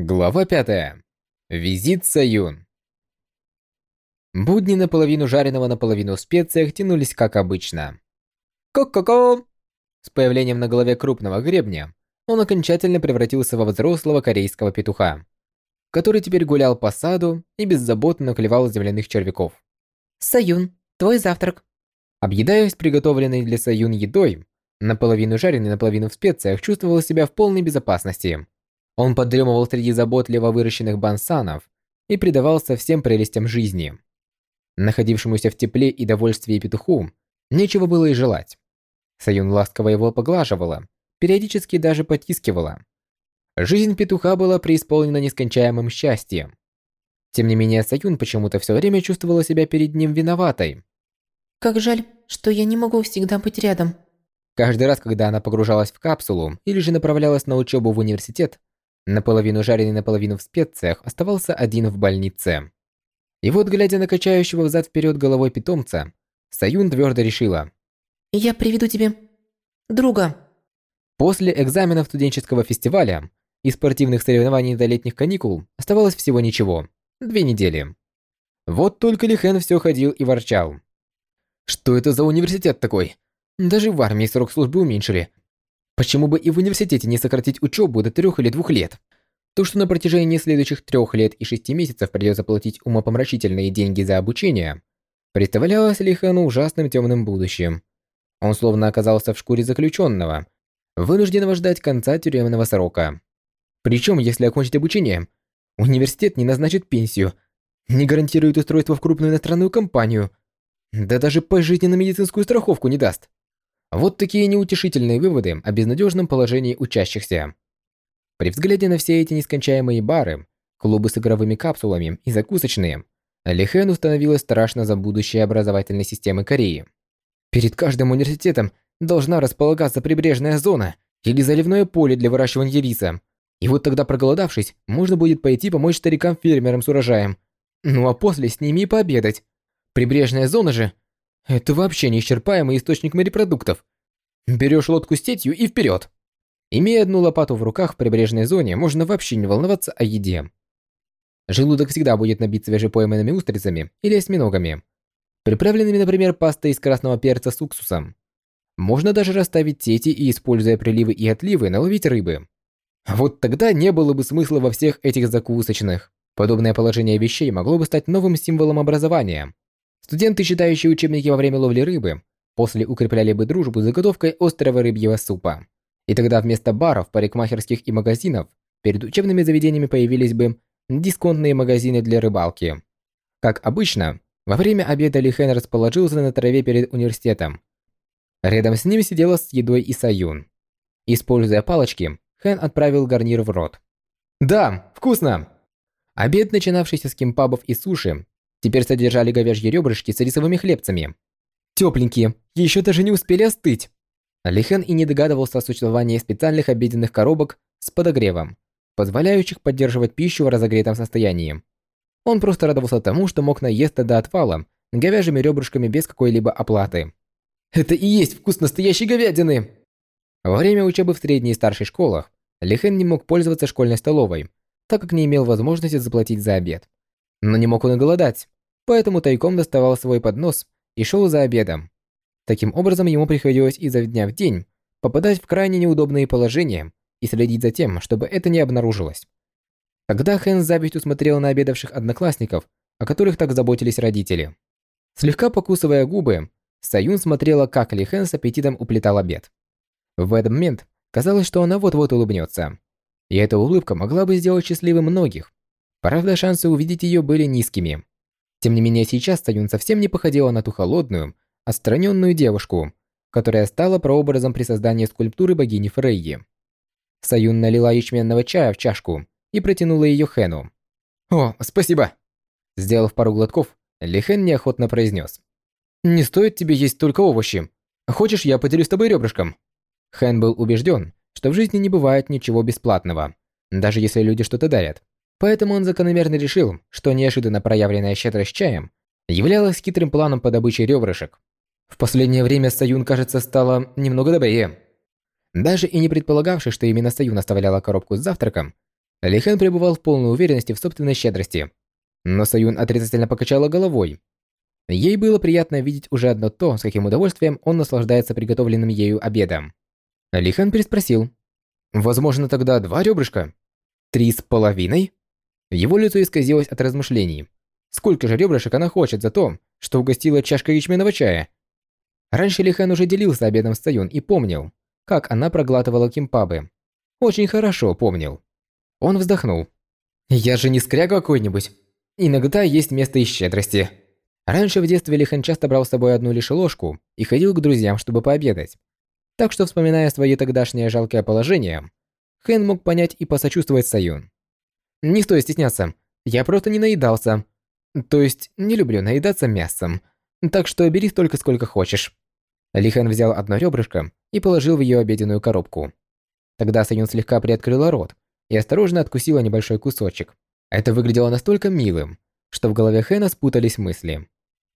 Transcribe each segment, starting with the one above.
Глава 5. Визит Саюн. Будни наполовину жареного, наполовину в специях тянулись как обычно. Ко-ко-ко! С появлением на голове крупного гребня он окончательно превратился во взрослого корейского петуха, который теперь гулял по саду и беззаботно клевал земляных червяков. Саюн, твой завтрак. Объедаясь приготовленной для Саюн едой, наполовину жареный, наполовину в специях, чувствовал себя в полной безопасности. Он подремывал среди заботливо выращенных бансанов и предавался всем прелестям жизни. Находившемуся в тепле и довольстве петуху нечего было и желать. Саюн ласково его поглаживала, периодически даже потискивала. Жизнь петуха была преисполнена нескончаемым счастьем. Тем не менее, Саюн почему-то все время чувствовала себя перед ним виноватой. Как жаль, что я не могу всегда быть рядом. Каждый раз, когда она погружалась в капсулу или же направлялась на учебу в университет, наполовину жареный, наполовину в специях, оставался один в больнице. И вот, глядя на качающего взад-вперед головой питомца, Саюн твердо решила. «Я приведу тебе друга». После экзаменов студенческого фестиваля и спортивных соревнований до летних каникул оставалось всего ничего. Две недели. Вот только Лихен все ходил и ворчал. «Что это за университет такой? Даже в армии срок службы уменьшили, Почему бы и в университете не сократить учебу до трех или двух лет? То, что на протяжении следующих трех лет и шести месяцев придется платить умопомрачительные деньги за обучение, представлялось Лихану ужасным темным будущим. Он словно оказался в шкуре заключенного, вынужденного ждать конца тюремного срока. Причем, если окончить обучение, университет не назначит пенсию, не гарантирует устройство в крупную иностранную компанию, да даже пожизненную медицинскую страховку не даст. Вот такие неутешительные выводы о безнадежном положении учащихся. При взгляде на все эти нескончаемые бары, клубы с игровыми капсулами и закусочные, Лихену становилось страшно за будущее образовательной системы Кореи. Перед каждым университетом должна располагаться прибрежная зона или заливное поле для выращивания риса. И вот тогда, проголодавшись, можно будет пойти помочь старикам-фермерам с урожаем. Ну а после с ними и пообедать. Прибрежная зона же это вообще неисчерпаемый источник морепродуктов. Берешь лодку с сетью и вперед. Имея одну лопату в руках в прибрежной зоне, можно вообще не волноваться о еде. Желудок всегда будет набит свежепойманными устрицами или осьминогами, приправленными, например, пастой из красного перца с уксусом. Можно даже расставить сети и, используя приливы и отливы, наловить рыбы. Вот тогда не было бы смысла во всех этих закусочных. Подобное положение вещей могло бы стать новым символом образования, Студенты, читающие учебники во время ловли рыбы, после укрепляли бы дружбу заготовкой острого рыбьего супа. И тогда вместо баров, парикмахерских и магазинов перед учебными заведениями появились бы дисконтные магазины для рыбалки. Как обычно, во время обеда Ли Хэн расположился на траве перед университетом. Рядом с ним сидела с едой и Саюн. Используя палочки, Хэн отправил гарнир в рот. «Да, вкусно!» Обед, начинавшийся с кимпабов и суши, Теперь содержали говяжьи ребрышки с рисовыми хлебцами. Тепленькие, еще даже не успели остыть. Лихен и не догадывался о существовании специальных обеденных коробок с подогревом, позволяющих поддерживать пищу в разогретом состоянии. Он просто радовался тому, что мог наесться до отвала говяжьими ребрышками без какой-либо оплаты. «Это и есть вкус настоящей говядины!» Во время учебы в средней и старшей школах Лихен не мог пользоваться школьной столовой, так как не имел возможности заплатить за обед. Но не мог он и голодать, поэтому тайком доставал свой поднос и шел за обедом. Таким образом, ему приходилось изо дня в день попадать в крайне неудобные положения и следить за тем, чтобы это не обнаружилось. Когда Хэн с завистью смотрел на обедавших одноклассников, о которых так заботились родители. Слегка покусывая губы, Саюн смотрела, как Ли Хэн с аппетитом уплетал обед. В этот момент казалось, что она вот-вот улыбнется. И эта улыбка могла бы сделать счастливым многих, Правда, шансы увидеть ее были низкими. Тем не менее, сейчас Саюн совсем не походила на ту холодную, отстраненную девушку, которая стала прообразом при создании скульптуры богини Фрейи. Саюн налила ячменного чая в чашку и протянула ее Хэну. «О, спасибо!» Сделав пару глотков, Ли Хэн неохотно произнес. «Не стоит тебе есть только овощи. Хочешь, я поделюсь с тобой ребрышком?» Хэн был убежден, что в жизни не бывает ничего бесплатного, даже если люди что-то дарят. Поэтому он закономерно решил, что неожиданно проявленная щедрость чаем являлась хитрым планом по добыче ребрышек. В последнее время Саюн, кажется, стала немного добрее. Даже и не предполагавший, что именно Саюн оставляла коробку с завтраком, Лихэн пребывал в полной уверенности в собственной щедрости. Но Саюн отрицательно покачала головой. Ей было приятно видеть уже одно то, с каким удовольствием он наслаждается приготовленным ею обедом. Лихан переспросил. «Возможно, тогда два ребрышка? Три с половиной?» Его лицо исказилось от размышлений. Сколько же ребрышек она хочет за то, что угостила чашкой ячменного чая? Раньше Лихан уже делился обедом с Саюн и помнил, как она проглатывала кимпабы. Очень хорошо помнил. Он вздохнул. «Я же не скряга какой-нибудь. Иногда есть место и щедрости». Раньше в детстве Лихан часто брал с собой одну лишь ложку и ходил к друзьям, чтобы пообедать. Так что, вспоминая свое тогдашнее жалкое положение, Хэн мог понять и посочувствовать Саюн. «Не стоит стесняться. Я просто не наедался. То есть, не люблю наедаться мясом. Так что бери столько, сколько хочешь». Лихан взял одно ребрышко и положил в ее обеденную коробку. Тогда Саюн слегка приоткрыла рот и осторожно откусила небольшой кусочек. Это выглядело настолько милым, что в голове Хэна спутались мысли.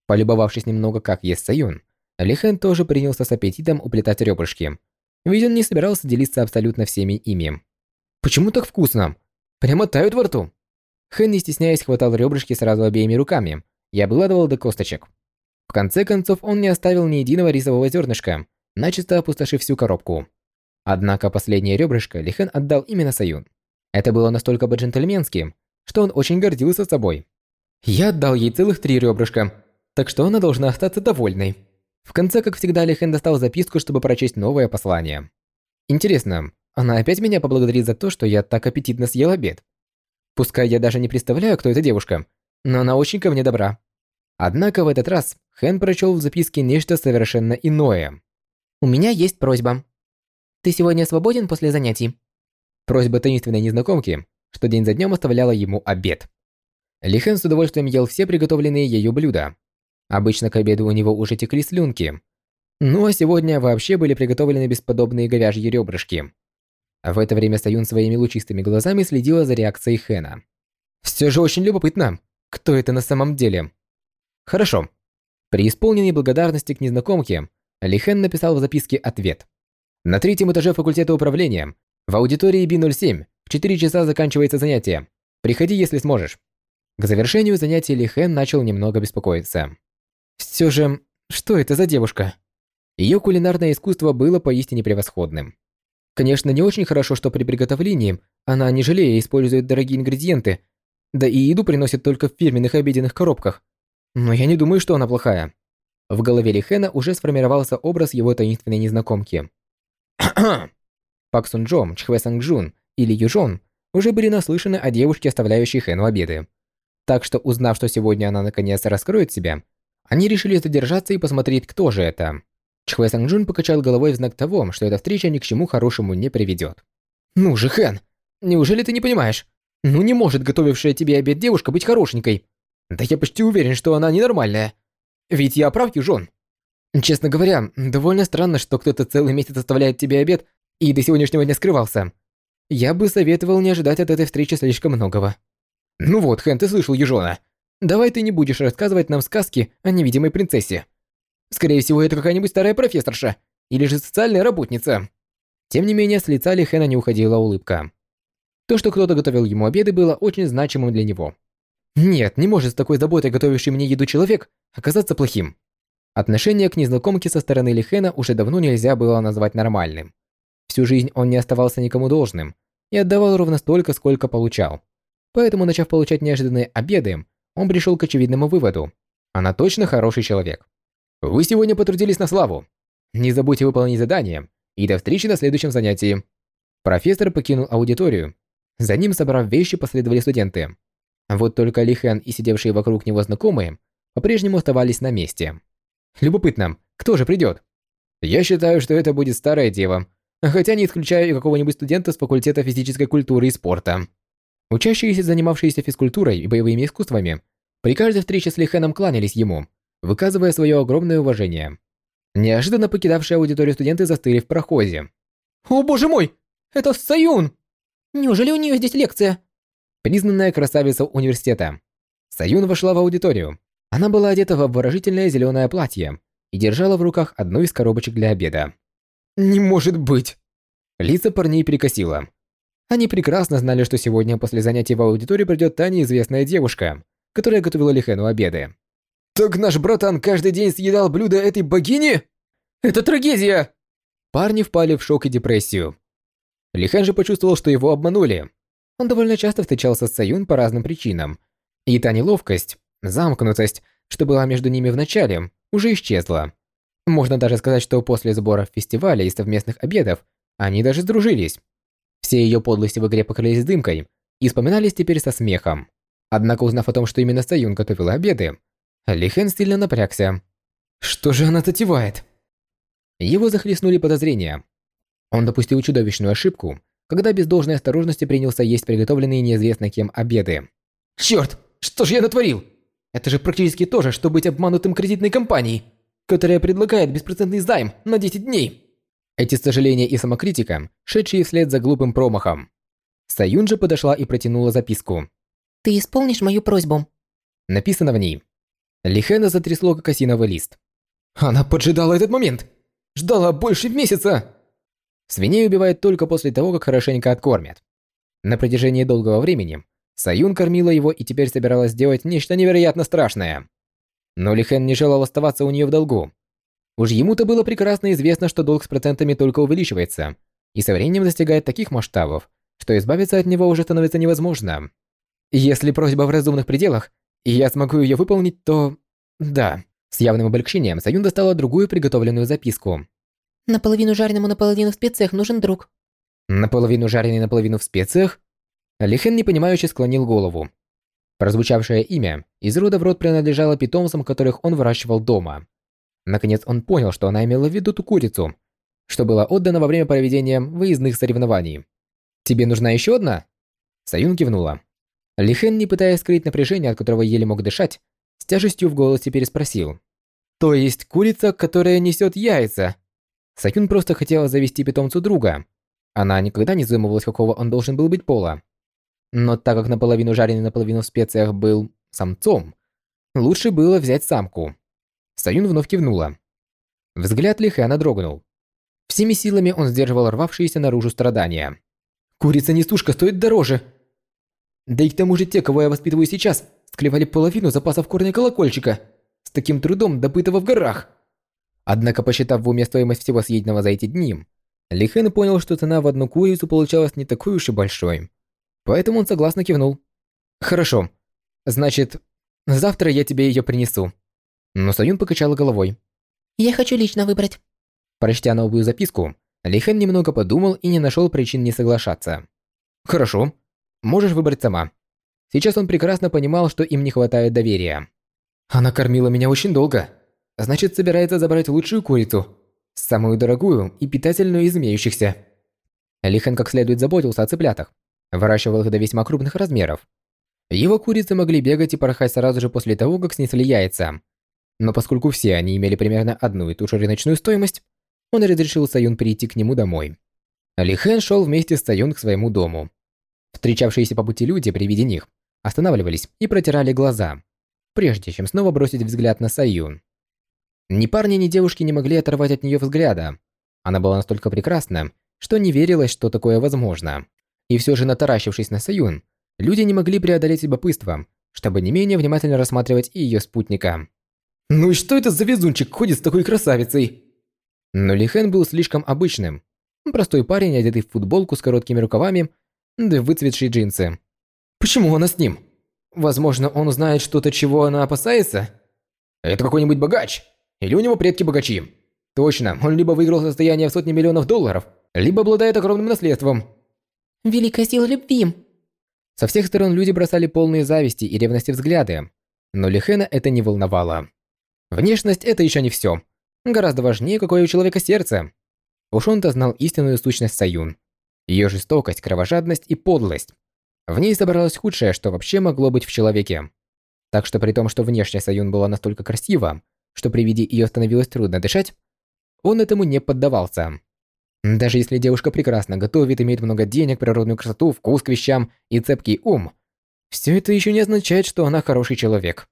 Полюбовавшись немного, как ест Саюн, Лихэн тоже принялся с аппетитом уплетать ребрышки. Ведь он не собирался делиться абсолютно всеми ими. «Почему так вкусно? Прямо тают во рту!» Хэн, не стесняясь, хватал ребрышки сразу обеими руками и обгладывал до косточек. В конце концов, он не оставил ни единого рисового зернышка, начисто опустошив всю коробку. Однако последнее ребрышко Лихэн отдал именно Саюн. Это было настолько по-джентльменски, что он очень гордился собой. «Я отдал ей целых три ребрышка, так что она должна остаться довольной». В конце, как всегда, Лихэн достал записку, чтобы прочесть новое послание. Интересно, она опять меня поблагодарит за то, что я так аппетитно съел обед. Пускай я даже не представляю, кто эта девушка, но она очень ко мне добра. Однако в этот раз Хэн прочел в записке нечто совершенно иное. «У меня есть просьба. Ты сегодня свободен после занятий?» Просьба таинственной незнакомки, что день за днем оставляла ему обед. Лихен с удовольствием ел все приготовленные ею блюда. Обычно к обеду у него уже текли слюнки. Ну а сегодня вообще были приготовлены бесподобные говяжьи ребрышки. В это время Саюн своими лучистыми глазами следила за реакцией Хэна. Все же очень любопытно, кто это на самом деле. Хорошо. При исполненной благодарности к незнакомке, Лихен написал в записке ответ. На третьем этаже факультета управления, в аудитории B07, в 4 часа заканчивается занятие. Приходи, если сможешь. К завершению занятия Ли Хэн начал немного беспокоиться. Все же, что это за девушка? Ее кулинарное искусство было поистине превосходным. Конечно, не очень хорошо, что при приготовлении она, не жалея, использует дорогие ингредиенты, да и еду приносит только в фирменных обеденных коробках. Но я не думаю, что она плохая. В голове Лихена уже сформировался образ его таинственной незнакомки. Пак Сун Джо, Чхве Санг Джун или Южон уже были наслышаны о девушке, оставляющей Хэну обеды. Так что, узнав, что сегодня она наконец раскроет себя, они решили задержаться и посмотреть, кто же это. Чхве Санг Джун покачал головой в знак того, что эта встреча ни к чему хорошему не приведет. «Ну же, Хэн, неужели ты не понимаешь? Ну не может готовившая тебе обед девушка быть хорошенькой. Да я почти уверен, что она ненормальная. Ведь я прав, Южон?» Честно говоря, довольно странно, что кто-то целый месяц оставляет тебе обед и до сегодняшнего дня скрывался. Я бы советовал не ожидать от этой встречи слишком многого. Ну вот, Хэн, ты слышал Южона. Давай ты не будешь рассказывать нам сказки о невидимой принцессе. Скорее всего, это какая-нибудь старая профессорша или же социальная работница. Тем не менее, с лица Ли Хэна не уходила улыбка. То, что кто-то готовил ему обеды, было очень значимым для него. Нет, не может с такой заботой готовивший мне еду человек оказаться плохим. Отношение к незнакомке со стороны Лихена уже давно нельзя было назвать нормальным. Всю жизнь он не оставался никому должным и отдавал ровно столько, сколько получал. Поэтому, начав получать неожиданные обеды, он пришел к очевидному выводу. Она точно хороший человек. Вы сегодня потрудились на славу. Не забудьте выполнить задание и до встречи на следующем занятии. Профессор покинул аудиторию. За ним, собрав вещи, последовали студенты. Вот только Лихэн и сидевшие вокруг него знакомые по-прежнему оставались на месте. Любопытно, кто же придет? Я считаю, что это будет старая дева, хотя не исключаю и какого-нибудь студента с факультета физической культуры и спорта. Учащиеся, занимавшиеся физкультурой и боевыми искусствами, при каждой встрече с Лихеном кланялись ему, выказывая свое огромное уважение. Неожиданно покидавшие аудиторию студенты застыли в проходе. «О боже мой! Это Саюн! Неужели у нее здесь лекция?» Признанная красавица университета. Саюн вошла в аудиторию, она была одета в обворожительное зеленое платье и держала в руках одну из коробочек для обеда. «Не может быть!» Лица парней перекосило. Они прекрасно знали, что сегодня после занятий в аудитории придет та неизвестная девушка, которая готовила Лихену обеды. «Так наш братан каждый день съедал блюда этой богини? Это трагедия!» Парни впали в шок и депрессию. Лихэн же почувствовал, что его обманули. Он довольно часто встречался с Саюн по разным причинам. И та неловкость, замкнутость, что была между ними в начале, уже исчезла. Можно даже сказать, что после сборов фестиваля и совместных обедов они даже сдружились. Все ее подлости в игре покрылись дымкой и вспоминались теперь со смехом. Однако, узнав о том, что именно Саюн готовила обеды, Лихен сильно напрягся. Что же она затевает? Его захлестнули подозрения. Он допустил чудовищную ошибку, когда без должной осторожности принялся есть приготовленные неизвестно кем обеды. Черт, что же я натворил? Это же практически то же, что быть обманутым кредитной компанией, которая предлагает беспроцентный займ на 10 дней. Эти сожаления и самокритика, шедшие вслед за глупым промахом. Саюн же подошла и протянула записку. Ты исполнишь мою просьбу. Написано в ней. Лихена затрясло как осиновый лист. Она поджидала этот момент. Ждала больше месяца. Свиней убивают только после того, как хорошенько откормят. На протяжении долгого времени Саюн кормила его и теперь собиралась сделать нечто невероятно страшное. Но Лихен не желал оставаться у нее в долгу. Уж ему-то было прекрасно известно, что долг с процентами только увеличивается, и со временем достигает таких масштабов, что избавиться от него уже становится невозможно. Если просьба в разумных пределах, и я смогу ее выполнить, то... Да. С явным облегчением Саюн достала другую приготовленную записку. Наполовину жареному, наполовину в специях нужен друг. Наполовину жареный, наполовину в специях? Лихен непонимающе склонил голову. Прозвучавшее имя из рода в род принадлежало питомцам, которых он выращивал дома. Наконец он понял, что она имела в виду ту курицу, что было отдано во время проведения выездных соревнований. «Тебе нужна еще одна?» Саюн кивнула. Лихен, не пытаясь скрыть напряжение, от которого еле мог дышать, с тяжестью в голосе переспросил. «То есть курица, которая несет яйца?» Саюн просто хотела завести питомцу друга. Она никогда не задумывалась, какого он должен был быть пола. Но так как наполовину жареный, наполовину в специях был самцом, лучше было взять самку. Саюн вновь кивнула. Взгляд Лихена дрогнул. Всеми силами он сдерживал рвавшиеся наружу страдания. «Курица-нестушка стоит дороже!» Да и к тому же те, кого я воспитываю сейчас, склевали половину запасов корня колокольчика, с таким трудом добытого в горах. Однако, посчитав в уме стоимость всего съеденного за эти дни, Лихен понял, что цена в одну курицу получалась не такой уж и большой. Поэтому он согласно кивнул. «Хорошо. Значит, завтра я тебе ее принесу». Но Саюн покачала головой. «Я хочу лично выбрать». Прочтя новую записку, Лихен немного подумал и не нашел причин не соглашаться. «Хорошо. Можешь выбрать сама». Сейчас он прекрасно понимал, что им не хватает доверия. «Она кормила меня очень долго. Значит, собирается забрать лучшую курицу. Самую дорогую и питательную из имеющихся». Лихан как следует заботился о цыплятах. Выращивал их до весьма крупных размеров. Его курицы могли бегать и порхать сразу же после того, как снесли яйца. Но поскольку все они имели примерно одну и ту же рыночную стоимость, он разрешил Саюн прийти к нему домой. Лихэн шел вместе с Саюн к своему дому. Встречавшиеся по пути люди при виде них останавливались и протирали глаза, прежде чем снова бросить взгляд на Саюн. Ни парни, ни девушки не могли оторвать от нее взгляда. Она была настолько прекрасна, что не верилось, что такое возможно. И все же, натаращившись на Саюн, люди не могли преодолеть любопытство, чтобы не менее внимательно рассматривать и ее спутника. «Ну и что это за везунчик ходит с такой красавицей?» Но Лихен был слишком обычным. Простой парень, одетый в футболку с короткими рукавами да выцветшие джинсы. Почему она с ним? Возможно, он знает что-то, чего она опасается? Это какой-нибудь богач? Или у него предки богачи? Точно, он либо выиграл состояние в сотни миллионов долларов, либо обладает огромным наследством. Великая сила любви. Со всех сторон люди бросали полные зависти и ревности взгляды, но Лихена это не волновало. Внешность – это еще не все. Гораздо важнее, какое у человека сердце. Уж он-то знал истинную сущность Саюн. Ее жестокость, кровожадность и подлость. В ней собралось худшее, что вообще могло быть в человеке. Так что при том, что внешне Саюн была настолько красива, что при виде ее становилось трудно дышать, он этому не поддавался. Даже если девушка прекрасно готовит, имеет много денег, природную красоту, вкус к вещам и цепкий ум, все это еще не означает, что она хороший человек.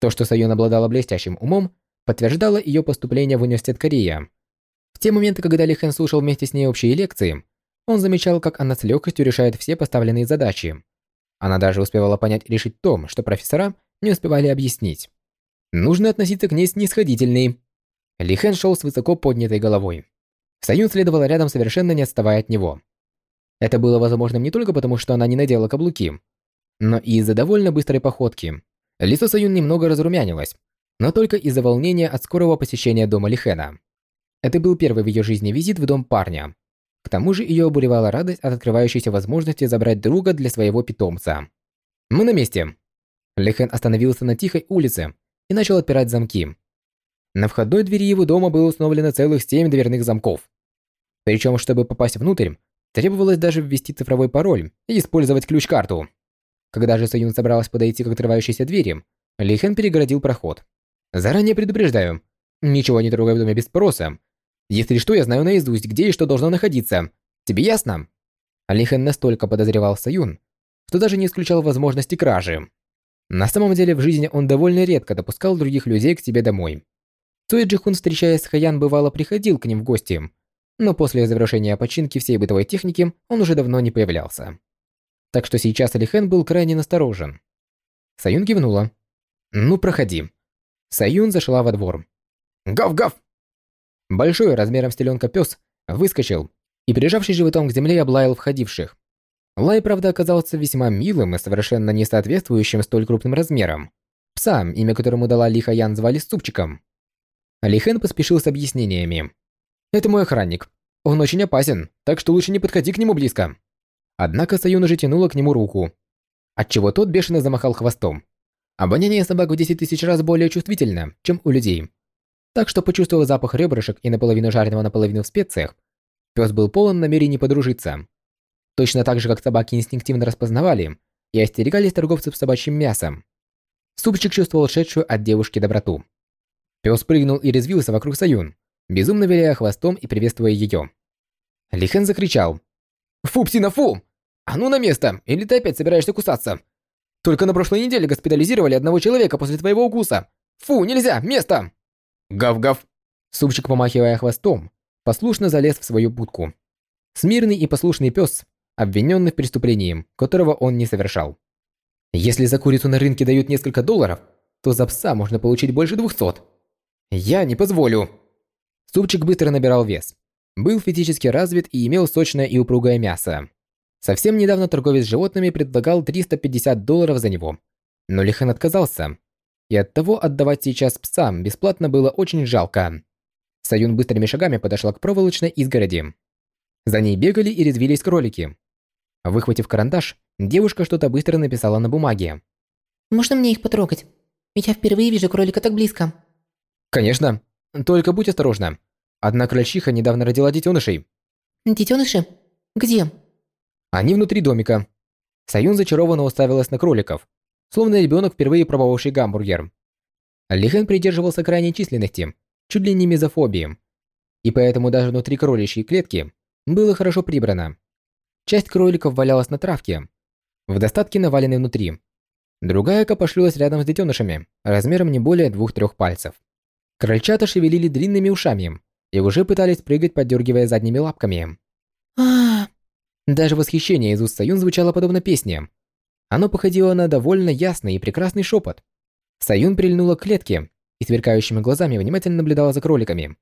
То, что Саюн обладала блестящим умом, подтверждало ее поступление в университет Корея. В те моменты, когда Ли Хэн слушал вместе с ней общие лекции, он замечал, как она с легкостью решает все поставленные задачи. Она даже успевала понять и решить то, что профессора не успевали объяснить. Нужно относиться к ней снисходительней. Лихэн шел с высоко поднятой головой. Саюн следовала рядом, совершенно не отставая от него. Это было возможным не только потому, что она не надела каблуки, но и из-за довольно быстрой походки. Лицо Саюн немного разрумянилось, но только из-за волнения от скорого посещения дома Лихена. Это был первый в ее жизни визит в дом парня. К тому же ее обуревала радость от открывающейся возможности забрать друга для своего питомца. «Мы на месте!» Лихен остановился на тихой улице и начал отпирать замки. На входной двери его дома было установлено целых семь дверных замков. Причем, чтобы попасть внутрь, требовалось даже ввести цифровой пароль и использовать ключ-карту. Когда же Союн собралась подойти к открывающейся двери, Лихен перегородил проход. «Заранее предупреждаю, ничего не трогай в доме без спроса. Если что, я знаю наизусть, где и что должно находиться. Тебе ясно?» Лихен настолько подозревал Союн, что даже не исключал возможности кражи. На самом деле, в жизни он довольно редко допускал других людей к себе домой. Цуэджи Хун, встречаясь с Хаян, бывало приходил к ним в гости, но после завершения починки всей бытовой техники он уже давно не появлялся. Так что сейчас Алихэн был крайне насторожен. Саюн кивнула. «Ну, проходи». Саюн зашла во двор. «Гав-гав!» Большой, размером с теленка пес, выскочил и, прижавший животом к земле, облаял входивших. Лай, правда, оказался весьма милым и совершенно не соответствующим столь крупным размерам. Пса, имя которому дала Ли Хаян, звали Супчиком. Лихэн поспешил с объяснениями. «Это мой охранник. Он очень опасен, так что лучше не подходи к нему близко». Однако Саюн уже тянула к нему руку, отчего тот бешено замахал хвостом. Обоняние собак в 10 тысяч раз более чувствительно, чем у людей. Так что, почувствовав запах ребрышек и наполовину жареного, наполовину в специях, пес был полон намерений подружиться. Точно так же, как собаки инстинктивно распознавали и остерегались торговцев собачьим мясом. Супчик чувствовал шедшую от девушки доброту. Пес прыгнул и резвился вокруг Саюн, безумно виляя хвостом и приветствуя ее. Лихэн закричал. «Фу, псина, фу! А ну на место, или ты опять собираешься кусаться? Только на прошлой неделе госпитализировали одного человека после твоего укуса. Фу, нельзя, место!» Гав-гав. Супчик, помахивая хвостом, послушно залез в свою будку. Смирный и послушный пес обвиненный в преступлении, которого он не совершал. Если за курицу на рынке дают несколько долларов, то за пса можно получить больше двухсот. Я не позволю. Супчик быстро набирал вес. Был физически развит и имел сочное и упругое мясо. Совсем недавно торговец с животными предлагал 350 долларов за него. Но Лихан отказался. И оттого отдавать сейчас псам бесплатно было очень жалко. Саюн быстрыми шагами подошла к проволочной изгороди. За ней бегали и резвились кролики. Выхватив карандаш, девушка что-то быстро написала на бумаге. «Можно мне их потрогать? Ведь я впервые вижу кролика так близко». «Конечно. Только будь осторожна. Одна крольчиха недавно родила детенышей». «Детеныши? Где?» «Они внутри домика». Саюн зачарованно уставилась на кроликов, словно ребенок, впервые пробовавший гамбургер. Лихен придерживался крайней численности, чуть ли не мезофобии. И поэтому даже внутри кроличьей клетки было хорошо прибрано. Часть кроликов валялась на травке, в достатке наваленной внутри. Другая копошилась рядом с детенышами, размером не более двух-трех пальцев. Крольчата шевелили длинными ушами и уже пытались прыгать, поддергивая задними лапками. а Даже восхищение из уст Саюн звучало подобно песне. Оно походило на довольно ясный и прекрасный шепот. Саюн прильнула к клетке и сверкающими глазами внимательно наблюдала за кроликами.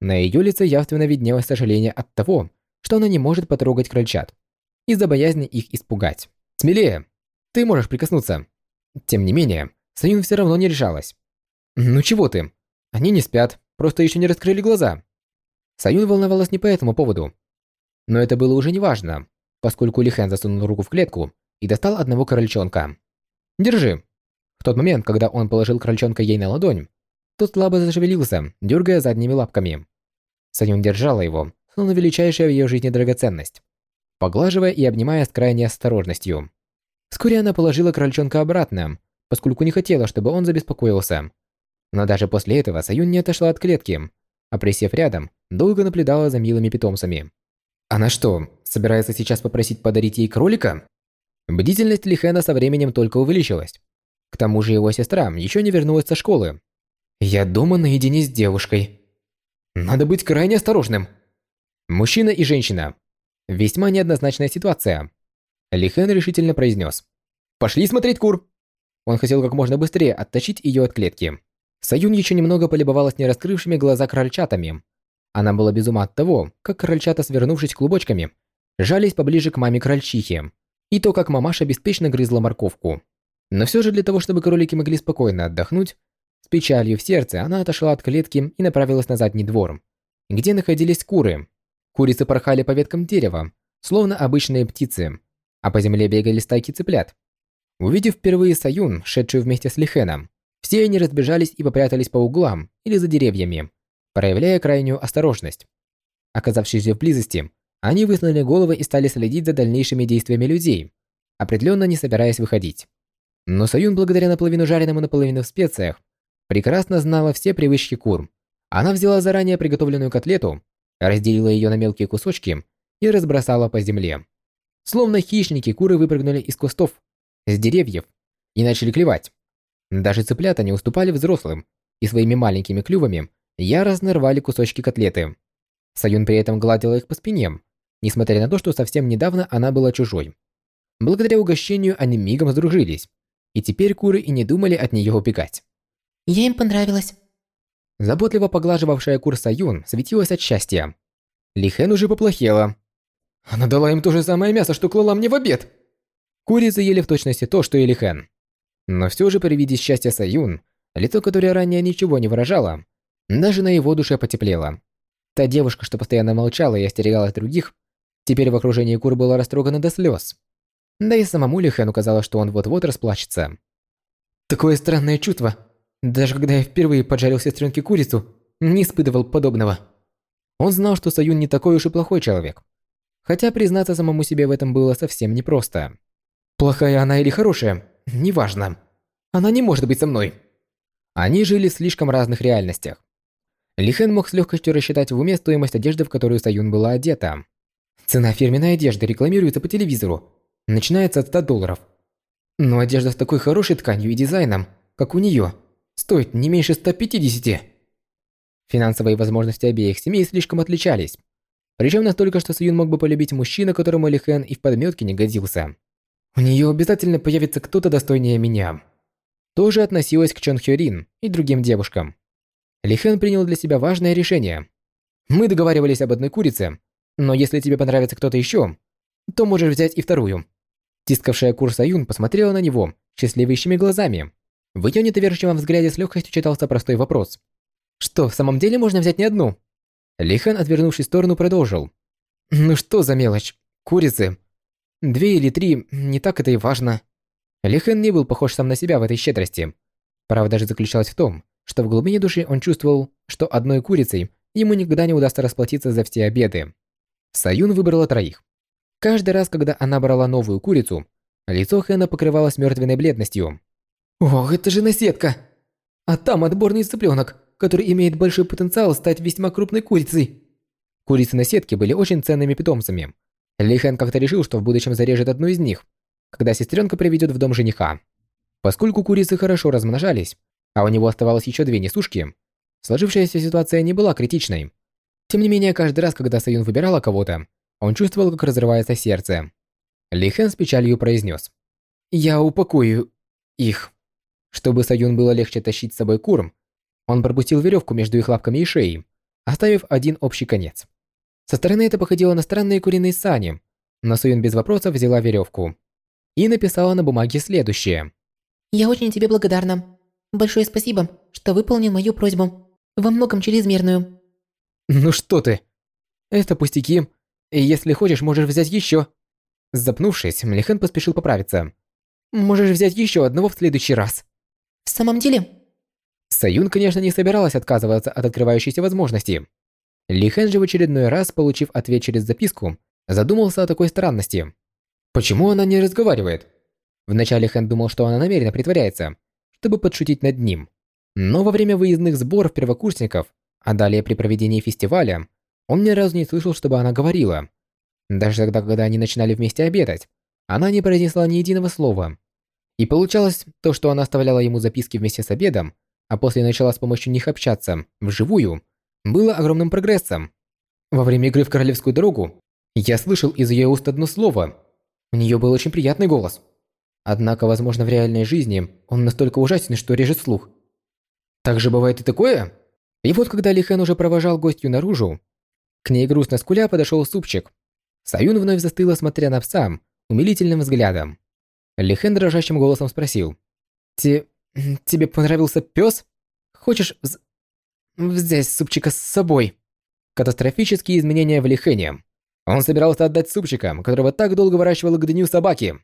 На ее лице явственно виднелось сожаление от того, что она не может потрогать крольчат из-за боязни их испугать. «Смелее! Ты можешь прикоснуться!» Тем не менее, Саюн все равно не решалась. «Ну чего ты? Они не спят, просто еще не раскрыли глаза». Саюн волновалась не по этому поводу. Но это было уже неважно, поскольку Лихэн засунул руку в клетку и достал одного крольчонка. «Держи». В тот момент, когда он положил крольчонка ей на ладонь, тот слабо зашевелился, дергая задними лапками. Саюн держала его, словно величайшая в ее жизни драгоценность поглаживая и обнимая с крайней осторожностью. Вскоре она положила крольчонка обратно, поскольку не хотела, чтобы он забеспокоился. Но даже после этого Саюн не отошла от клетки, а присев рядом, долго наблюдала за милыми питомцами. Она что, собирается сейчас попросить подарить ей кролика? Бдительность Лихена со временем только увеличилась. К тому же его сестра еще не вернулась со школы. Я дома наедине с девушкой. Надо быть крайне осторожным. Мужчина и женщина Весьма неоднозначная ситуация. Лихен решительно произнес. «Пошли смотреть кур!» Он хотел как можно быстрее оттащить ее от клетки. Саюн еще немного полюбовалась нераскрывшими глаза крольчатами. Она была без ума от того, как крольчата, свернувшись клубочками, жались поближе к маме крольчихи, и то, как мамаша беспечно грызла морковку. Но все же для того, чтобы кролики могли спокойно отдохнуть, с печалью в сердце она отошла от клетки и направилась на задний двор, где находились куры. Курицы порхали по веткам дерева, словно обычные птицы, а по земле бегали стайки цыплят. Увидев впервые Саюн, шедшую вместе с Лихеном, все они разбежались и попрятались по углам или за деревьями, проявляя крайнюю осторожность. Оказавшись в близости, они высунули головы и стали следить за дальнейшими действиями людей, определенно не собираясь выходить. Но Саюн, благодаря наполовину жареному, наполовину в специях, прекрасно знала все привычки кур. Она взяла заранее приготовленную котлету, разделила ее на мелкие кусочки и разбросала по земле. Словно хищники, куры выпрыгнули из кустов, с деревьев и начали клевать. Даже цыплята не уступали взрослым и своими маленькими клювами яростно рвали кусочки котлеты. Саюн при этом гладила их по спине, несмотря на то, что совсем недавно она была чужой. Благодаря угощению они мигом сдружились, и теперь куры и не думали от нее убегать. Я им понравилась. Заботливо поглаживавшая кур Саюн светилась от счастья. Лихен уже поплохела. Она дала им то же самое мясо, что клала мне в обед. Курицы ели в точности то, что и Лихен. Но все же при виде счастья Саюн, лицо которое ранее ничего не выражало, даже на его душе потеплело. Та девушка, что постоянно молчала и остерегалась других, теперь в окружении кур была растрогана до слез. Да и самому Лихену казалось, что он вот-вот расплачется. Такое странное чувство. Даже когда я впервые поджарил сестренке курицу, не испытывал подобного. Он знал, что Саюн не такой уж и плохой человек. Хотя признаться самому себе в этом было совсем непросто. Плохая она или хорошая, неважно. Она не может быть со мной. Они жили в слишком разных реальностях. Лихен мог с легкостью рассчитать в уме стоимость одежды, в которую Саюн была одета. Цена фирменной одежды рекламируется по телевизору. Начинается от 100 долларов. Но одежда с такой хорошей тканью и дизайном, как у нее, стоит не меньше 150. Финансовые возможности обеих семей слишком отличались. Причем настолько, что Саюн мог бы полюбить мужчину, которому Лихен и в подметке не годился. У нее обязательно появится кто-то достойнее меня. Тоже относилась к Чон Хёрин и другим девушкам. Лихен принял для себя важное решение. Мы договаривались об одной курице, но если тебе понравится кто-то еще, то можешь взять и вторую. Тискавшая курс Аюн посмотрела на него счастливейшими глазами. В ее недоверчивом взгляде с легкостью читался простой вопрос. «Что, в самом деле можно взять не одну?» Лихан, отвернувшись в сторону, продолжил. «Ну что за мелочь? Курицы. Две или три, не так это и важно». Лихан не был похож сам на себя в этой щедрости. Правда же заключалась в том, что в глубине души он чувствовал, что одной курицей ему никогда не удастся расплатиться за все обеды. Саюн выбрала троих. Каждый раз, когда она брала новую курицу, лицо Хэна покрывалось мертвенной бледностью. «Ох, это же наседка! А там отборный цыпленок, который имеет большой потенциал стать весьма крупной курицей!» Курицы на сетке были очень ценными питомцами. Ли Хэн как-то решил, что в будущем зарежет одну из них, когда сестренка приведет в дом жениха. Поскольку курицы хорошо размножались, а у него оставалось еще две несушки, сложившаяся ситуация не была критичной. Тем не менее, каждый раз, когда Саюн выбирала кого-то, он чувствовал, как разрывается сердце. Ли Хэн с печалью произнес. «Я упакую их». Чтобы Саюн было легче тащить с собой курм, он пропустил веревку между их лапками и шеей, оставив один общий конец. Со стороны это походило на странные куриные сани, но Саюн без вопросов взяла веревку и написала на бумаге следующее. «Я очень тебе благодарна. Большое спасибо, что выполнил мою просьбу. Во многом чрезмерную». «Ну что ты? Это пустяки. И если хочешь, можешь взять еще. Запнувшись, Млихан поспешил поправиться. Можешь взять еще одного в следующий раз. В самом деле? Саюн, конечно, не собиралась отказываться от открывающейся возможности. Лихэн же в очередной раз, получив ответ через записку, задумался о такой странности. Почему она не разговаривает? Вначале Хэн думал, что она намеренно притворяется, чтобы подшутить над ним. Но во время выездных сборов первокурсников, а далее при проведении фестиваля, он ни разу не слышал, чтобы она говорила. Даже тогда, когда они начинали вместе обедать, она не произнесла ни единого слова. И получалось, то, что она оставляла ему записки вместе с обедом, а после начала с помощью них общаться, вживую, было огромным прогрессом. Во время игры в Королевскую дорогу Я слышал из ее уст одно слово. У нее был очень приятный голос. Однако, возможно, в реальной жизни он настолько ужасен, что режет слух. Так же бывает и такое? И вот когда Лихэн уже провожал гостью наружу, к ней грустно скуля подошел супчик. Саюн вновь застыла, смотря на пса, умилительным взглядом. Лихэн дрожащим голосом спросил. «Те... тебе понравился пес? Хочешь вз... взять супчика с собой?» Катастрофические изменения в Лихене. Он собирался отдать супчика, которого так долго выращивал к дню собаки.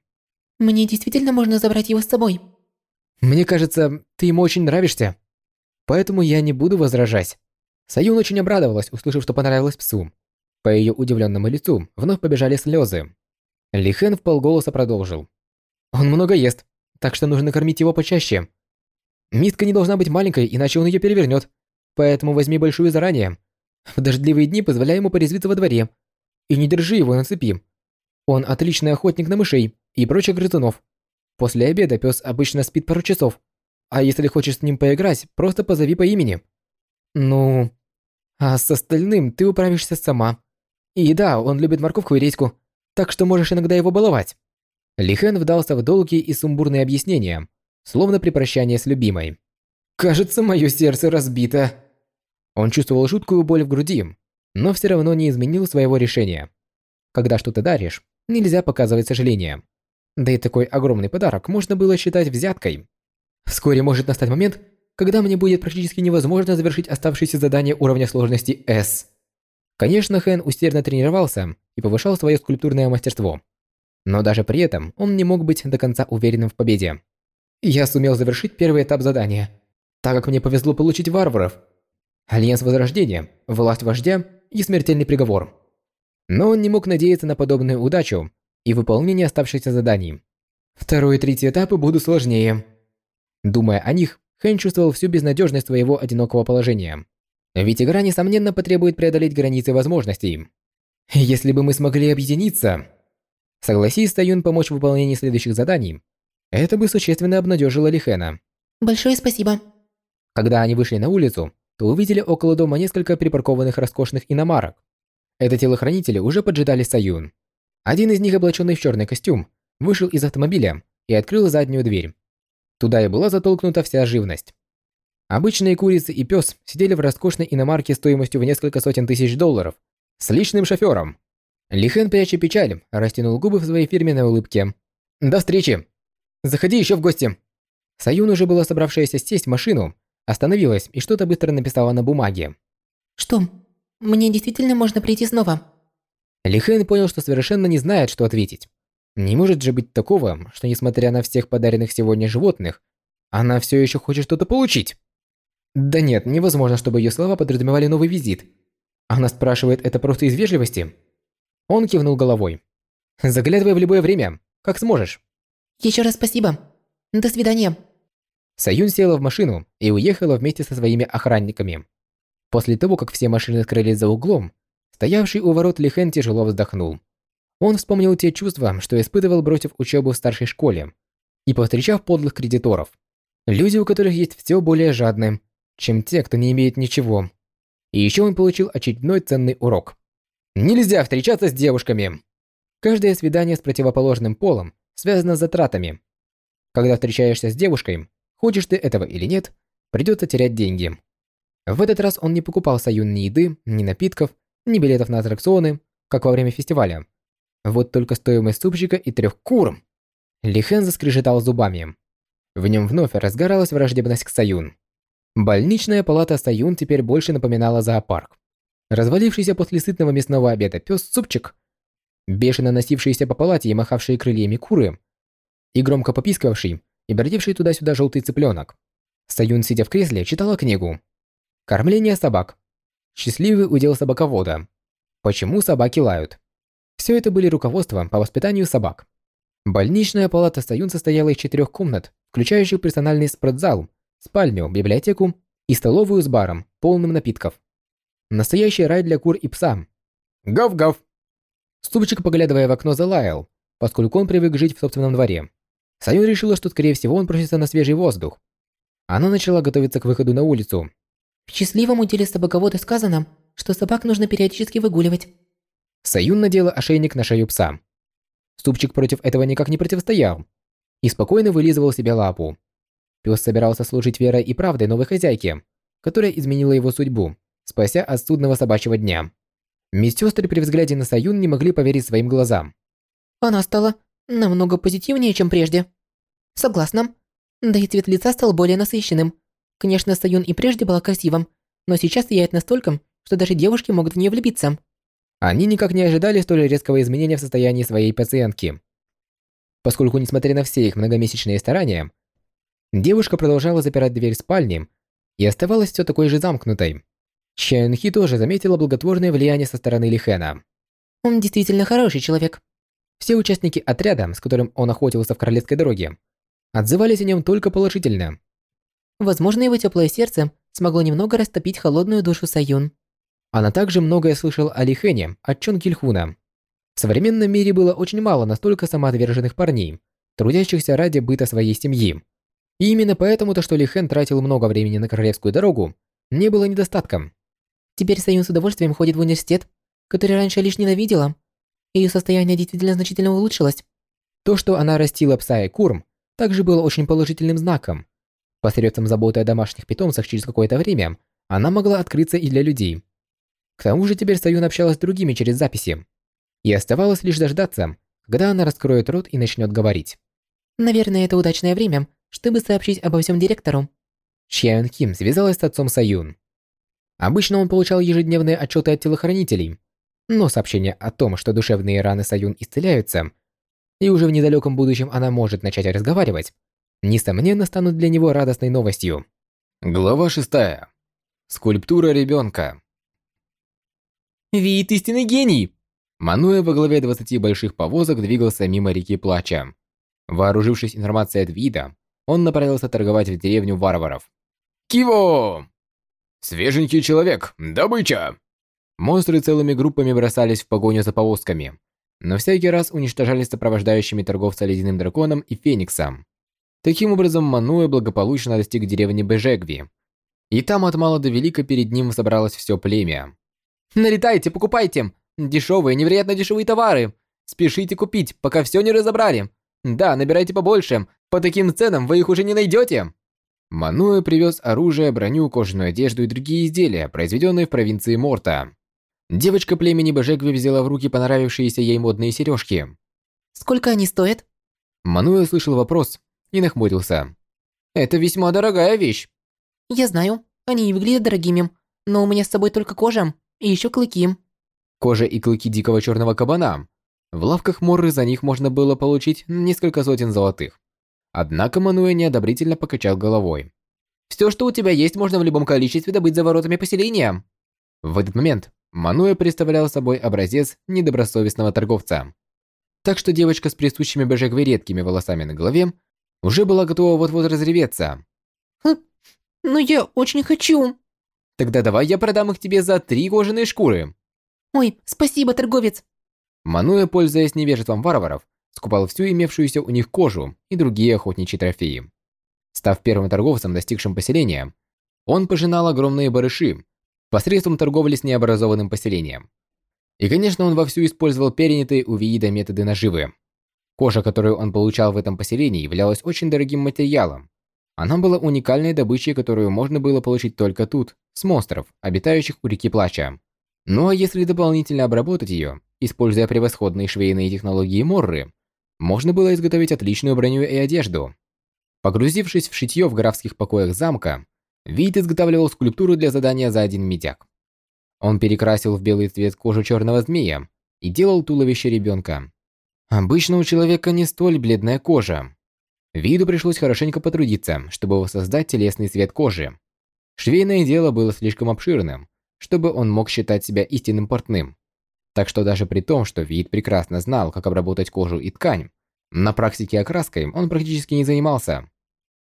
Мне действительно можно забрать его с собой? Мне кажется, ты ему очень нравишься. Поэтому я не буду возражать. Саюн очень обрадовалась, услышав, что понравилось псу. По ее удивленному лицу вновь побежали слезы. Лихен в полголоса продолжил. Он много ест, так что нужно кормить его почаще. Миска не должна быть маленькой, иначе он ее перевернет. Поэтому возьми большую заранее. В дождливые дни позволяй ему порезвиться во дворе. И не держи его на цепи. Он отличный охотник на мышей и прочих грызунов. После обеда пес обычно спит пару часов. А если хочешь с ним поиграть, просто позови по имени. Ну, а с остальным ты управишься сама. И да, он любит морковку и редьку, так что можешь иногда его баловать. Лихен вдался в долгие и сумбурные объяснения, словно при прощании с любимой. «Кажется, мое сердце разбито». Он чувствовал жуткую боль в груди, но все равно не изменил своего решения. Когда что-то даришь, нельзя показывать сожаление. Да и такой огромный подарок можно было считать взяткой. Вскоре может настать момент, когда мне будет практически невозможно завершить оставшиеся задания уровня сложности S. Конечно, Хэн усердно тренировался и повышал свое скульптурное мастерство. Но даже при этом он не мог быть до конца уверенным в победе. Я сумел завершить первый этап задания, так как мне повезло получить варваров. Альянс Возрождения, власть вождя и смертельный приговор. Но он не мог надеяться на подобную удачу и выполнение оставшихся заданий. Второй и третий этапы будут сложнее. Думая о них, Хэн чувствовал всю безнадежность своего одинокого положения. Ведь игра, несомненно, потребует преодолеть границы возможностей. Если бы мы смогли объединиться... Согласись Таюн помочь в выполнении следующих заданий, это бы существенно обнадежило Лихена. Большое спасибо. Когда они вышли на улицу, то увидели около дома несколько припаркованных роскошных иномарок. Это телохранители уже поджидали Саюн. Один из них, облаченный в черный костюм, вышел из автомобиля и открыл заднюю дверь. Туда и была затолкнута вся живность. Обычные курицы и пес сидели в роскошной иномарке стоимостью в несколько сотен тысяч долларов с личным шофером. Лихен, пряча печаль, растянул губы в своей фирменной улыбке. «До встречи! Заходи еще в гости!» Саюн, уже была собравшаяся сесть в машину, остановилась и что-то быстро написала на бумаге. «Что? Мне действительно можно прийти снова?» Лихен понял, что совершенно не знает, что ответить. Не может же быть такого, что несмотря на всех подаренных сегодня животных, она все еще хочет что-то получить. Да нет, невозможно, чтобы ее слова подразумевали новый визит. Она спрашивает это просто из вежливости. Он кивнул головой. Заглядывай в любое время, как сможешь. Еще раз спасибо. До свидания. Саюн села в машину и уехала вместе со своими охранниками. После того, как все машины скрылись за углом, стоявший у ворот Лихен тяжело вздохнул. Он вспомнил те чувства, что испытывал, бросив учебу в старшей школе, и повстречав подлых кредиторов. Люди, у которых есть все более жадные, чем те, кто не имеет ничего. И еще он получил очередной ценный урок. Нельзя встречаться с девушками. Каждое свидание с противоположным полом связано с затратами. Когда встречаешься с девушкой, хочешь ты этого или нет, придется терять деньги. В этот раз он не покупал Саюн еды, ни напитков, ни билетов на аттракционы, как во время фестиваля. Вот только стоимость супчика и трех кур. Лихен заскрежетал зубами. В нем вновь разгоралась враждебность к Саюн. Больничная палата Саюн теперь больше напоминала зоопарк. Развалившийся после сытного мясного обеда пес Супчик, бешено носившиеся по палате и махавшие крыльями куры, и громко попискивавший и бродивший туда-сюда желтый цыпленок. Саюн, сидя в кресле, читала книгу. «Кормление собак. Счастливый удел собаковода. Почему собаки лают?» Все это были руководства по воспитанию собак. Больничная палата Саюн состояла из четырех комнат, включающих персональный спортзал, спальню, библиотеку и столовую с баром, полным напитков. Настоящий рай для кур и пса. Гав-гав! Ступчик, поглядывая в окно, залаял, поскольку он привык жить в собственном дворе. Саюн решила, что, скорее всего, он просится на свежий воздух. Она начала готовиться к выходу на улицу. В счастливом уделе собаковода сказано, что собак нужно периодически выгуливать. Саюн надела ошейник на шею пса. Ступчик против этого никак не противостоял и спокойно вылизывал себе лапу. Пес собирался служить верой и правдой новой хозяйке, которая изменила его судьбу, спася от судного собачьего дня. Медсестры при взгляде на Саюн не могли поверить своим глазам. Она стала намного позитивнее, чем прежде. Согласна. Да и цвет лица стал более насыщенным. Конечно, Саюн и прежде была красивым, но сейчас сияет настолько, что даже девушки могут в нее влюбиться. Они никак не ожидали столь резкого изменения в состоянии своей пациентки. Поскольку, несмотря на все их многомесячные старания, девушка продолжала запирать дверь спальни и оставалась все такой же замкнутой. Чэн Хи тоже заметила благотворное влияние со стороны Лихена. Он действительно хороший человек. Все участники отряда, с которым он охотился в Королевской дороге, отзывались о нем только положительно. Возможно, его теплое сердце смогло немного растопить холодную душу Саюн. Она также многое слышала о Лихене от Чон Кильхуна. В современном мире было очень мало настолько самоотверженных парней, трудящихся ради быта своей семьи. И именно поэтому то, что Лихен тратил много времени на королевскую дорогу, не было недостатком. Теперь Саюн с удовольствием ходит в университет, который раньше лишь ненавидела. Ее состояние действительно значительно улучшилось. То, что она растила пса и курм, также было очень положительным знаком. Посредством заботы о домашних питомцах через какое-то время она могла открыться и для людей. К тому же теперь Саюн общалась с другими через записи. И оставалось лишь дождаться, когда она раскроет рот и начнет говорить. Наверное, это удачное время, чтобы сообщить обо всем директору. Чьян Ким связалась с отцом Саюн. Обычно он получал ежедневные отчеты от телохранителей, но сообщение о том, что душевные раны Саюн исцеляются, и уже в недалеком будущем она может начать разговаривать, несомненно станут для него радостной новостью. Глава 6. Скульптура ребенка. Вид истинный гений! Мануя во главе 20 больших повозок двигался мимо реки Плача. Вооружившись информацией от вида, он направился торговать в деревню варваров. Киво! Свеженький человек, добыча! Монстры целыми группами бросались в погоню за повозками, но всякий раз уничтожались сопровождающими торговца ледяным драконом и фениксом. Таким образом, Мануэ благополучно достиг деревни Бежегви. И там от мала до велика перед ним собралось все племя. Налетайте, покупайте! Дешевые, невероятно дешевые товары! Спешите купить, пока все не разобрали! Да, набирайте побольше, по таким ценам вы их уже не найдете!» Мануэ привез оружие, броню, кожаную одежду и другие изделия, произведенные в провинции Морта. Девочка племени Бежегви взяла в руки понравившиеся ей модные сережки. «Сколько они стоят?» Мануэ услышал вопрос и нахмурился. «Это весьма дорогая вещь». «Я знаю, они не выглядят дорогими, но у меня с собой только кожа. И еще клыки. Кожа и клыки дикого черного кабана. В лавках Морры за них можно было получить несколько сотен золотых. Однако Мануэ неодобрительно покачал головой. «Все, что у тебя есть, можно в любом количестве добыть за воротами поселения». В этот момент Мануэ представлял собой образец недобросовестного торговца. Так что девочка с присущими бежегве редкими волосами на голове уже была готова вот-вот разреветься. «Хм, «Но я очень хочу», Тогда давай я продам их тебе за три кожаные шкуры. Ой, спасибо, торговец. Мануя, пользуясь невежеством варваров, скупал всю имевшуюся у них кожу и другие охотничьи трофеи. Став первым торговцем, достигшим поселения, он пожинал огромные барыши посредством торговли с необразованным поселением. И, конечно, он вовсю использовал перенятые у Виида методы наживы. Кожа, которую он получал в этом поселении, являлась очень дорогим материалом, она была уникальной добычей, которую можно было получить только тут, с монстров, обитающих у реки Плача. Ну а если дополнительно обработать ее, используя превосходные швейные технологии Морры, можно было изготовить отличную броню и одежду. Погрузившись в шитье в графских покоях замка, Вид изготавливал скульптуру для задания за один медяк. Он перекрасил в белый цвет кожу черного змея и делал туловище ребенка. Обычно у человека не столь бледная кожа, Виду пришлось хорошенько потрудиться, чтобы воссоздать телесный цвет кожи. Швейное дело было слишком обширным, чтобы он мог считать себя истинным портным. Так что даже при том, что Вид прекрасно знал, как обработать кожу и ткань, на практике окраской он практически не занимался.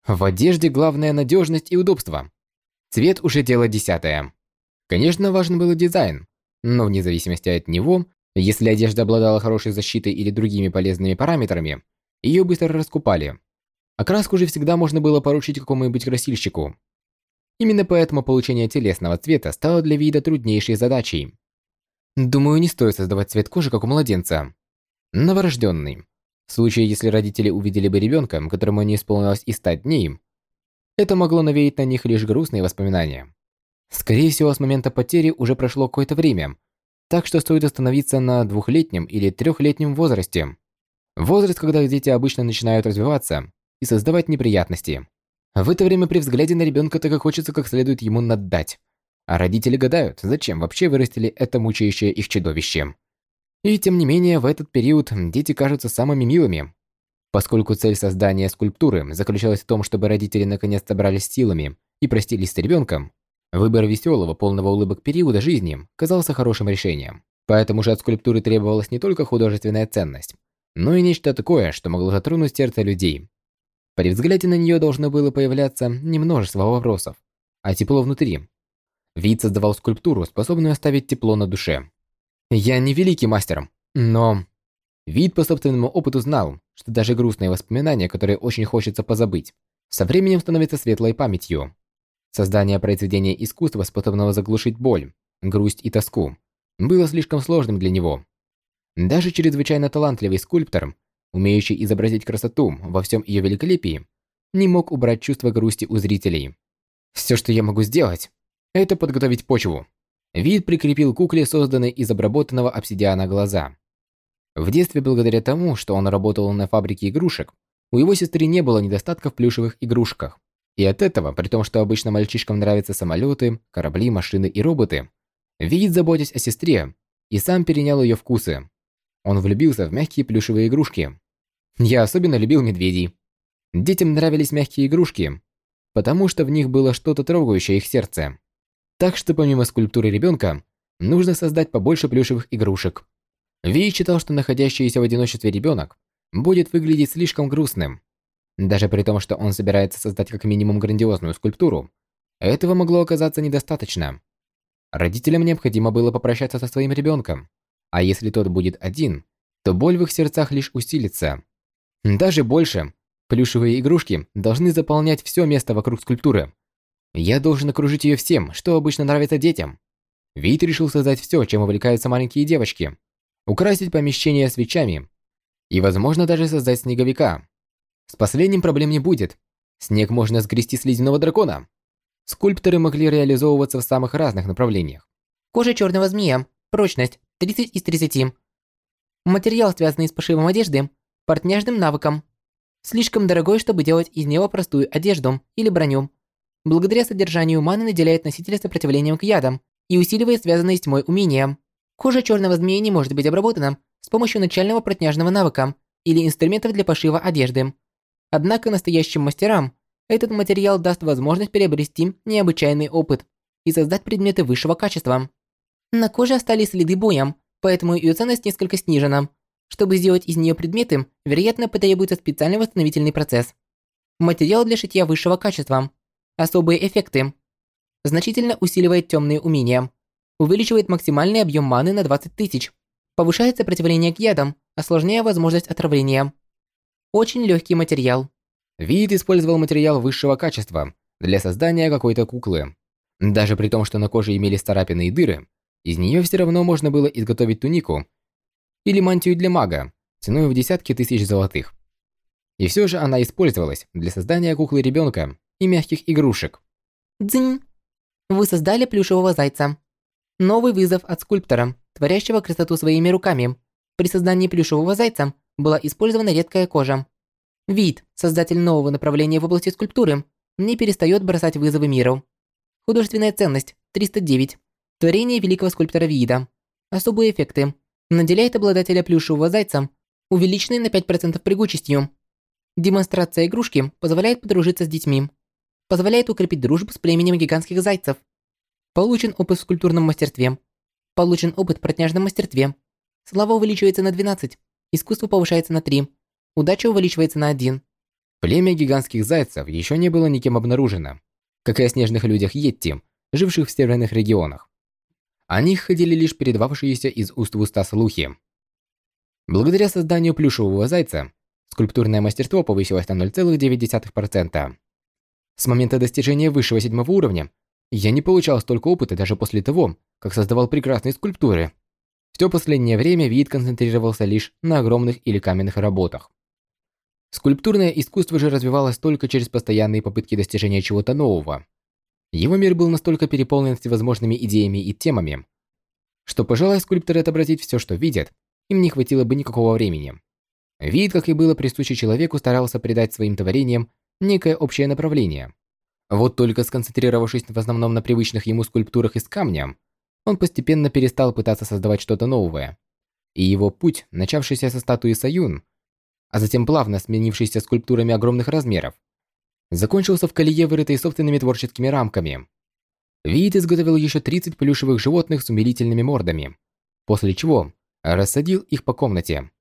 В одежде главное надежность и удобство. Цвет уже дело десятое. Конечно, важен был дизайн, но вне зависимости от него, если одежда обладала хорошей защитой или другими полезными параметрами, ее быстро раскупали. Окраску же всегда можно было поручить какому-нибудь красильщику. Именно поэтому получение телесного цвета стало для вида труднейшей задачей. Думаю, не стоит создавать цвет кожи, как у младенца. Новорожденный. В случае, если родители увидели бы ребенка, которому не исполнилось и стать дней, это могло навеять на них лишь грустные воспоминания. Скорее всего, с момента потери уже прошло какое-то время, так что стоит остановиться на двухлетнем или трехлетнем возрасте. Возраст, когда дети обычно начинают развиваться и создавать неприятности. В это время при взгляде на ребенка так и хочется как следует ему наддать. А родители гадают, зачем вообще вырастили это мучающее их чудовище. И тем не менее, в этот период дети кажутся самыми милыми. Поскольку цель создания скульптуры заключалась в том, чтобы родители наконец собрались силами и простились с ребенком, выбор веселого, полного улыбок периода жизни казался хорошим решением. Поэтому же от скульптуры требовалась не только художественная ценность, но и нечто такое, что могло затронуть сердце людей. При взгляде на нее должно было появляться не множество вопросов, а тепло внутри. Вид создавал скульптуру, способную оставить тепло на душе. Я не великий мастер, но... Вид по собственному опыту знал, что даже грустные воспоминания, которые очень хочется позабыть, со временем становятся светлой памятью. Создание произведения искусства, способного заглушить боль, грусть и тоску, было слишком сложным для него. Даже чрезвычайно талантливый скульптор, умеющий изобразить красоту во всем ее великолепии, не мог убрать чувство грусти у зрителей. Все, что я могу сделать, это подготовить почву. Вид прикрепил кукле созданной из обработанного обсидиана глаза. В детстве, благодаря тому, что он работал на фабрике игрушек, у его сестры не было недостатка в плюшевых игрушках. И от этого, при том, что обычно мальчишкам нравятся самолеты, корабли, машины и роботы, Вид, заботясь о сестре, и сам перенял ее вкусы. Он влюбился в мягкие плюшевые игрушки. Я особенно любил медведей. Детям нравились мягкие игрушки, потому что в них было что-то трогающее их сердце. Так что помимо скульптуры ребенка, нужно создать побольше плюшевых игрушек. Ви считал, что находящийся в одиночестве ребенок будет выглядеть слишком грустным. Даже при том, что он собирается создать как минимум грандиозную скульптуру, этого могло оказаться недостаточно. Родителям необходимо было попрощаться со своим ребенком, а если тот будет один, то боль в их сердцах лишь усилится. Даже больше, плюшевые игрушки должны заполнять все место вокруг скульптуры, я должен окружить ее всем, что обычно нравится детям. Вит решил создать все, чем увлекаются маленькие девочки. Украсить помещение свечами. И, возможно, даже создать снеговика. С последним проблем не будет. Снег можно сгрести с ледяного дракона. Скульпторы могли реализовываться в самых разных направлениях. Кожа черного змея. Прочность 30 из 30. Материал, связанный с пошивом одежды, портняжным навыком. Слишком дорогой, чтобы делать из него простую одежду или броню благодаря содержанию маны наделяет носителя сопротивлением к ядам и усиливает связанные с тьмой умения. Кожа черного змея не может быть обработана с помощью начального протяжного навыка или инструментов для пошива одежды. Однако настоящим мастерам этот материал даст возможность приобрести необычайный опыт и создать предметы высшего качества. На коже остались следы боя, поэтому ее ценность несколько снижена. Чтобы сделать из нее предметы, вероятно, потребуется специальный восстановительный процесс. Материал для шитья высшего качества. Особые эффекты. Значительно усиливает темные умения. Увеличивает максимальный объем маны на 20 тысяч. Повышает сопротивление к ядам, осложняя возможность отравления. Очень легкий материал. Вид использовал материал высшего качества для создания какой-то куклы. Даже при том, что на коже имелись царапины и дыры, из нее все равно можно было изготовить тунику или мантию для мага ценой в десятки тысяч золотых. И все же она использовалась для создания куклы ребенка и мягких игрушек. Дзынь. Вы создали плюшевого зайца. Новый вызов от скульптора, творящего красоту своими руками. При создании плюшевого зайца была использована редкая кожа. Вид, создатель нового направления в области скульптуры, не перестает бросать вызовы миру. Художественная ценность 309. Творение великого скульптора Вида. Особые эффекты. Наделяет обладателя плюшевого зайца увеличенной на 5% прыгучестью. Демонстрация игрушки позволяет подружиться с детьми позволяет укрепить дружбу с племенем гигантских зайцев. Получен опыт в скульптурном мастерстве. Получен опыт в протяжном мастерстве. Слава увеличивается на 12. Искусство повышается на 3. Удача увеличивается на 1. Племя гигантских зайцев еще не было никем обнаружено, как и о снежных людях Йетти, живших в северных регионах. О них ходили лишь передававшиеся из уст в уста слухи. Благодаря созданию плюшевого зайца, скульптурное мастерство повысилось на 0,9%. С момента достижения высшего седьмого уровня я не получал столько опыта даже после того, как создавал прекрасные скульптуры. Все последнее время вид концентрировался лишь на огромных или каменных работах. Скульптурное искусство же развивалось только через постоянные попытки достижения чего-то нового. Его мир был настолько переполнен всевозможными идеями и темами, что, пожелая скульпторы отобразить все, что видят, им не хватило бы никакого времени. Вид, как и было присуще человеку, старался придать своим творениям некое общее направление. Вот только сконцентрировавшись в основном на привычных ему скульптурах из камня, он постепенно перестал пытаться создавать что-то новое. И его путь, начавшийся со статуи Саюн, а затем плавно сменившийся скульптурами огромных размеров, закончился в колее, вырытой собственными творческими рамками. Вид изготовил еще 30 плюшевых животных с умилительными мордами, после чего рассадил их по комнате.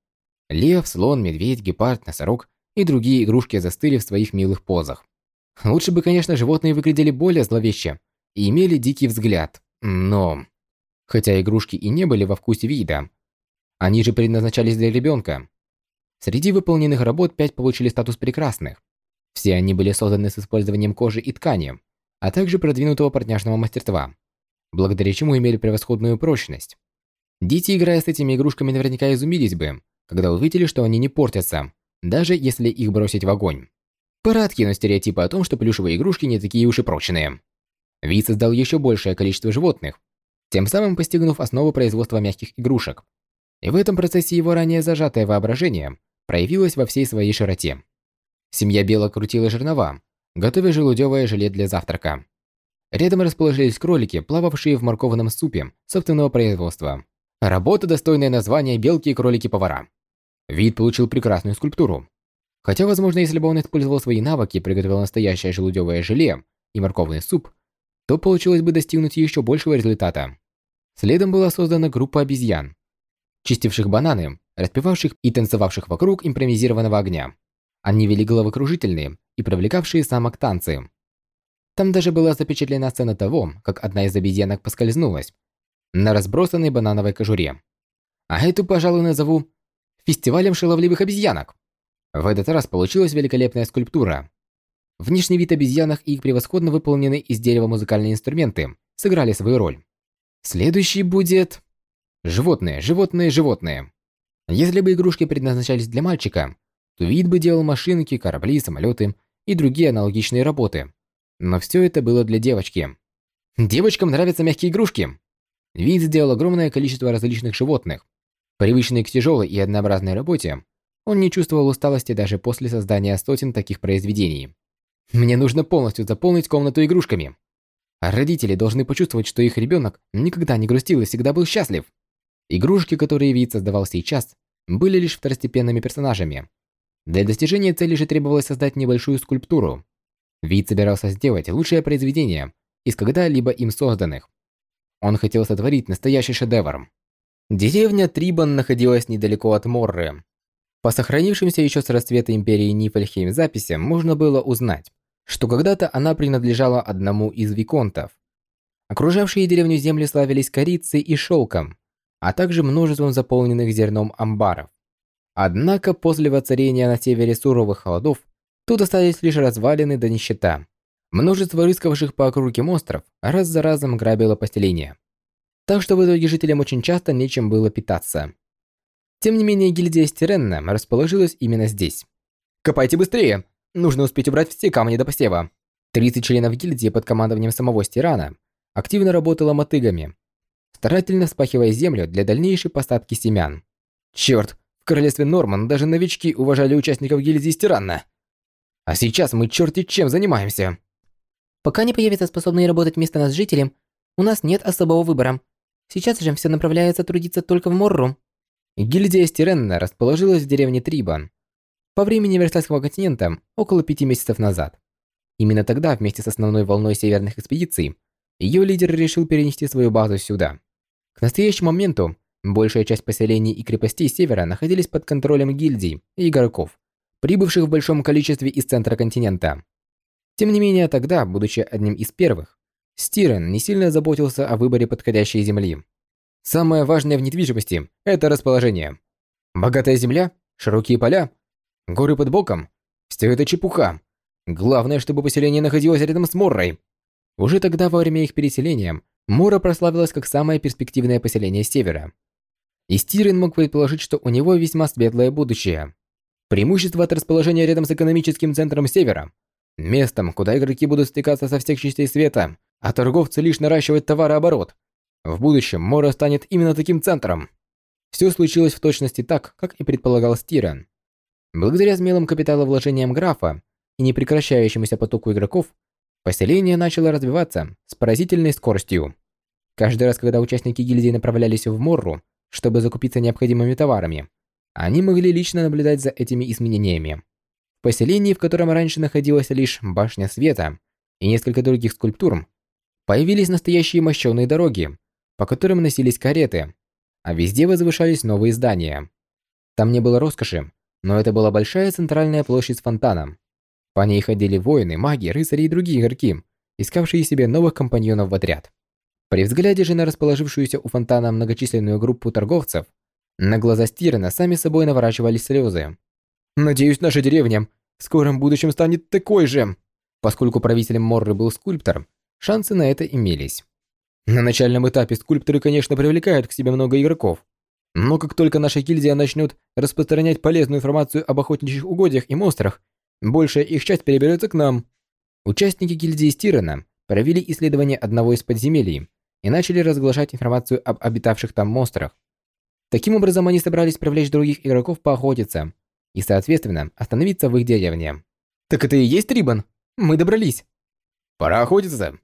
Лев, слон, медведь, гепард, носорог и другие игрушки застыли в своих милых позах. Лучше бы, конечно, животные выглядели более зловеще и имели дикий взгляд, но... Хотя игрушки и не были во вкусе вида, они же предназначались для ребенка. Среди выполненных работ пять получили статус прекрасных. Все они были созданы с использованием кожи и ткани, а также продвинутого партняшного мастерства, благодаря чему имели превосходную прочность. Дети, играя с этими игрушками, наверняка изумились бы, когда увидели, что они не портятся, даже если их бросить в огонь. Пора откинуть стереотипы о том, что плюшевые игрушки не такие уж и прочные. Вид создал еще большее количество животных, тем самым постигнув основу производства мягких игрушек. И в этом процессе его ранее зажатое воображение проявилось во всей своей широте. Семья Бела крутила жернова, готовя желудевое желе для завтрака. Рядом расположились кролики, плававшие в морковном супе собственного производства. Работа, достойная названия «Белки и кролики-повара». Вид получил прекрасную скульптуру. Хотя, возможно, если бы он использовал свои навыки и приготовил настоящее желудевое желе и морковный суп, то получилось бы достигнуть еще большего результата. Следом была создана группа обезьян, чистивших бананы, распевавших и танцевавших вокруг импровизированного огня. Они вели головокружительные и привлекавшие самок танцы. Там даже была запечатлена сцена того, как одна из обезьянок поскользнулась на разбросанной банановой кожуре. А эту, пожалуй, назову фестивалем шаловливых обезьянок. В этот раз получилась великолепная скульптура. Внешний вид обезьянок и их превосходно выполненные из дерева музыкальные инструменты сыграли свою роль. Следующий будет... Животные, животные, животные. Если бы игрушки предназначались для мальчика, то вид бы делал машинки, корабли, самолеты и другие аналогичные работы. Но все это было для девочки. Девочкам нравятся мягкие игрушки. Вид сделал огромное количество различных животных. Привычный к тяжелой и однообразной работе, он не чувствовал усталости даже после создания сотен таких произведений. Мне нужно полностью заполнить комнату игрушками. А родители должны почувствовать, что их ребенок никогда не грустил и всегда был счастлив. Игрушки, которые вид создавал сейчас, были лишь второстепенными персонажами. Для достижения цели же требовалось создать небольшую скульптуру. Вид собирался сделать лучшее произведение из когда-либо им созданных. Он хотел сотворить настоящий шедевр. Деревня Трибан находилась недалеко от Морры. По сохранившимся еще с расцвета империи Нифльхейм записям можно было узнать, что когда-то она принадлежала одному из виконтов. Окружавшие деревню земли славились корицей и шелком, а также множеством заполненных зерном амбаров. Однако после воцарения на севере суровых холодов тут остались лишь развалины да нищета. Множество рыскавших по округе монстров раз за разом грабило поселение. Так что в итоге жителям очень часто нечем было питаться. Тем не менее, гильдия Стиренна расположилась именно здесь. «Копайте быстрее! Нужно успеть убрать все камни до посева!» 30 членов гильдии под командованием самого Стирана активно работала мотыгами, старательно вспахивая землю для дальнейшей посадки семян. Черт, в королевстве Норман даже новички уважали участников гильдии Стиранна. А сейчас мы черти чем занимаемся. Пока не появятся способные работать вместо нас жители, у нас нет особого выбора. Сейчас же все направляется трудиться только в Морру. Гильдия Стиренна расположилась в деревне Трибан. По времени Версальского континента около пяти месяцев назад. Именно тогда, вместе с основной волной северных экспедиций, ее лидер решил перенести свою базу сюда. К настоящему моменту большая часть поселений и крепостей севера находились под контролем гильдий и игроков, прибывших в большом количестве из центра континента. Тем не менее, тогда, будучи одним из первых, Стирен не сильно заботился о выборе подходящей земли. Самое важное в недвижимости – это расположение. Богатая земля, широкие поля, горы под боком – все это чепуха. Главное, чтобы поселение находилось рядом с Моррой. Уже тогда, во время их переселения, Мора прославилась как самое перспективное поселение севера. И Стирен мог предположить, что у него весьма светлое будущее. Преимущество от расположения рядом с экономическим центром Севера, местом, куда игроки будут стекаться со всех частей света, а торговцы лишь наращивать товарооборот. В будущем Мора станет именно таким центром. Все случилось в точности так, как и предполагал Стирен. Благодаря смелым капиталовложениям графа и непрекращающемуся потоку игроков, поселение начало развиваться с поразительной скоростью. Каждый раз, когда участники гильдии направлялись в Морру, чтобы закупиться необходимыми товарами, они могли лично наблюдать за этими изменениями. В поселении, в котором раньше находилась лишь башня света и несколько других скульптур, появились настоящие мощеные дороги, по которым носились кареты, а везде возвышались новые здания. Там не было роскоши, но это была большая центральная площадь с фонтаном. По ней ходили воины, маги, рыцари и другие игроки, искавшие себе новых компаньонов в отряд. При взгляде же на расположившуюся у фонтана многочисленную группу торговцев, на глаза Стирена сами собой наворачивались слезы. «Надеюсь, наша деревня в скором будущем станет такой же!» Поскольку правителем Морры был скульптор, шансы на это имелись. На начальном этапе скульпторы, конечно, привлекают к себе много игроков. Но как только наша гильдия начнет распространять полезную информацию об охотничьих угодьях и монстрах, большая их часть переберется к нам. Участники гильдии Стирена провели исследование одного из подземелий и начали разглашать информацию об обитавших там монстрах. Таким образом, они собрались привлечь других игроков поохотиться и, соответственно, остановиться в их деревне. «Так это и есть Рибан? Мы добрались!» «Пора охотиться!»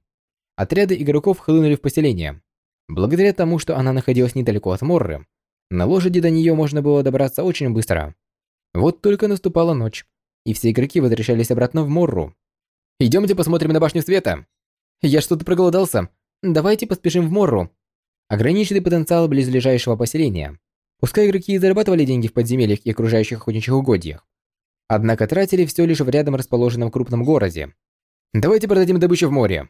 Отряды игроков хлынули в поселение. Благодаря тому, что она находилась недалеко от Морры, на лошади до нее можно было добраться очень быстро. Вот только наступала ночь, и все игроки возвращались обратно в Морру. «Идемте посмотрим на башню света!» «Я что-то проголодался. Давайте поспешим в Морру!» Ограниченный потенциал близлежащего поселения. Пускай игроки и зарабатывали деньги в подземельях и окружающих охотничьих угодьях. Однако тратили все лишь в рядом расположенном крупном городе. «Давайте продадим добычу в море!»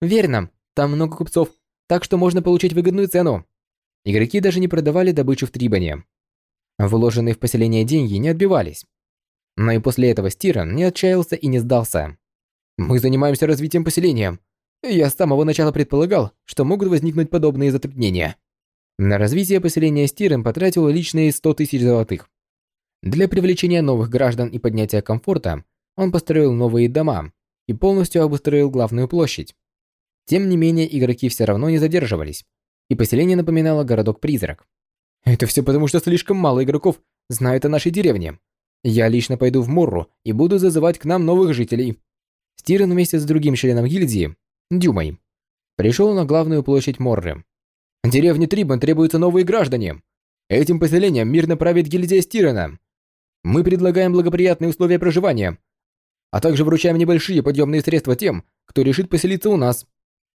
Верно, там много купцов, так что можно получить выгодную цену. Игроки даже не продавали добычу в Трибане. Вложенные в поселение деньги не отбивались. Но и после этого Стиран не отчаялся и не сдался. Мы занимаемся развитием поселения. Я с самого начала предполагал, что могут возникнуть подобные затруднения. На развитие поселения Стирен потратил личные 100 тысяч золотых. Для привлечения новых граждан и поднятия комфорта он построил новые дома и полностью обустроил главную площадь. Тем не менее, игроки все равно не задерживались, и поселение напоминало городок-призрак. Это все потому, что слишком мало игроков знают о нашей деревне. Я лично пойду в Морру и буду зазывать к нам новых жителей. Стирен вместе с другим членом гильдии, Дюмой, пришел на главную площадь Морры. Деревне Трибан требуются новые граждане. Этим поселением мирно правит гильдия Стирена. Мы предлагаем благоприятные условия проживания, а также вручаем небольшие подъемные средства тем, кто решит поселиться у нас.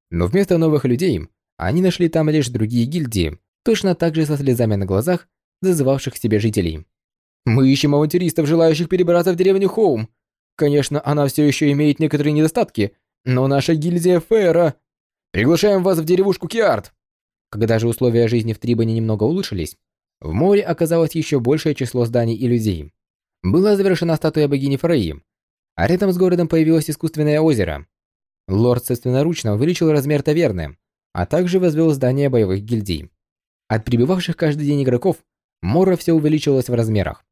Но вместо новых людей, они нашли там лишь другие гильдии, точно так же со слезами на глазах, зазывавших к себе жителей. «Мы ищем авантюристов, желающих перебраться в деревню Хоум. Конечно, она все еще имеет некоторые недостатки, но наша гильдия Фэра... Приглашаем вас в деревушку Киарт!» Когда же условия жизни в Трибане немного улучшились, в море оказалось еще большее число зданий и людей. Была завершена статуя богини Фараи, а рядом с городом появилось искусственное озеро, Лорд собственноручно увеличил размер таверны, а также возвел здание боевых гильдий. От прибывавших каждый день игроков Мора все увеличивалась в размерах.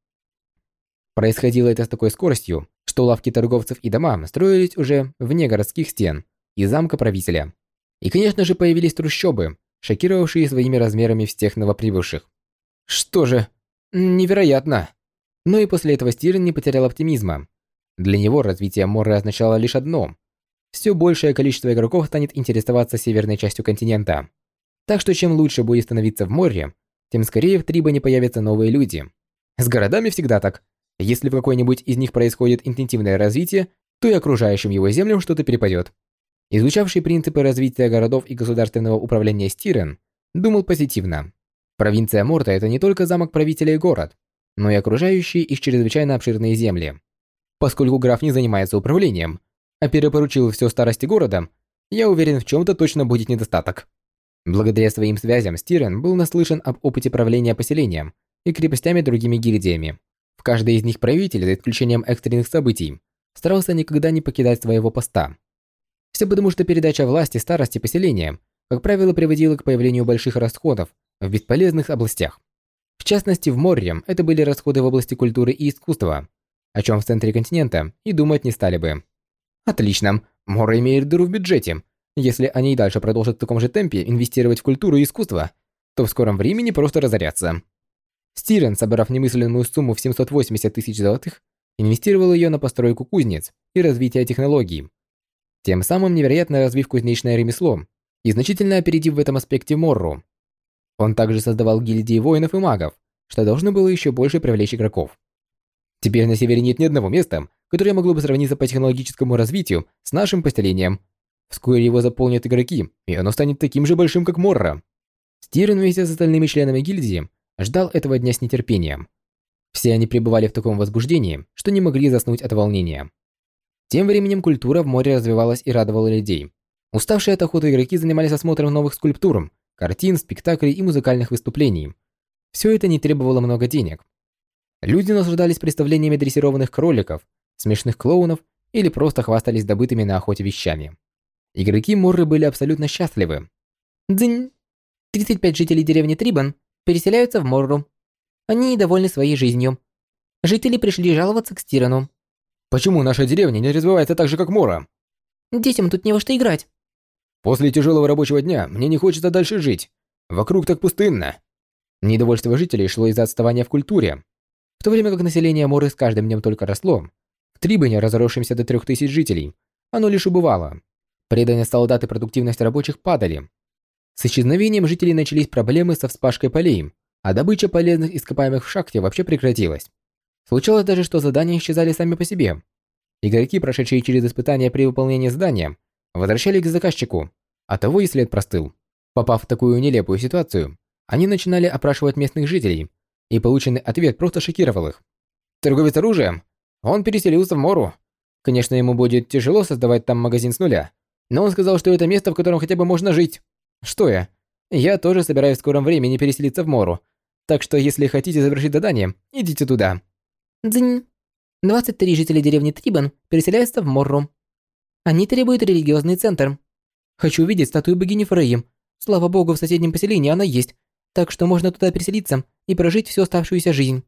Происходило это с такой скоростью, что лавки торговцев и дома строились уже вне городских стен и замка правителя. И, конечно же, появились трущобы, шокировавшие своими размерами всех новоприбывших. Что же, невероятно. Но и после этого Стирен не потерял оптимизма. Для него развитие Моры означало лишь одно все большее количество игроков станет интересоваться северной частью континента. Так что чем лучше будет становиться в море, тем скорее в Трибане появятся новые люди. С городами всегда так. Если в какой-нибудь из них происходит интенсивное развитие, то и окружающим его землям что-то перепадет. Изучавший принципы развития городов и государственного управления Стирен думал позитивно. Провинция Морта – это не только замок правителя и город, но и окружающие их чрезвычайно обширные земли. Поскольку граф не занимается управлением, а перепоручил все старости города, я уверен, в чем-то точно будет недостаток. Благодаря своим связям Стирен был наслышан об опыте правления поселением и крепостями другими гильдиями. В каждой из них правитель, за исключением экстренных событий, старался никогда не покидать своего поста. Все потому, что передача власти старости поселения, как правило, приводила к появлению больших расходов в бесполезных областях. В частности, в Морре это были расходы в области культуры и искусства, о чем в центре континента и думать не стали бы. Отлично, Морра имеет дыру в бюджете. Если они и дальше продолжат в таком же темпе инвестировать в культуру и искусство, то в скором времени просто разорятся. Стирен, собрав немысленную сумму в 780 тысяч золотых, инвестировал ее на постройку кузнец и развитие технологий, тем самым невероятно развив кузнечное ремесло и значительно опередив в этом аспекте Морру. Он также создавал гильдии воинов и магов, что должно было еще больше привлечь игроков. Теперь на севере нет ни одного места, которое могло бы сравниться по технологическому развитию с нашим поселением. Вскоре его заполнят игроки, и оно станет таким же большим, как Морра. Стирен вместе с остальными членами гильдии ждал этого дня с нетерпением. Все они пребывали в таком возбуждении, что не могли заснуть от волнения. Тем временем культура в море развивалась и радовала людей. Уставшие от охоты игроки занимались осмотром новых скульптур, картин, спектаклей и музыкальных выступлений. Все это не требовало много денег. Люди наслаждались представлениями дрессированных кроликов, смешных клоунов или просто хвастались добытыми на охоте вещами. Игроки Морры были абсолютно счастливы. Дзынь! 35 жителей деревни Трибан переселяются в Морру. Они недовольны своей жизнью. Жители пришли жаловаться к Стирану. Почему наша деревня не развивается так же, как Мора? Детям тут не во что играть. После тяжелого рабочего дня мне не хочется дальше жить. Вокруг так пустынно. Недовольство жителей шло из-за отставания в культуре. В то время как население Моры с каждым днем только росло, в Трибане, разросшемся до 3000 жителей, оно лишь убывало. Преданность солдат и продуктивность рабочих падали. С исчезновением жителей начались проблемы со вспашкой полей, а добыча полезных ископаемых в шахте вообще прекратилась. Случалось даже, что задания исчезали сами по себе. Игроки, прошедшие через испытания при выполнении задания, возвращались к заказчику, а того и след простыл. Попав в такую нелепую ситуацию, они начинали опрашивать местных жителей, и полученный ответ просто шокировал их. Торговец оружием? Он переселился в Мору. Конечно, ему будет тяжело создавать там магазин с нуля, но он сказал, что это место, в котором хотя бы можно жить. Что я? Я тоже собираюсь в скором времени переселиться в Мору, так что если хотите завершить задание, идите туда. Дзынь. 23 жителя деревни Трибан переселяются в Морру. Они требуют религиозный центр. Хочу увидеть статую богини Фрейи. Слава богу, в соседнем поселении она есть, так что можно туда переселиться и прожить всю оставшуюся жизнь.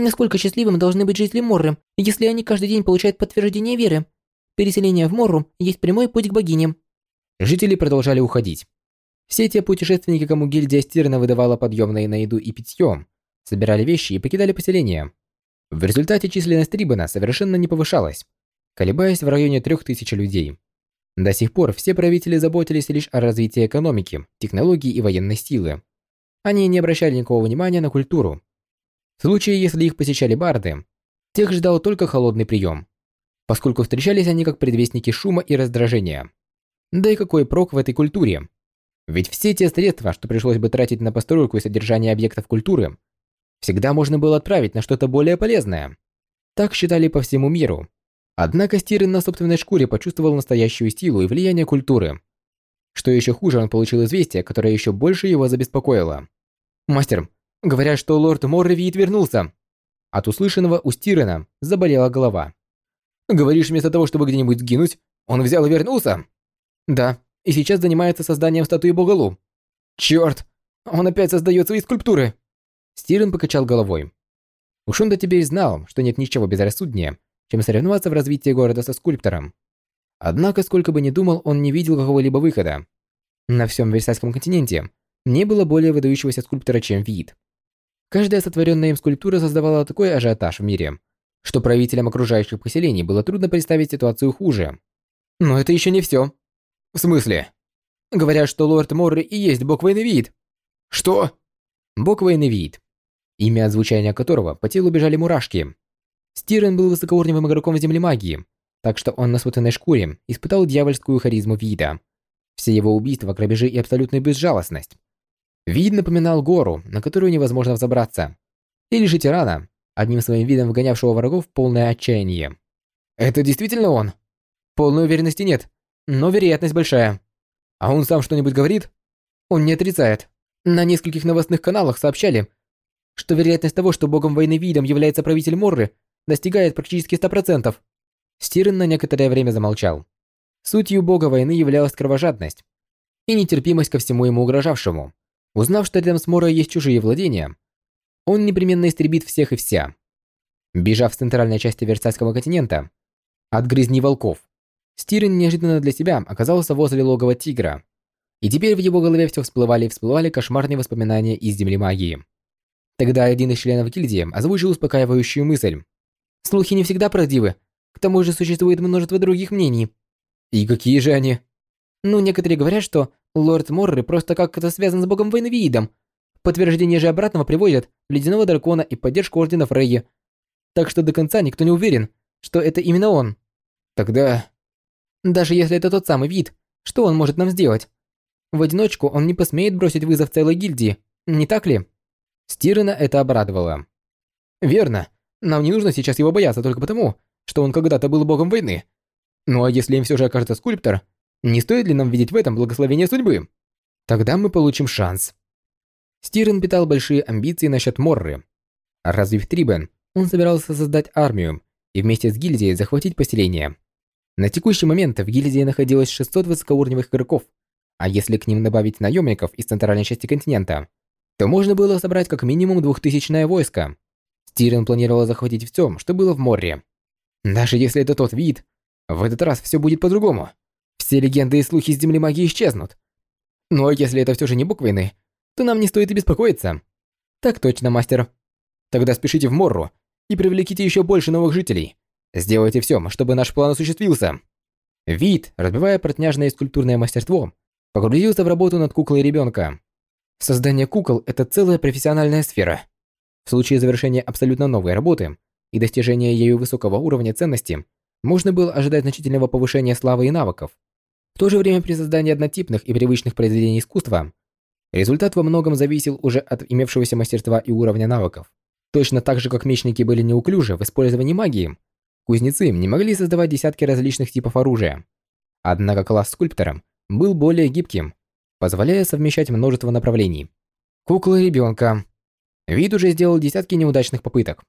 Насколько счастливым должны быть жители Морры, если они каждый день получают подтверждение веры? Переселение в Морру есть прямой путь к богине. Жители продолжали уходить. Все те путешественники, кому гильдия Стирна выдавала подъемные на еду и питье, собирали вещи и покидали поселение. В результате численность Трибана совершенно не повышалась, колебаясь в районе 3000 людей. До сих пор все правители заботились лишь о развитии экономики, технологий и военной силы. Они не обращали никакого внимания на культуру. В случае, если их посещали барды, тех ждал только холодный прием, поскольку встречались они как предвестники шума и раздражения. Да и какой прок в этой культуре? Ведь все те средства, что пришлось бы тратить на постройку и содержание объектов культуры, всегда можно было отправить на что-то более полезное. Так считали по всему миру. Однако Стирен на собственной шкуре почувствовал настоящую силу и влияние культуры. Что еще хуже, он получил известие, которое еще больше его забеспокоило. «Мастер, говорят, что лорд Морревит вернулся!» От услышанного у Стирена заболела голова. «Говоришь, вместо того, чтобы где-нибудь сгинуть, он взял и вернулся?» «Да, и сейчас занимается созданием статуи Богалу». «Чёрт! Он опять создает свои скульптуры!» Стирен покачал головой. Уж он до теперь знал, что нет ничего безрассуднее, чем соревноваться в развитии города со скульптором. Однако, сколько бы ни думал, он не видел какого-либо выхода. На всем Версальском континенте не было более выдающегося скульптора, чем Вид. Каждая сотворенная им скульптура создавала такой ажиотаж в мире, что правителям окружающих поселений было трудно представить ситуацию хуже. Но это еще не все. В смысле? Говорят, что лорд Морри и есть бог войны Вид. Что? Бог войны Вид имя от звучания которого по телу бежали мурашки. Стирен был высокоуровневым игроком в земле магии, так что он на собственной шкуре испытал дьявольскую харизму вида. Все его убийства, грабежи и абсолютную безжалостность. Вид напоминал гору, на которую невозможно взобраться. Или же тирана, одним своим видом вгонявшего врагов в полное отчаяние. Это действительно он? Полной уверенности нет, но вероятность большая. А он сам что-нибудь говорит? Он не отрицает. На нескольких новостных каналах сообщали, что вероятность того, что богом войны видом является правитель Морры, достигает практически 100%. Стирен на некоторое время замолчал. Сутью бога войны являлась кровожадность и нетерпимость ко всему ему угрожавшему. Узнав, что рядом с Морой есть чужие владения, он непременно истребит всех и вся. Бежав в центральной части Версальского континента, от грызни волков, Стирен неожиданно для себя оказался возле логова тигра. И теперь в его голове все всплывали и всплывали кошмарные воспоминания из земли магии. Тогда один из членов гильдии озвучил успокаивающую мысль. «Слухи не всегда правдивы. К тому же существует множество других мнений». «И какие же они?» «Ну, некоторые говорят, что лорд Морры просто как-то связан с богом войны Виидом. Подтверждение же обратного приводят Ледяного Дракона и поддержку Ордена Фрейи. Так что до конца никто не уверен, что это именно он. Тогда... Даже если это тот самый вид, что он может нам сделать? В одиночку он не посмеет бросить вызов целой гильдии, не так ли? Стирена это обрадовало. Верно. Нам не нужно сейчас его бояться только потому, что он когда-то был богом войны. Ну а если им все же окажется скульптор, не стоит ли нам видеть в этом благословение судьбы? Тогда мы получим шанс. Стирен питал большие амбиции насчет Морры. Развив Трибен, он собирался создать армию и вместе с гильдией захватить поселение. На текущий момент в гильдии находилось 600 высокоуровневых игроков, а если к ним добавить наемников из центральной части континента, то можно было собрать как минимум двухтысячное войско. Стирен планировал захватить все, что было в море. Даже если это тот вид, в этот раз все будет по-другому. Все легенды и слухи с земли магии исчезнут. Но если это все же не буквины, то нам не стоит и беспокоиться. Так точно, мастер. Тогда спешите в Морру и привлеките еще больше новых жителей. Сделайте все, чтобы наш план осуществился. Вид, разбивая протяжное скульптурное мастерство, погрузился в работу над куклой ребенка. Создание кукол – это целая профессиональная сфера. В случае завершения абсолютно новой работы и достижения ею высокого уровня ценности, можно было ожидать значительного повышения славы и навыков. То же время при создании однотипных и привычных произведений искусства, результат во многом зависел уже от имевшегося мастерства и уровня навыков. Точно так же, как мечники были неуклюжи в использовании магии, кузнецы не могли создавать десятки различных типов оружия. Однако класс скульптора был более гибким, позволяя совмещать множество направлений. Кукла ребенка. Вид уже сделал десятки неудачных попыток.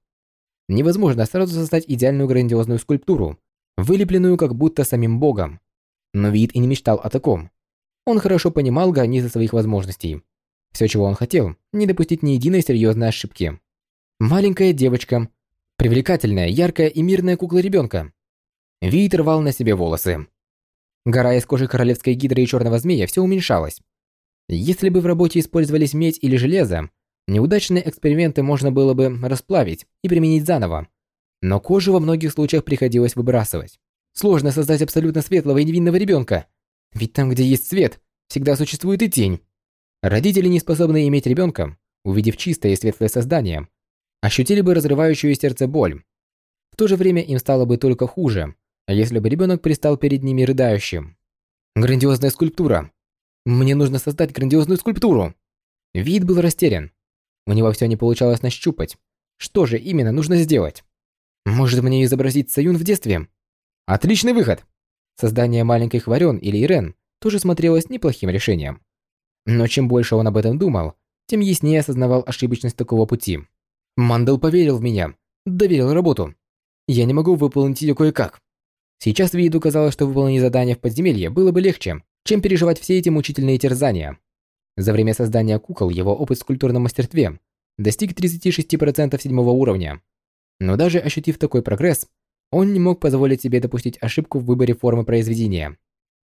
Невозможно сразу создать идеальную грандиозную скульптуру, вылепленную как будто самим богом. Но Вид и не мечтал о таком. Он хорошо понимал границы своих возможностей. Все, чего он хотел, не допустить ни единой серьезной ошибки. Маленькая девочка. Привлекательная, яркая и мирная кукла ребенка. Вид рвал на себе волосы. Гора из кожи королевской гидры и черного змея все уменьшалась. Если бы в работе использовались медь или железо, неудачные эксперименты можно было бы расплавить и применить заново. Но кожу во многих случаях приходилось выбрасывать. Сложно создать абсолютно светлого и невинного ребенка. Ведь там, где есть свет, всегда существует и тень. Родители, не способные иметь ребенка, увидев чистое и светлое создание, ощутили бы разрывающую сердце боль. В то же время им стало бы только хуже, если бы ребенок пристал перед ними рыдающим. Грандиозная скульптура. Мне нужно создать грандиозную скульптуру. Вид был растерян. У него все не получалось нащупать. Что же именно нужно сделать? Может мне изобразить Саюн в детстве? Отличный выход. Создание маленьких Варен или Ирен тоже смотрелось неплохим решением. Но чем больше он об этом думал, тем яснее осознавал ошибочность такого пути. Мандел поверил в меня, доверил работу. Я не могу выполнить ее кое-как. Сейчас Виду казалось, что выполнение задания в подземелье было бы легче, чем переживать все эти мучительные терзания. За время создания кукол его опыт в скульптурном мастерстве достиг 36% седьмого уровня. Но даже ощутив такой прогресс, он не мог позволить себе допустить ошибку в выборе формы произведения.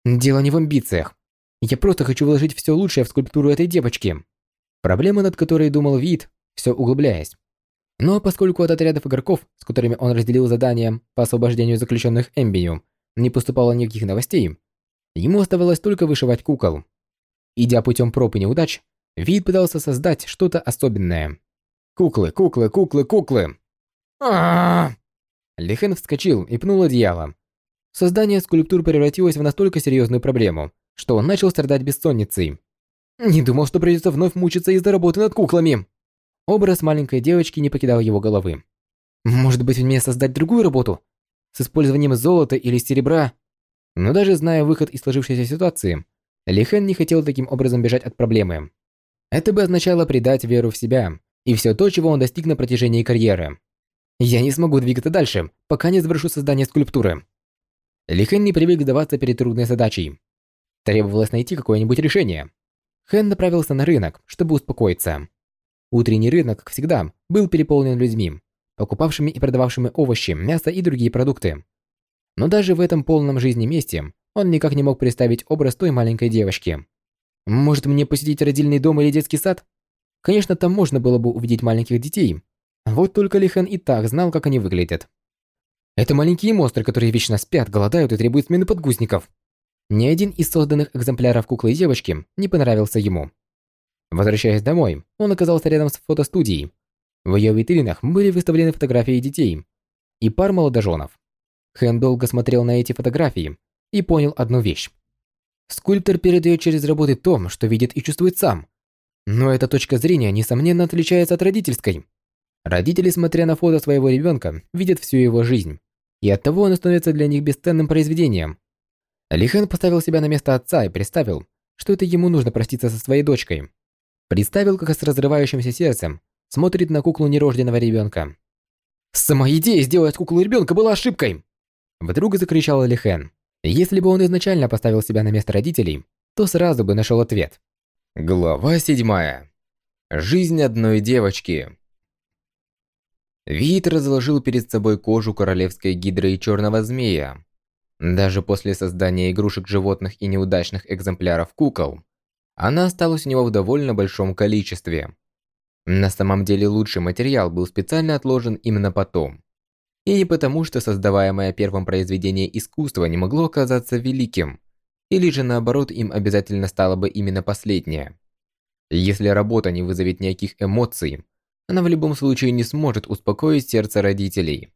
Дело не в амбициях. Я просто хочу вложить все лучшее в скульптуру этой девочки. Проблема, над которой думал Вид, все углубляясь. Но поскольку от отрядов игроков, с которыми он разделил задания по освобождению заключенных Эмбию, не поступало никаких новостей, ему оставалось только вышивать кукол. Идя путем проб и неудач, Вид пытался создать что-то особенное. Куклы, куклы, куклы, куклы. а Лихен вскочил и пнул одеяло. Создание скульптур превратилось в настолько серьезную проблему, что он начал страдать бессонницей. Не думал, что придется вновь мучиться из-за работы над куклами. Образ маленькой девочки не покидал его головы. Может быть, мне создать другую работу? С использованием золота или серебра? Но даже зная выход из сложившейся ситуации, Лихен не хотел таким образом бежать от проблемы. Это бы означало предать веру в себя и все то, чего он достиг на протяжении карьеры. Я не смогу двигаться дальше, пока не завершу создание скульптуры. Лихен не привык сдаваться перед трудной задачей. Требовалось найти какое-нибудь решение. Хэн направился на рынок, чтобы успокоиться. Утренний рынок, как всегда, был переполнен людьми, покупавшими и продававшими овощи, мясо и другие продукты. Но даже в этом полном жизни месте он никак не мог представить образ той маленькой девочки. Может мне посетить родильный дом или детский сад? Конечно, там можно было бы увидеть маленьких детей. Вот только Лихан и так знал, как они выглядят. Это маленькие монстры, которые вечно спят, голодают и требуют смены подгузников. Ни один из созданных экземпляров куклы девочки не понравился ему. Возвращаясь домой, он оказался рядом с фотостудией. В ее витринах были выставлены фотографии детей и пар молодоженов. Хэн долго смотрел на эти фотографии и понял одну вещь. Скульптор передает через работы то, что видит и чувствует сам. Но эта точка зрения, несомненно, отличается от родительской. Родители, смотря на фото своего ребенка, видят всю его жизнь. И оттого он становится для них бесценным произведением. Лихан поставил себя на место отца и представил, что это ему нужно проститься со своей дочкой. Представил, как с разрывающимся сердцем смотрит на куклу нерожденного ребенка. «Сама идея сделать куклу ребенка была ошибкой!» Вдруг закричал Лихен. Если бы он изначально поставил себя на место родителей, то сразу бы нашел ответ. Глава седьмая. Жизнь одной девочки. Вид разложил перед собой кожу королевской гидры и черного змея. Даже после создания игрушек животных и неудачных экземпляров кукол, она осталась у него в довольно большом количестве. На самом деле лучший материал был специально отложен именно потом. И не потому, что создаваемое первым произведение искусства не могло оказаться великим, или же наоборот им обязательно стало бы именно последнее. Если работа не вызовет никаких эмоций, она в любом случае не сможет успокоить сердце родителей.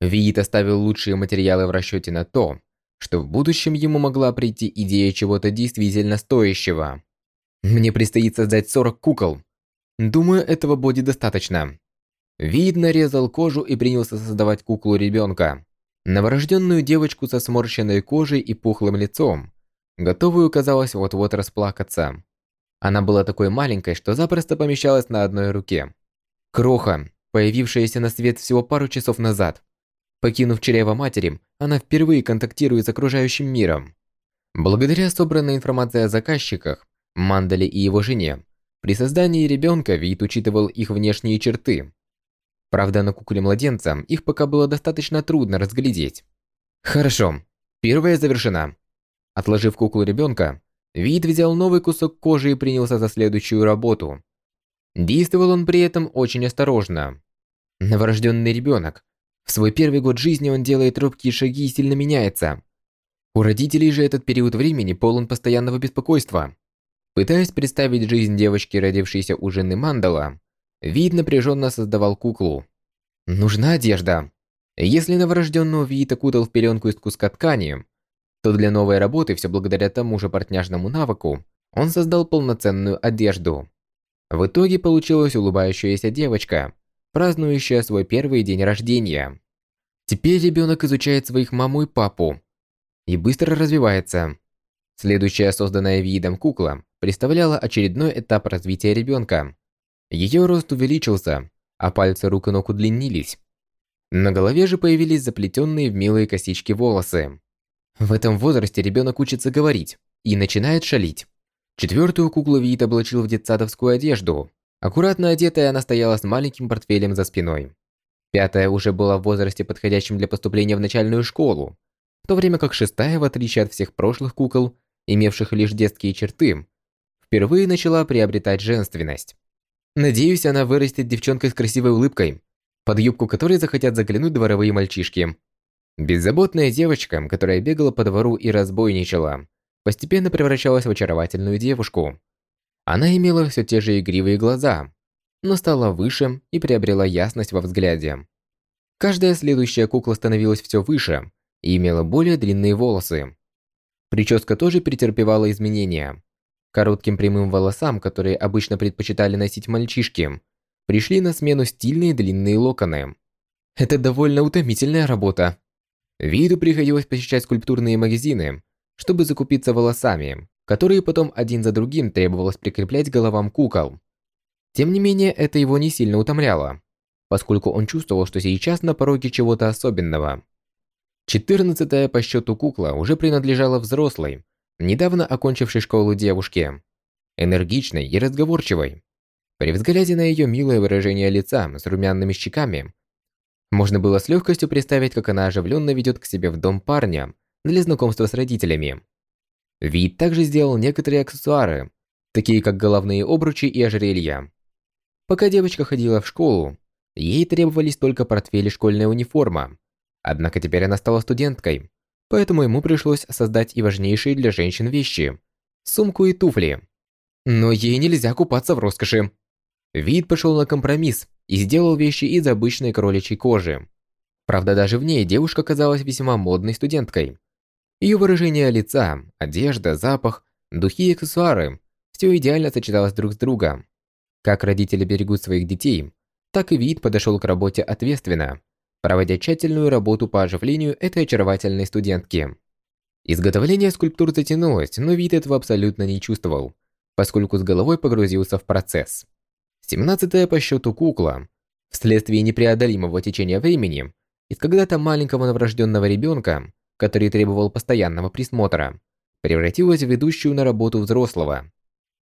Виит оставил лучшие материалы в расчете на то, что в будущем ему могла прийти идея чего-то действительно стоящего. Мне предстоит создать 40 кукол. Думаю, этого будет достаточно. Вид нарезал кожу и принялся создавать куклу ребенка. Новорожденную девочку со сморщенной кожей и пухлым лицом, готовую, казалось, вот-вот расплакаться. Она была такой маленькой, что запросто помещалась на одной руке. Кроха, появившаяся на свет всего пару часов назад. Покинув чрево матери, она впервые контактирует с окружающим миром. Благодаря собранной информации о заказчиках, Мандале и его жене, при создании ребенка вид учитывал их внешние черты. Правда, на кукле младенца их пока было достаточно трудно разглядеть. Хорошо, первая завершена. Отложив куклу ребенка, Вид взял новый кусок кожи и принялся за следующую работу. Действовал он при этом очень осторожно. Новорожденный ребенок. В свой первый год жизни он делает робкие шаги и сильно меняется. У родителей же этот период времени полон постоянного беспокойства. Пытаясь представить жизнь девочки, родившейся у жены Мандала, Вид напряженно создавал куклу. Нужна одежда. Если новорожденного Вид окутал в пеленку из куска ткани, то для новой работы, все благодаря тому же портняжному навыку, он создал полноценную одежду. В итоге получилась улыбающаяся девочка, празднующая свой первый день рождения. Теперь ребенок изучает своих маму и папу и быстро развивается. Следующая созданная видом кукла представляла очередной этап развития ребенка. Ее рост увеличился, а пальцы рук и ног удлинились. На голове же появились заплетенные в милые косички волосы. В этом возрасте ребенок учится говорить и начинает шалить. Четвертую куклу Виит облачил в детсадовскую одежду. Аккуратно одетая, она стояла с маленьким портфелем за спиной. Пятая уже была в возрасте, подходящем для поступления в начальную школу, в то время как шестая, в отличие от всех прошлых кукол, имевших лишь детские черты, впервые начала приобретать женственность. Надеюсь, она вырастет девчонкой с красивой улыбкой, под юбку которой захотят заглянуть дворовые мальчишки. Беззаботная девочка, которая бегала по двору и разбойничала, постепенно превращалась в очаровательную девушку. Она имела все те же игривые глаза, но стала выше и приобрела ясность во взгляде. Каждая следующая кукла становилась все выше и имела более длинные волосы. Прическа тоже претерпевала изменения. Коротким прямым волосам, которые обычно предпочитали носить мальчишки, пришли на смену стильные длинные локоны. Это довольно утомительная работа. Виду приходилось посещать скульптурные магазины, чтобы закупиться волосами, которые потом один за другим требовалось прикреплять головам кукол. Тем не менее, это его не сильно утомляло, поскольку он чувствовал, что сейчас на пороге чего-то особенного. Четырнадцатая по счету кукла уже принадлежала взрослой, недавно окончившей школу девушке, энергичной и разговорчивой. При взгляде на ее милое выражение лица с румяными щеками, можно было с легкостью представить, как она оживленно ведет к себе в дом парня для знакомства с родителями. Вид также сделал некоторые аксессуары, такие как головные обручи и ожерелья. Пока девочка ходила в школу, ей требовались только портфель и школьная униформа. Однако теперь она стала студенткой, поэтому ему пришлось создать и важнейшие для женщин вещи – сумку и туфли. Но ей нельзя купаться в роскоши. Вид пошел на компромисс и сделал вещи из обычной кроличьей кожи. Правда, даже в ней девушка казалась весьма модной студенткой. Ее выражение лица, одежда, запах, духи и аксессуары – все идеально сочеталось друг с другом. Как родители берегут своих детей, так и вид подошел к работе ответственно, проводя тщательную работу по оживлению этой очаровательной студентки. Изготовление скульптур затянулось, но вид этого абсолютно не чувствовал, поскольку с головой погрузился в процесс. Семнадцатая по счету кукла, вследствие непреодолимого течения времени, из когда-то маленького новорожденного ребенка, который требовал постоянного присмотра, превратилась в ведущую на работу взрослого.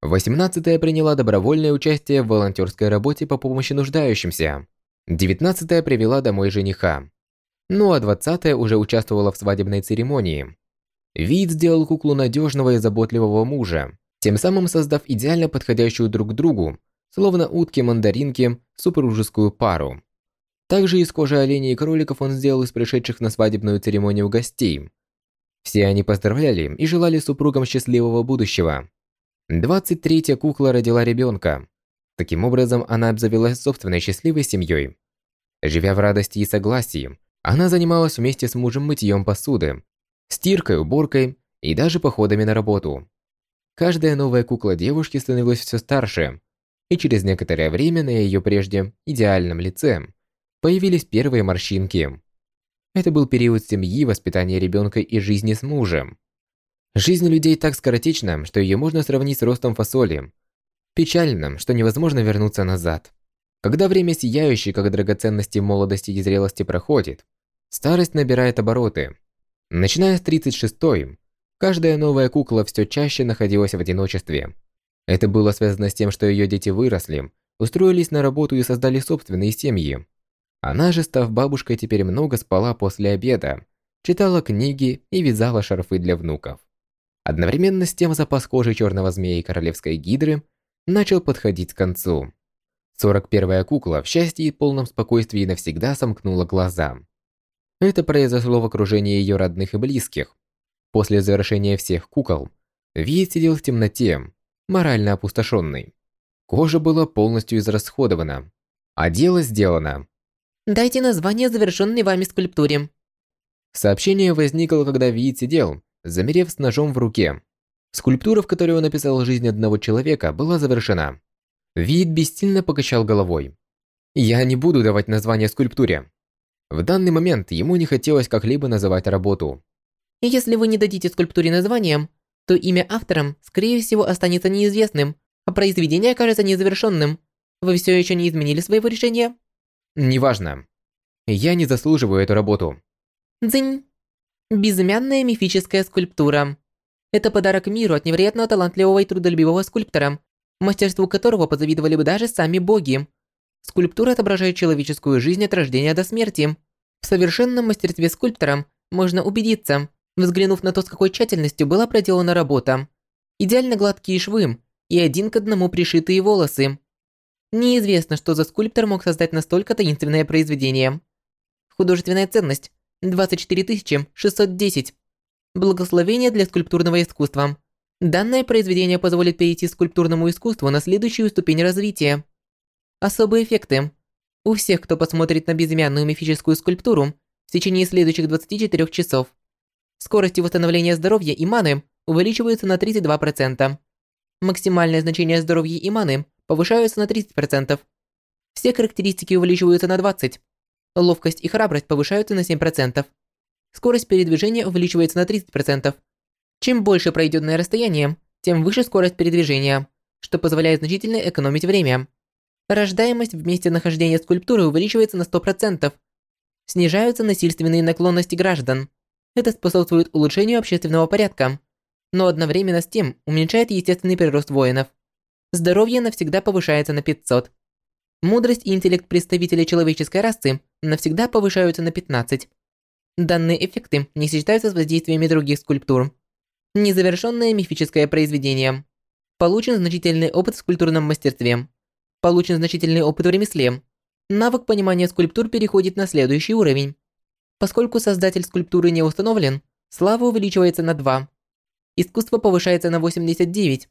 Восемнадцатая приняла добровольное участие в волонтерской работе по помощи нуждающимся. Девятнадцатая привела домой жениха. Ну а двадцатая уже участвовала в свадебной церемонии. Вид сделал куклу надежного и заботливого мужа, тем самым создав идеально подходящую друг другу словно утки-мандаринки, супружескую пару. Также из кожи оленей и кроликов он сделал из пришедших на свадебную церемонию гостей. Все они поздравляли и желали супругам счастливого будущего. 23-я кукла родила ребенка. Таким образом, она обзавелась собственной счастливой семьей. Живя в радости и согласии, она занималась вместе с мужем мытьем посуды, стиркой, уборкой и даже походами на работу. Каждая новая кукла девушки становилась все старше, и через некоторое время на ее прежде идеальном лице появились первые морщинки. Это был период семьи, воспитания ребенка и жизни с мужем. Жизнь людей так скоротечна, что ее можно сравнить с ростом фасоли. Печально, что невозможно вернуться назад. Когда время сияющее, как драгоценности молодости и зрелости проходит, старость набирает обороты. Начиная с 36-й, каждая новая кукла все чаще находилась в одиночестве – это было связано с тем, что ее дети выросли, устроились на работу и создали собственные семьи. Она же, став бабушкой, теперь много спала после обеда, читала книги и вязала шарфы для внуков. Одновременно с тем запас кожи черного змея и королевской гидры начал подходить к концу. 41-я кукла в счастье и полном спокойствии навсегда сомкнула глаза. Это произошло в окружении ее родных и близких. После завершения всех кукол, Виет сидел в темноте, морально опустошенный. Кожа была полностью израсходована, а дело сделано. Дайте название завершенной вами скульптуре. Сообщение возникло, когда Виит сидел, замерев с ножом в руке. Скульптура, в которой он описал жизнь одного человека, была завершена. Виит бессильно покачал головой. «Я не буду давать название скульптуре». В данный момент ему не хотелось как-либо называть работу. «Если вы не дадите скульптуре название, то имя автором, скорее всего, останется неизвестным, а произведение окажется незавершенным. Вы все еще не изменили своего решения? Неважно. Я не заслуживаю эту работу. Дзынь. Безымянная мифическая скульптура. Это подарок миру от невероятно талантливого и трудолюбивого скульптора, мастерству которого позавидовали бы даже сами боги. Скульптура отображает человеческую жизнь от рождения до смерти. В совершенном мастерстве скульптора можно убедиться, взглянув на то, с какой тщательностью была проделана работа. Идеально гладкие швы и один к одному пришитые волосы. Неизвестно, что за скульптор мог создать настолько таинственное произведение. Художественная ценность – 24 610. Благословение для скульптурного искусства. Данное произведение позволит перейти скульптурному искусству на следующую ступень развития. Особые эффекты. У всех, кто посмотрит на безымянную мифическую скульптуру в течение следующих 24 часов, Скорости восстановления здоровья и маны увеличиваются на 32%. Максимальное значение здоровья и маны повышаются на 30%. Все характеристики увеличиваются на 20%. Ловкость и храбрость повышаются на 7%. Скорость передвижения увеличивается на 30%. Чем больше пройденное расстояние, тем выше скорость передвижения, что позволяет значительно экономить время. Рождаемость в месте нахождения скульптуры увеличивается на 100%. Снижаются насильственные наклонности граждан. Это способствует улучшению общественного порядка, но одновременно с тем уменьшает естественный прирост воинов. Здоровье навсегда повышается на 500. Мудрость и интеллект представителя человеческой расы навсегда повышаются на 15. Данные эффекты не сочетаются с воздействиями других скульптур. Незавершенное мифическое произведение. Получен значительный опыт в скульптурном мастерстве. Получен значительный опыт в ремесле. Навык понимания скульптур переходит на следующий уровень. Поскольку создатель скульптуры не установлен, слава увеличивается на 2. Искусство повышается на 89.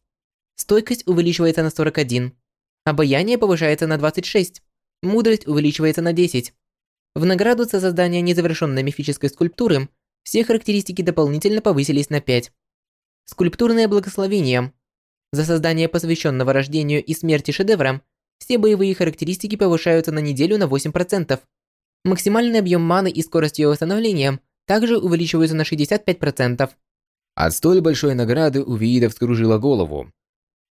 Стойкость увеличивается на 41. Обаяние повышается на 26. Мудрость увеличивается на 10. В награду за создание незавершенной мифической скульптуры все характеристики дополнительно повысились на 5. Скульптурное благословение. За создание посвященного рождению и смерти шедевра все боевые характеристики повышаются на неделю на 8%. Максимальный объем маны и скорость ее восстановления также увеличиваются на 65%. От столь большой награды у Виида вскружила голову.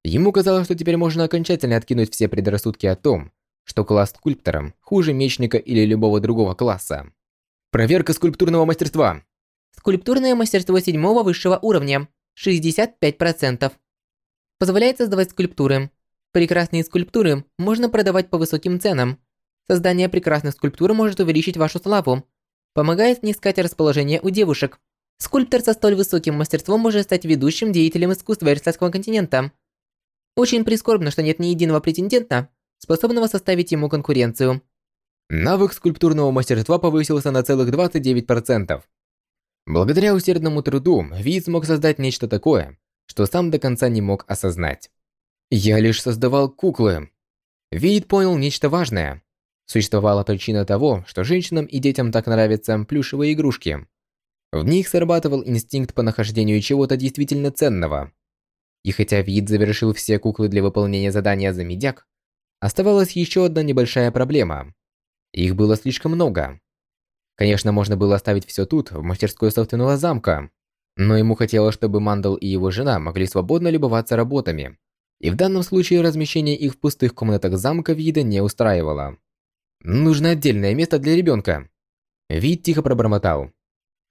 Ему казалось, что теперь можно окончательно откинуть все предрассудки о том, что класс скульптора хуже мечника или любого другого класса. Проверка скульптурного мастерства. Скульптурное мастерство седьмого высшего уровня. 65%. Позволяет создавать скульптуры. Прекрасные скульптуры можно продавать по высоким ценам. Создание прекрасных скульптур может увеличить вашу славу. Помогает снискать расположение у девушек. Скульптор со столь высоким мастерством может стать ведущим деятелем искусства Эрсальского континента. Очень прискорбно, что нет ни единого претендента, способного составить ему конкуренцию. Навык скульптурного мастерства повысился на целых 29%. Благодаря усердному труду, Вид смог создать нечто такое, что сам до конца не мог осознать. Я лишь создавал куклы. Вид понял нечто важное. Существовала причина того, что женщинам и детям так нравятся плюшевые игрушки. В них срабатывал инстинкт по нахождению чего-то действительно ценного. И хотя Вид завершил все куклы для выполнения задания за медяк, оставалась еще одна небольшая проблема. Их было слишком много. Конечно, можно было оставить все тут, в мастерской собственного замка, но ему хотелось, чтобы Мандал и его жена могли свободно любоваться работами, и в данном случае размещение их в пустых комнатах замка вида не устраивало. Нужно отдельное место для ребенка. Вид тихо пробормотал.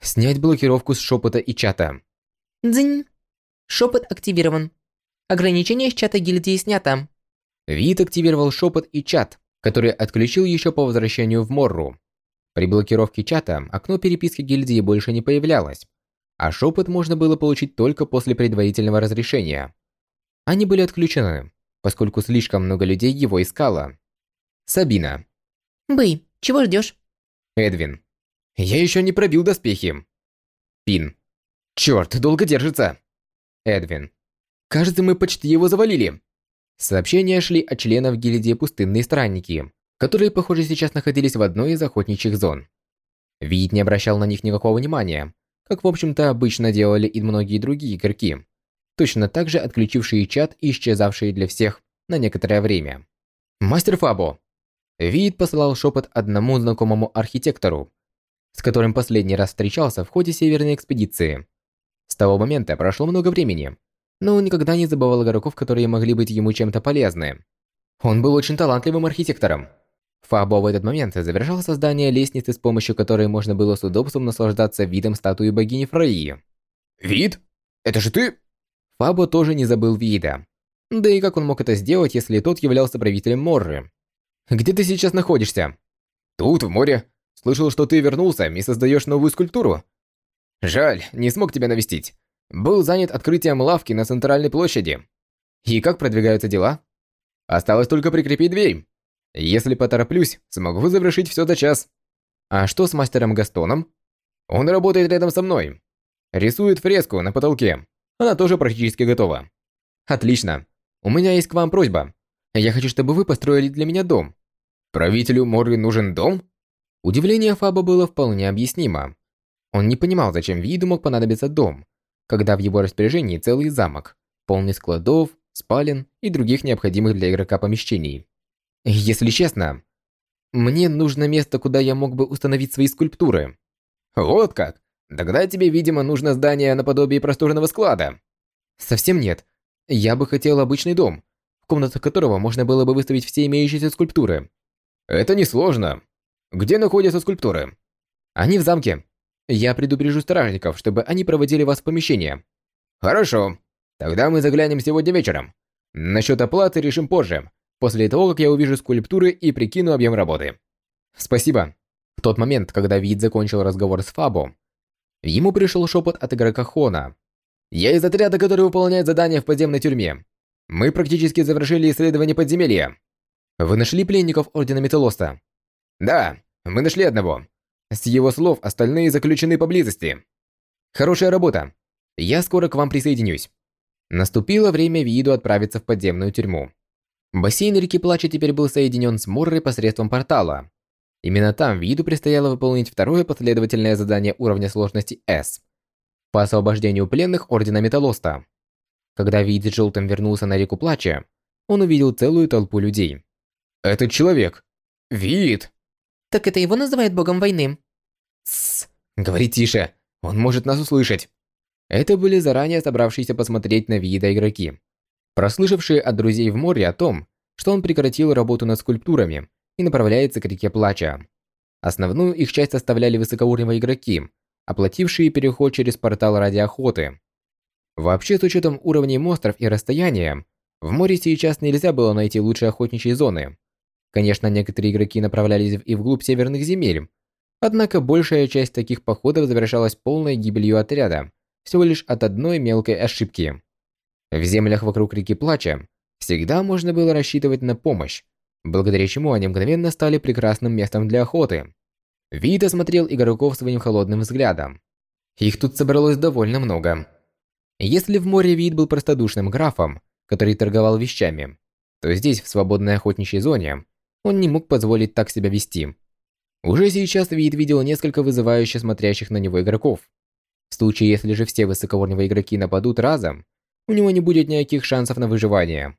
Снять блокировку с шепота и чата. Дзынь. Шепот активирован. Ограничение с чата гильдии снято. Вид активировал шепот и чат, который отключил еще по возвращению в Морру. При блокировке чата окно переписки гильдии больше не появлялось, а шепот можно было получить только после предварительного разрешения. Они были отключены, поскольку слишком много людей его искало. Сабина. Бэй, чего ждешь? Эдвин. Я еще не пробил доспехи. Пин. Черт, долго держится. Эдвин. Кажется, мы почти его завалили. Сообщения шли от членов гильдии «Пустынные странники», которые, похоже, сейчас находились в одной из охотничьих зон. Вид не обращал на них никакого внимания, как, в общем-то, обычно делали и многие другие игроки, точно так же отключившие чат и исчезавшие для всех на некоторое время. «Мастер Фабо!» Вид посылал шепот одному знакомому архитектору, с которым последний раз встречался в ходе северной экспедиции. С того момента прошло много времени, но он никогда не забывал игроков, которые могли быть ему чем-то полезны. Он был очень талантливым архитектором. Фабо в этот момент завершал создание лестницы, с помощью которой можно было с удобством наслаждаться видом статуи богини Фраи. «Вид? Это же ты?» Фабо тоже не забыл вида. Да и как он мог это сделать, если тот являлся правителем Морры? «Где ты сейчас находишься?» «Тут, в море. Слышал, что ты вернулся и создаешь новую скульптуру. Жаль, не смог тебя навестить. Был занят открытием лавки на центральной площади. И как продвигаются дела? Осталось только прикрепить дверь. Если потороплюсь, смогу завершить все за час. А что с мастером Гастоном? Он работает рядом со мной. Рисует фреску на потолке. Она тоже практически готова. Отлично. У меня есть к вам просьба. Я хочу, чтобы вы построили для меня дом. Правителю Моры нужен дом? Удивление Фаба было вполне объяснимо. Он не понимал, зачем Виду мог понадобиться дом, когда в его распоряжении целый замок, полный складов, спален и других необходимых для игрока помещений. Если честно, мне нужно место, куда я мог бы установить свои скульптуры. Вот как? Тогда тебе, видимо, нужно здание наподобие просторного склада. Совсем нет. Я бы хотел обычный дом, в комнатах которого можно было бы выставить все имеющиеся скульптуры. Это несложно. Где находятся скульптуры? Они в замке. Я предупрежу стражников, чтобы они проводили вас в помещение. Хорошо. Тогда мы заглянем сегодня вечером. Насчет оплаты решим позже, после того, как я увижу скульптуры и прикину объем работы. Спасибо. В тот момент, когда Вид закончил разговор с Фабо, ему пришел шепот от игрока Хона. «Я из отряда, который выполняет задания в подземной тюрьме. Мы практически завершили исследование подземелья. Вы нашли пленников Ордена Металлоста? Да, мы нашли одного. С его слов, остальные заключены поблизости. Хорошая работа. Я скоро к вам присоединюсь. Наступило время Виду отправиться в подземную тюрьму. Бассейн реки Плача теперь был соединен с Моррой посредством портала. Именно там Виду предстояло выполнить второе последовательное задание уровня сложности S по освобождению пленных Ордена Металлоста. Когда Вид с Желтым вернулся на реку Плача, он увидел целую толпу людей. «Этот человек! Вид!» Так это его называют богом войны. «Тссс! Говори тише! Он может нас услышать!» Это были заранее собравшиеся посмотреть на вида игроки, прослышавшие от друзей в море о том, что он прекратил работу над скульптурами и направляется к реке Плача. Основную их часть составляли высокоуровневые игроки, оплатившие переход через портал ради охоты. Вообще, с учетом уровней монстров и расстояния, в море сейчас нельзя было найти лучшие охотничьи зоны. Конечно, некоторые игроки направлялись и вглубь северных земель, однако большая часть таких походов завершалась полной гибелью отряда, всего лишь от одной мелкой ошибки. В землях вокруг реки Плача всегда можно было рассчитывать на помощь, благодаря чему они мгновенно стали прекрасным местом для охоты. Вид осмотрел игроков своим холодным взглядом. Их тут собралось довольно много. Если в море Вид был простодушным графом, который торговал вещами, то здесь, в свободной охотничьей зоне, он не мог позволить так себя вести. Уже сейчас Вид видел несколько вызывающе смотрящих на него игроков, в случае, если же все высокоуровневые игроки нападут разом, у него не будет никаких шансов на выживание.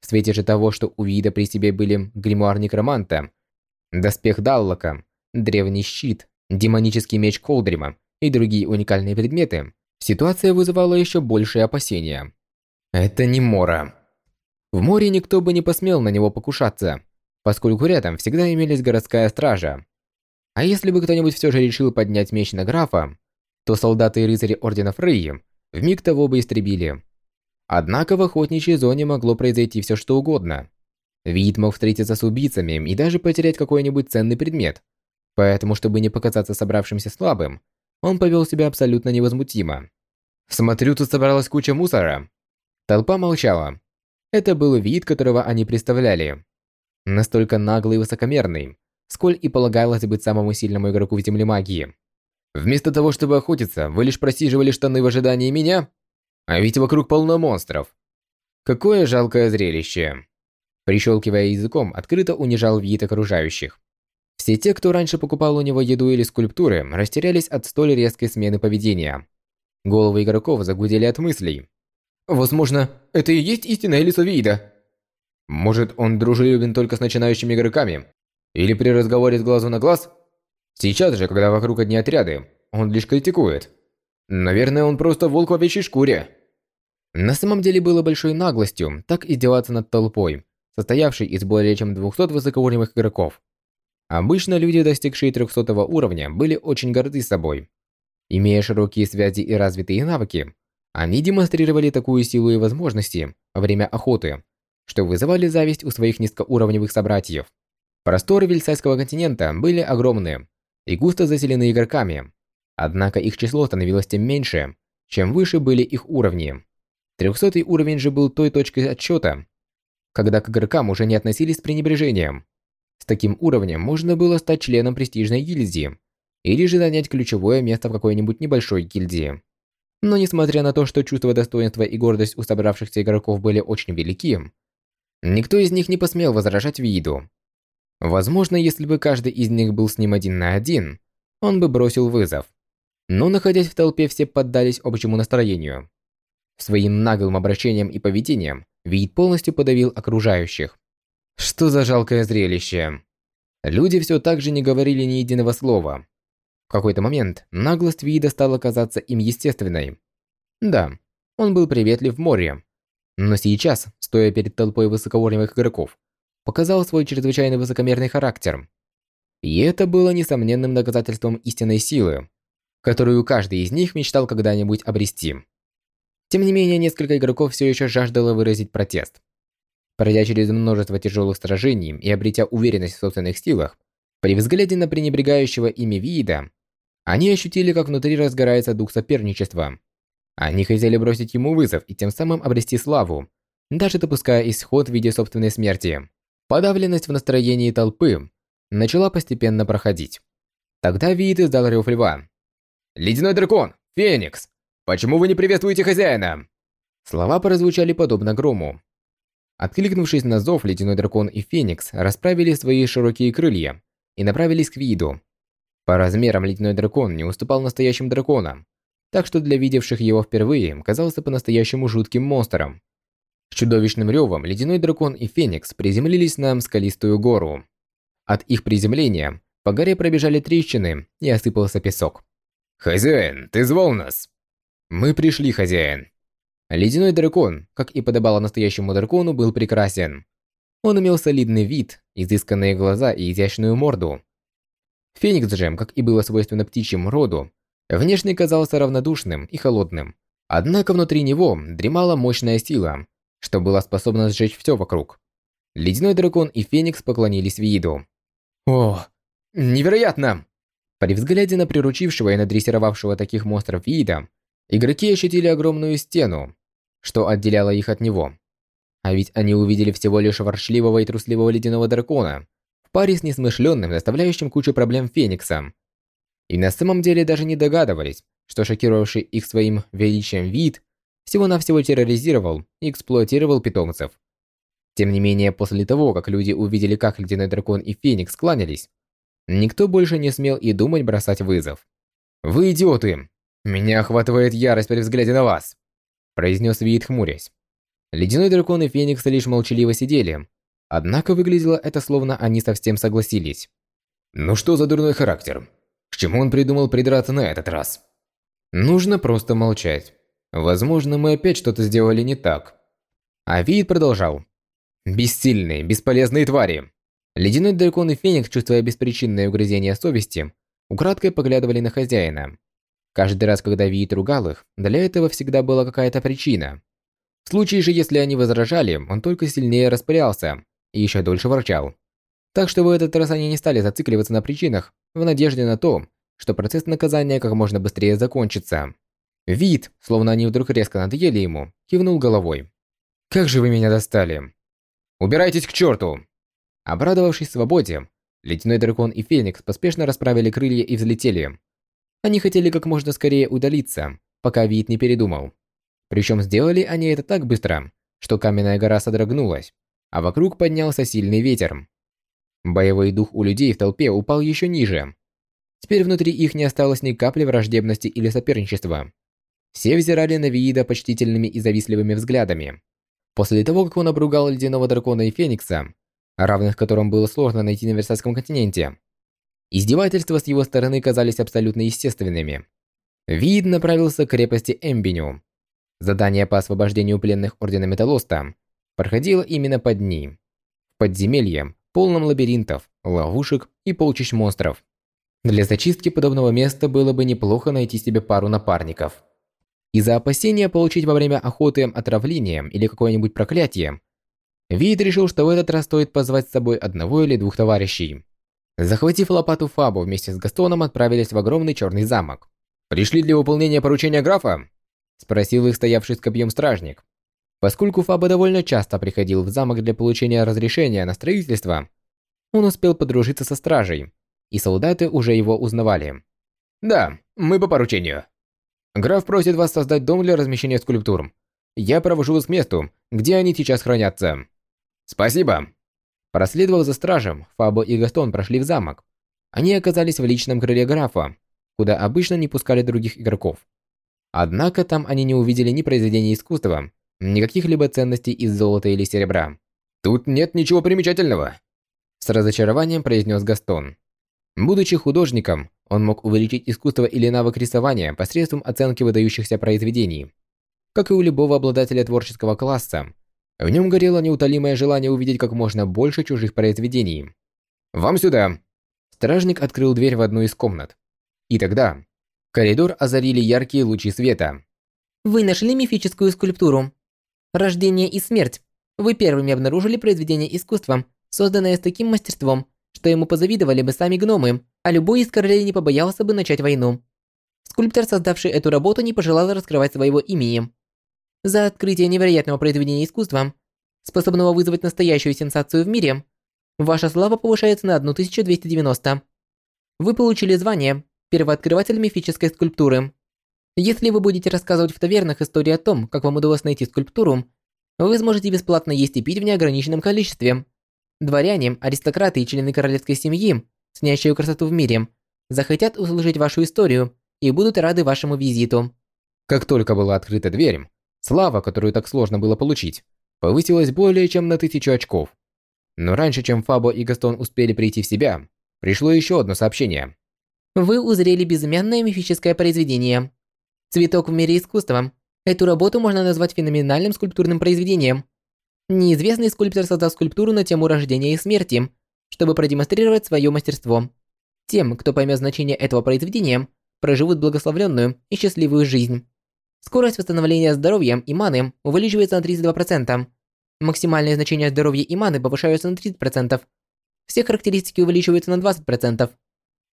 В свете же того, что у Вида при себе были гримуар Некроманта, доспех Даллока, древний щит, демонический меч Колдрима и другие уникальные предметы, ситуация вызывала еще большие опасения. Это не Мора. В море никто бы не посмел на него покушаться, поскольку рядом всегда имелись городская стража. А если бы кто-нибудь все же решил поднять меч на графа, то солдаты и рыцари Ордена Фрейи вмиг того бы истребили. Однако в охотничьей зоне могло произойти все что угодно. Вид мог встретиться с убийцами и даже потерять какой-нибудь ценный предмет. Поэтому, чтобы не показаться собравшимся слабым, он повел себя абсолютно невозмутимо. «Смотрю, тут собралась куча мусора». Толпа молчала. Это был вид, которого они представляли. Настолько наглый и высокомерный, сколь и полагалось быть самому сильному игроку в земле магии. Вместо того, чтобы охотиться, вы лишь просиживали штаны в ожидании меня? А ведь вокруг полно монстров. Какое жалкое зрелище. Прищелкивая языком, открыто унижал вид окружающих. Все те, кто раньше покупал у него еду или скульптуры, растерялись от столь резкой смены поведения. Головы игроков загудели от мыслей. Возможно, это и есть истинное лицо Вида. Может, он дружелюбен только с начинающими игроками? Или при разговоре с глазу на глаз – Сейчас же, когда вокруг одни отряды, он лишь критикует. Наверное, он просто волк в овечьей шкуре. На самом деле было большой наглостью так издеваться над толпой, состоявшей из более чем 200 высокоуровневых игроков. Обычно люди, достигшие 300 уровня, были очень горды собой. Имея широкие связи и развитые навыки, они демонстрировали такую силу и возможности во время охоты, что вызывали зависть у своих низкоуровневых собратьев. Просторы Вильсайского континента были огромны, и густо заселены игроками. Однако их число становилось тем меньше, чем выше были их уровни. 300 уровень же был той точкой отсчета, когда к игрокам уже не относились с пренебрежением. С таким уровнем можно было стать членом престижной гильдии или же занять ключевое место в какой-нибудь небольшой гильдии. Но несмотря на то, что чувство достоинства и гордость у собравшихся игроков были очень велики, никто из них не посмел возражать виду. Возможно, если бы каждый из них был с ним один на один, он бы бросил вызов. Но находясь в толпе, все поддались общему настроению. Своим наглым обращением и поведением вид полностью подавил окружающих. Что за жалкое зрелище. Люди все так же не говорили ни единого слова. В какой-то момент наглость вида стала казаться им естественной. Да, он был приветлив в море. Но сейчас, стоя перед толпой высокоуровневых игроков, показал свой чрезвычайно высокомерный характер. И это было несомненным доказательством истинной силы, которую каждый из них мечтал когда-нибудь обрести. Тем не менее, несколько игроков все еще жаждало выразить протест. Пройдя через множество тяжелых сражений и обретя уверенность в собственных силах, при взгляде на пренебрегающего ими вида, они ощутили, как внутри разгорается дух соперничества. Они хотели бросить ему вызов и тем самым обрести славу, даже допуская исход в виде собственной смерти. Подавленность в настроении толпы начала постепенно проходить. Тогда Виит издал рев льва. «Ледяной дракон! Феникс! Почему вы не приветствуете хозяина?» Слова прозвучали подобно грому. Откликнувшись на зов, ледяной дракон и Феникс расправили свои широкие крылья и направились к виду. По размерам ледяной дракон не уступал настоящим драконам, так что для видевших его впервые казался по-настоящему жутким монстром. С чудовищным ревом ледяной дракон и Феникс приземлились на скалистую гору. От их приземления по горе пробежали трещины и осыпался песок. «Хозяин, ты звал нас?» «Мы пришли, хозяин». Ледяной дракон, как и подобало настоящему дракону, был прекрасен. Он имел солидный вид, изысканные глаза и изящную морду. Феникс же, как и было свойственно птичьему роду, внешне казался равнодушным и холодным. Однако внутри него дремала мощная сила, что была способна сжечь все вокруг. Ледяной дракон и Феникс поклонились виду. «О, невероятно!» При взгляде на приручившего и надрессировавшего таких монстров вида, игроки ощутили огромную стену, что отделяло их от него. А ведь они увидели всего лишь воршливого и трусливого ледяного дракона, в паре с несмышленным, доставляющим кучу проблем Фениксом. И на самом деле даже не догадывались, что шокировавший их своим величием вид всего-навсего терроризировал и эксплуатировал питомцев. Тем не менее, после того, как люди увидели, как Ледяной Дракон и Феникс кланялись, никто больше не смел и думать бросать вызов. «Вы идиоты! Меня охватывает ярость при взгляде на вас!» произнес Виит, хмурясь. Ледяной Дракон и Феникс лишь молчаливо сидели, однако выглядело это словно они совсем согласились. «Ну что за дурной характер? К чему он придумал придраться на этот раз?» «Нужно просто молчать. Возможно, мы опять что-то сделали не так». А Виит продолжал. Бессильные, бесполезные твари. Ледяной дракон и Феникс, чувствуя беспричинное угрызение совести, украдкой поглядывали на хозяина. Каждый раз, когда Виит ругал их, для этого всегда была какая-то причина. В случае же, если они возражали, он только сильнее распылялся и еще дольше ворчал. Так что в этот раз они не стали зацикливаться на причинах, в надежде на то, что процесс наказания как можно быстрее закончится. Вид, словно они вдруг резко надоели ему, кивнул головой. «Как же вы меня достали!» Убирайтесь к черту!» Обрадовавшись свободе, Ледяной Дракон и Феникс поспешно расправили крылья и взлетели. Они хотели как можно скорее удалиться, пока вид не передумал. Причем сделали они это так быстро, что каменная гора содрогнулась, а вокруг поднялся сильный ветер. Боевой дух у людей в толпе упал еще ниже. Теперь внутри их не осталось ни капли враждебности или соперничества. Все взирали на Виида почтительными и завистливыми взглядами. После того, как он обругал Ледяного Дракона и Феникса, равных которым было сложно найти на Версальском континенте, издевательства с его стороны казались абсолютно естественными. Вид направился к крепости Эмбиню. Задание по освобождению пленных Ордена Металлоста проходило именно под ним. В подземелье, полном лабиринтов, ловушек и полчищ монстров. Для зачистки подобного места было бы неплохо найти себе пару напарников. Из-за опасения получить во время охоты отравление или какое-нибудь проклятие, Вид решил, что в этот раз стоит позвать с собой одного или двух товарищей. Захватив лопату Фабу вместе с Гастоном отправились в огромный черный замок. «Пришли для выполнения поручения графа?» Спросил их стоявший с копьем стражник. Поскольку Фаба довольно часто приходил в замок для получения разрешения на строительство, он успел подружиться со стражей, и солдаты уже его узнавали. «Да, мы по поручению», Граф просит вас создать дом для размещения скульптур. Я провожу вас к месту, где они сейчас хранятся. Спасибо. Проследовав за стражем, Фабо и Гастон прошли в замок. Они оказались в личном крыле графа, куда обычно не пускали других игроков. Однако там они не увидели ни произведений искусства, ни каких-либо ценностей из золота или серебра. «Тут нет ничего примечательного», – с разочарованием произнес Гастон. Будучи художником, он мог увеличить искусство или навык рисования посредством оценки выдающихся произведений. Как и у любого обладателя творческого класса, в нем горело неутолимое желание увидеть как можно больше чужих произведений. «Вам сюда!» Стражник открыл дверь в одну из комнат. И тогда коридор озарили яркие лучи света. Вы нашли мифическую скульптуру. Рождение и смерть. Вы первыми обнаружили произведение искусства, созданное с таким мастерством, что ему позавидовали бы сами гномы, а любой из королей не побоялся бы начать войну. Скульптор, создавший эту работу, не пожелал раскрывать своего имени. За открытие невероятного произведения искусства, способного вызвать настоящую сенсацию в мире, ваша слава повышается на 1290. Вы получили звание «Первооткрыватель мифической скульптуры». Если вы будете рассказывать в тавернах истории о том, как вам удалось найти скульптуру, вы сможете бесплатно есть и пить в неограниченном количестве. Дворяне, аристократы и члены королевской семьи, снящие красоту в мире, захотят услышать вашу историю и будут рады вашему визиту. Как только была открыта дверь, слава, которую так сложно было получить, повысилась более чем на тысячу очков. Но раньше, чем Фабо и Гастон успели прийти в себя, пришло еще одно сообщение. Вы узрели безымянное мифическое произведение. Цветок в мире искусства. Эту работу можно назвать феноменальным скульптурным произведением. Неизвестный скульптор создал скульптуру на тему рождения и смерти, чтобы продемонстрировать свое мастерство. Тем, кто поймет значение этого произведения, проживут благословленную и счастливую жизнь. Скорость восстановления здоровья и маны увеличивается на 32%. Максимальное значение здоровья и маны повышаются на 30%. Все характеристики увеличиваются на 20%.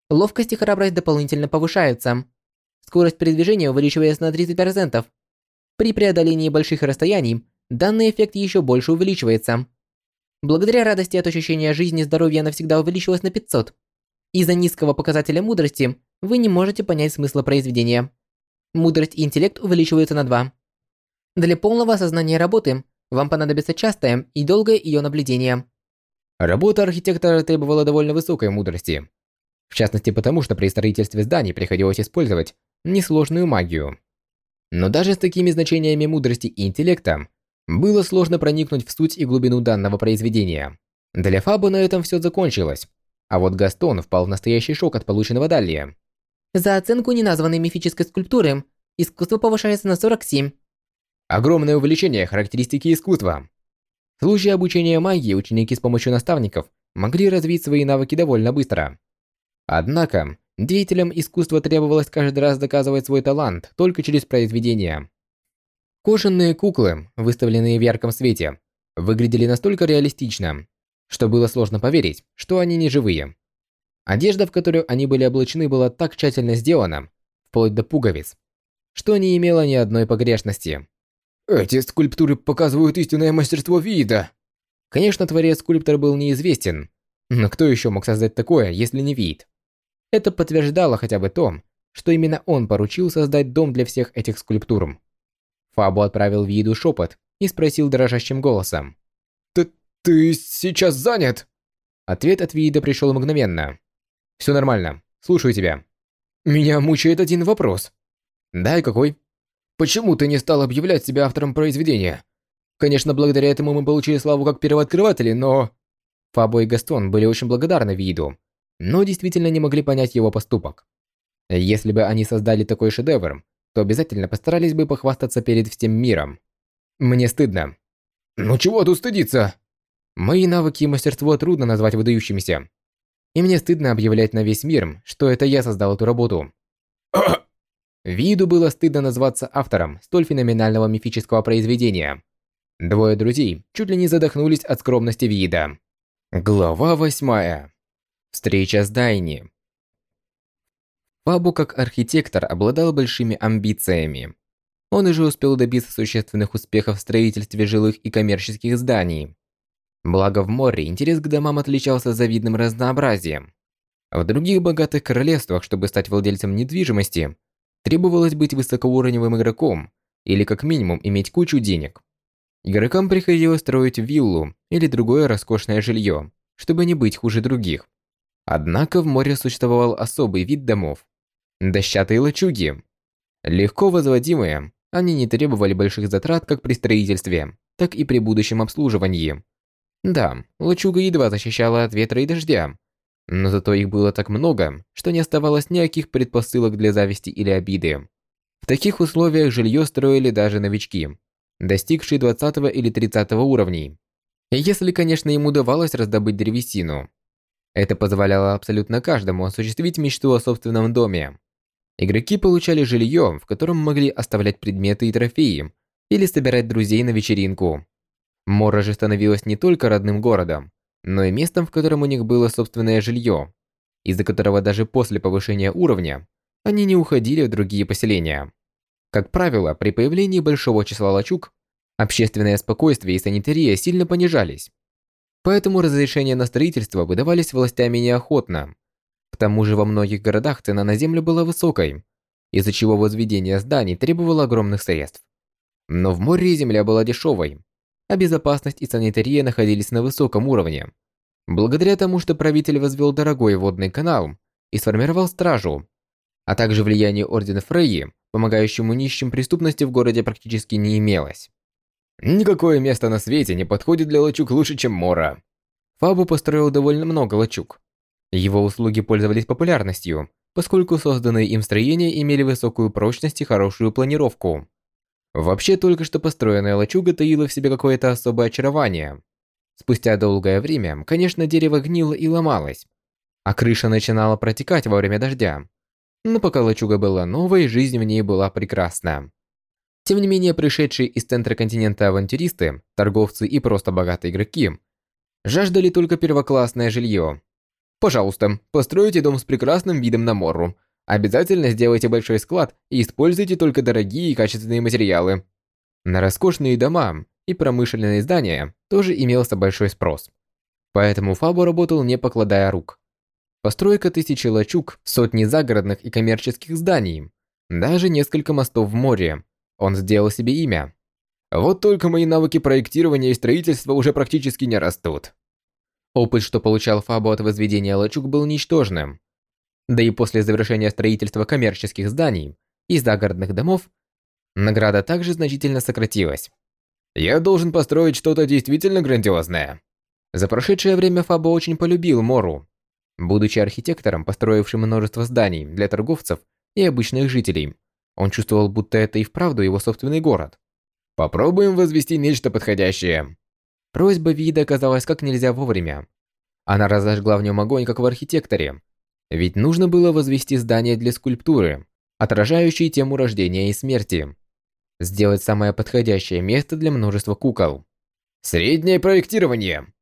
Ловкость и храбрость дополнительно повышаются. Скорость передвижения увеличивается на 30%. При преодолении больших расстояний данный эффект еще больше увеличивается. Благодаря радости от ощущения жизни здоровье навсегда увеличилось на 500. Из-за низкого показателя мудрости вы не можете понять смысла произведения. Мудрость и интеллект увеличиваются на 2. Для полного осознания работы вам понадобится частое и долгое ее наблюдение. Работа архитектора требовала довольно высокой мудрости. В частности потому, что при строительстве зданий приходилось использовать несложную магию. Но даже с такими значениями мудрости и интеллекта было сложно проникнуть в суть и глубину данного произведения. Для Фаба на этом все закончилось, а вот Гастон впал в настоящий шок от полученного далее. За оценку неназванной мифической скульптуры искусство повышается на 47. Огромное увеличение характеристики искусства. В случае обучения магии ученики с помощью наставников могли развить свои навыки довольно быстро. Однако, деятелям искусства требовалось каждый раз доказывать свой талант только через произведения. Кожаные куклы, выставленные в ярком свете, выглядели настолько реалистично, что было сложно поверить, что они не живые. Одежда, в которую они были облачены, была так тщательно сделана, вплоть до пуговиц, что не имела ни одной погрешности. Эти скульптуры показывают истинное мастерство вида. Конечно, творец-скульптор был неизвестен, но кто еще мог создать такое, если не вид? Это подтверждало хотя бы то, что именно он поручил создать дом для всех этих скульптур. Фабу отправил виду шепот и спросил дрожащим голосом. «Ты, ты сейчас занят?» Ответ от Вида пришел мгновенно. Все нормально. Слушаю тебя. Меня мучает один вопрос. Да, и какой? Почему ты не стал объявлять себя автором произведения? Конечно, благодаря этому мы получили славу как первооткрыватели, но... Фабо и Гастон были очень благодарны Виду, но действительно не могли понять его поступок. Если бы они создали такой шедевр, то обязательно постарались бы похвастаться перед всем миром. Мне стыдно. Ну чего тут стыдиться? Мои навыки и мастерство трудно назвать выдающимися. И мне стыдно объявлять на весь мир, что это я создал эту работу. Виду было стыдно назваться автором столь феноменального мифического произведения. Двое друзей чуть ли не задохнулись от скромности вида. Глава восьмая. Встреча с Дайни. Фабу как архитектор обладал большими амбициями. Он уже успел добиться существенных успехов в строительстве жилых и коммерческих зданий. Благо в море интерес к домам отличался завидным разнообразием. В других богатых королевствах, чтобы стать владельцем недвижимости, требовалось быть высокоуровневым игроком или как минимум иметь кучу денег. Игрокам приходилось строить виллу или другое роскошное жилье, чтобы не быть хуже других. Однако в море существовал особый вид домов – дощатые лачуги. Легко возводимые, они не требовали больших затрат как при строительстве, так и при будущем обслуживании. Да, лачуга едва защищала от ветра и дождя, но зато их было так много, что не оставалось никаких предпосылок для зависти или обиды. В таких условиях жилье строили даже новички, достигшие 20 или 30 уровней. Если, конечно, им удавалось раздобыть древесину. Это позволяло абсолютно каждому осуществить мечту о собственном доме. Игроки получали жилье, в котором могли оставлять предметы и трофеи, или собирать друзей на вечеринку. Мора же становилась не только родным городом, но и местом, в котором у них было собственное жилье, из-за которого даже после повышения уровня они не уходили в другие поселения. Как правило, при появлении большого числа лачуг, общественное спокойствие и санитария сильно понижались. Поэтому разрешения на строительство выдавались властями неохотно. К тому же во многих городах цена на землю была высокой, из-за чего возведение зданий требовало огромных средств. Но в море земля была дешевой, а безопасность и санитария находились на высоком уровне. Благодаря тому, что правитель возвел дорогой водный канал и сформировал стражу, а также влияние Ордена Фрейи, помогающему нищим преступности в городе практически не имелось. Никакое место на свете не подходит для лачуг лучше, чем Мора. Фабу построил довольно много лачуг. Его услуги пользовались популярностью, поскольку созданные им строения имели высокую прочность и хорошую планировку. Вообще, только что построенная лачуга таила в себе какое-то особое очарование. Спустя долгое время, конечно, дерево гнило и ломалось, а крыша начинала протекать во время дождя. Но пока лачуга была новой, жизнь в ней была прекрасна. Тем не менее, пришедшие из центра континента авантюристы, торговцы и просто богатые игроки жаждали только первоклассное жилье. Пожалуйста, постройте дом с прекрасным видом на Морру, Обязательно сделайте большой склад и используйте только дорогие и качественные материалы. На роскошные дома и промышленные здания тоже имелся большой спрос. Поэтому Фабо работал не покладая рук. Постройка тысячи лачуг, сотни загородных и коммерческих зданий, даже несколько мостов в море. Он сделал себе имя. Вот только мои навыки проектирования и строительства уже практически не растут. Опыт, что получал Фабо от возведения лачуг, был ничтожным. Да и после завершения строительства коммерческих зданий и загородных домов, награда также значительно сократилась. Я должен построить что-то действительно грандиозное. За прошедшее время Фабо очень полюбил Мору. Будучи архитектором, построившим множество зданий для торговцев и обычных жителей, он чувствовал, будто это и вправду его собственный город. Попробуем возвести нечто подходящее. Просьба Вида оказалась как нельзя вовремя. Она разожгла в нем огонь, как в архитекторе, ведь нужно было возвести здание для скульптуры, отражающей тему рождения и смерти. Сделать самое подходящее место для множества кукол. Среднее проектирование.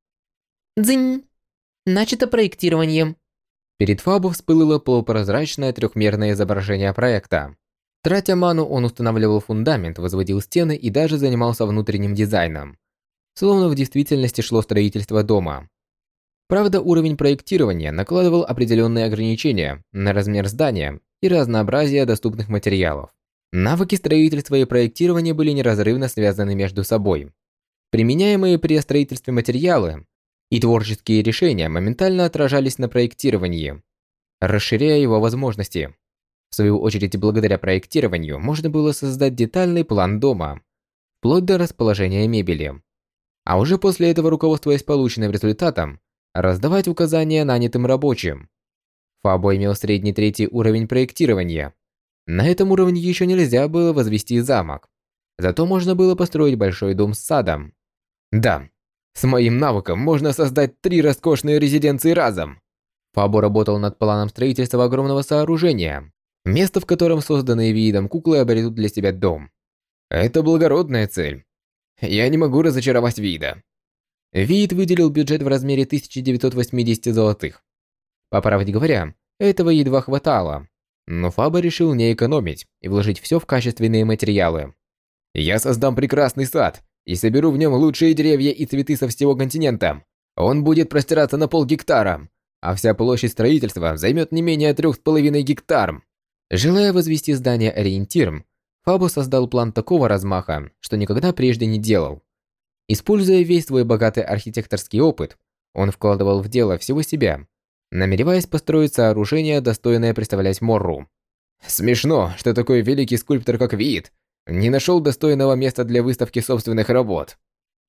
Дзынь. Начато проектирование. Перед Фабу всплыло полупрозрачное трехмерное изображение проекта. Тратя ману, он устанавливал фундамент, возводил стены и даже занимался внутренним дизайном. Словно в действительности шло строительство дома. Правда, уровень проектирования накладывал определенные ограничения на размер здания и разнообразие доступных материалов. Навыки строительства и проектирования были неразрывно связаны между собой. Применяемые при строительстве материалы и творческие решения моментально отражались на проектировании, расширяя его возможности. В свою очередь, благодаря проектированию можно было создать детальный план дома, вплоть до расположения мебели. А уже после этого, руководствуясь полученным результатом, раздавать указания нанятым рабочим. Фабо имел средний третий уровень проектирования. На этом уровне еще нельзя было возвести замок. Зато можно было построить большой дом с садом. Да, с моим навыком можно создать три роскошные резиденции разом. Фабо работал над планом строительства огромного сооружения, место в котором созданные видом куклы обретут для себя дом. Это благородная цель. Я не могу разочаровать вида. Вид выделил бюджет в размере 1980 золотых. По правде говоря, этого едва хватало, но Фаба решил не экономить и вложить все в качественные материалы. «Я создам прекрасный сад и соберу в нем лучшие деревья и цветы со всего континента. Он будет простираться на полгектара, а вся площадь строительства займет не менее трех с половиной гектар». Желая возвести здание ориентиром, Фабо создал план такого размаха, что никогда прежде не делал. Используя весь свой богатый архитекторский опыт, он вкладывал в дело всего себя, намереваясь построить сооружение, достойное представлять Морру. Смешно, что такой великий скульптор, как Виит, не нашел достойного места для выставки собственных работ.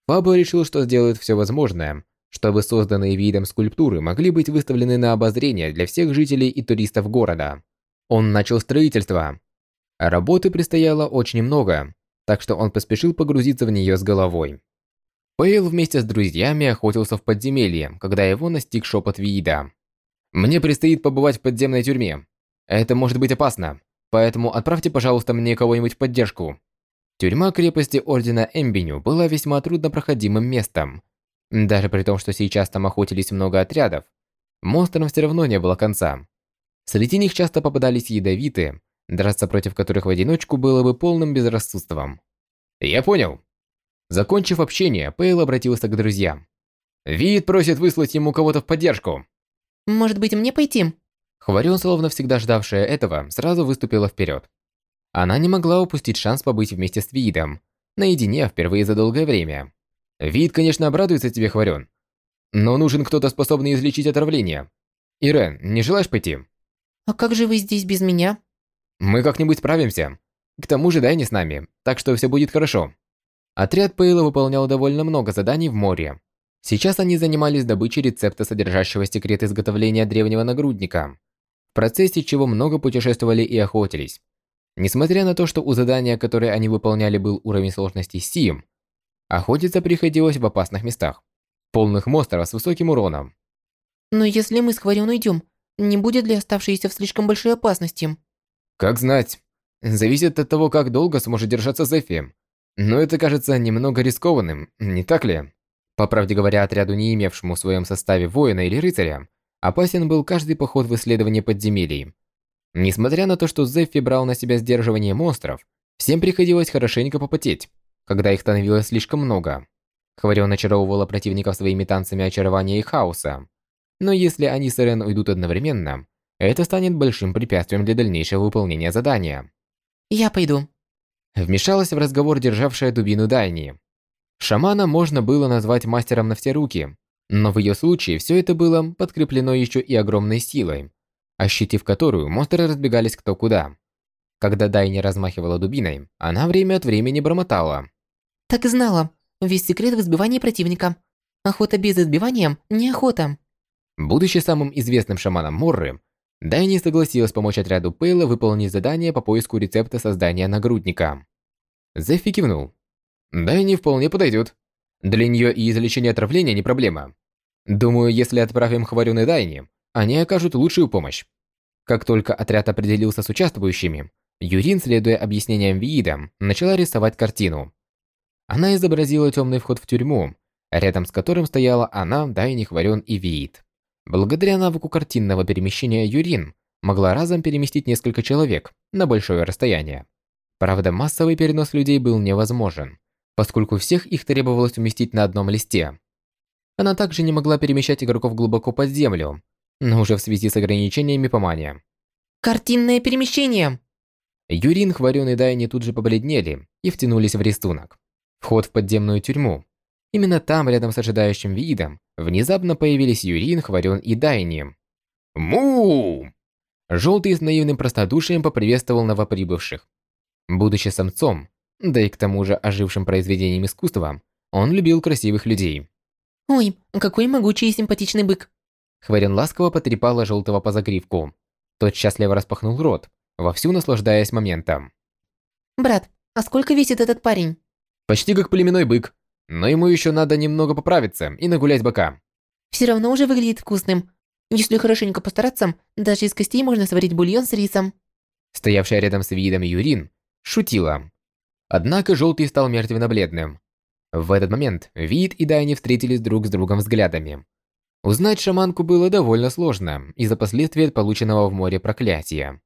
Фабо решил, что сделает все возможное, чтобы созданные видом скульптуры могли быть выставлены на обозрение для всех жителей и туристов города. Он начал строительство. Работы предстояло очень много, так что он поспешил погрузиться в нее с головой. Пейл вместе с друзьями охотился в подземелье, когда его настиг шепот Виида. «Мне предстоит побывать в подземной тюрьме. Это может быть опасно. Поэтому отправьте, пожалуйста, мне кого-нибудь в поддержку. Тюрьма крепости Ордена Эмбиню была весьма труднопроходимым местом. Даже при том, что сейчас там охотились много отрядов, монстрам все равно не было конца. Среди них часто попадались ядовитые, драться против которых в одиночку было бы полным безрассудством. «Я понял». Закончив общение, Пейл обратился к друзьям. «Вид просит выслать ему кого-то в поддержку». Может быть, мне пойти? Хварен, словно всегда ждавшая этого, сразу выступила вперед. Она не могла упустить шанс побыть вместе с Видом, наедине впервые за долгое время. Вид, конечно, обрадуется тебе, Хварен, но нужен кто-то, способный излечить отравление. Ирен, не желаешь пойти? А как же вы здесь без меня? Мы как-нибудь справимся. К тому же Дайни с нами, так что все будет хорошо. Отряд Пейла выполнял довольно много заданий в море. Сейчас они занимались добычей рецепта, содержащего секрет изготовления древнего нагрудника, в процессе чего много путешествовали и охотились. Несмотря на то, что у задания, которое они выполняли, был уровень сложности Сим, охотиться приходилось в опасных местах, полных монстров с высоким уроном. Но если мы с Хварен уйдем, не будет ли оставшиеся в слишком большой опасности? Как знать. Зависит от того, как долго сможет держаться Зефи. Но это кажется немного рискованным, не так ли? По правде говоря, отряду, не имевшему в своем составе воина или рыцаря, опасен был каждый поход в исследование подземелий. Несмотря на то, что Зеффи брал на себя сдерживание монстров, всем приходилось хорошенько попотеть, когда их становилось слишком много. Хварен очаровывала противников своими танцами очарования и хаоса. Но если они с Ирен уйдут одновременно, это станет большим препятствием для дальнейшего выполнения задания. Я пойду. Вмешалась в разговор державшая дубину Дайни. Шамана можно было назвать мастером на все руки, но в ее случае все это было подкреплено еще и огромной силой, ощутив которую монстры разбегались кто куда. Когда Дайни размахивала дубиной, она время от времени бормотала. Так и знала. Весь секрет в избивании противника. Охота без избивания – не охота. Будучи самым известным шаманом Морры, Дайни согласилась помочь отряду Пейла выполнить задание по поиску рецепта создания нагрудника. Зеффи кивнул. Дайни вполне подойдет. Для нее и излечение отравления не проблема. Думаю, если отправим Хварюн и Дайни, они окажут лучшую помощь. Как только отряд определился с участвующими, Юрин, следуя объяснениям Виида, начала рисовать картину. Она изобразила темный вход в тюрьму, рядом с которым стояла она, Дайни, Хварен и Виид. Благодаря навыку картинного перемещения Юрин могла разом переместить несколько человек на большое расстояние. Правда, массовый перенос людей был невозможен, поскольку всех их требовалось уместить на одном листе. Она также не могла перемещать игроков глубоко под землю, но уже в связи с ограничениями по мане. Картинное перемещение! Юрин, Хварен и Дайни тут же побледнели и втянулись в рисунок. Вход в подземную тюрьму. Именно там, рядом с ожидающим видом, внезапно появились Юрин, Хварен и Дайни. му Желтый с наивным простодушием поприветствовал новоприбывших. Будучи самцом, да и к тому же ожившим произведением искусства, он любил красивых людей. Ой, какой могучий и симпатичный бык. Хварен ласково потрепала желтого по загривку. Тот счастливо распахнул рот, вовсю наслаждаясь моментом. Брат, а сколько весит этот парень? Почти как племенной бык, но ему еще надо немного поправиться и нагулять бока. Все равно уже выглядит вкусным. Если хорошенько постараться, даже из костей можно сварить бульон с рисом. Стоявшая рядом с видом Юрин шутила. Однако желтый стал мертвенно-бледным. В этот момент Вид и Дайни встретились друг с другом взглядами. Узнать шаманку было довольно сложно из-за последствий от полученного в море проклятия.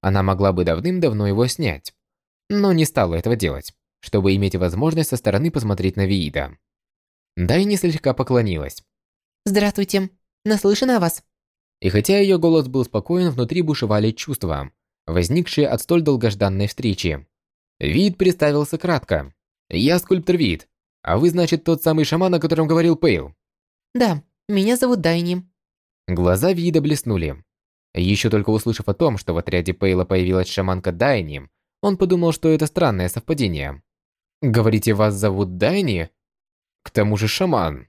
Она могла бы давным-давно его снять, но не стала этого делать чтобы иметь возможность со стороны посмотреть на Виида. Дайни слегка поклонилась. «Здравствуйте. Наслышана о вас». И хотя ее голос был спокоен, внутри бушевали чувства, возникшие от столь долгожданной встречи. Вид представился кратко. «Я скульптор Вид. А вы, значит, тот самый шаман, о котором говорил Пейл?» «Да, меня зовут Дайни». Глаза Вида блеснули. Еще только услышав о том, что в отряде Пейла появилась шаманка Дайни, он подумал, что это странное совпадение. Говорите, вас зовут Дайни? К тому же шаман.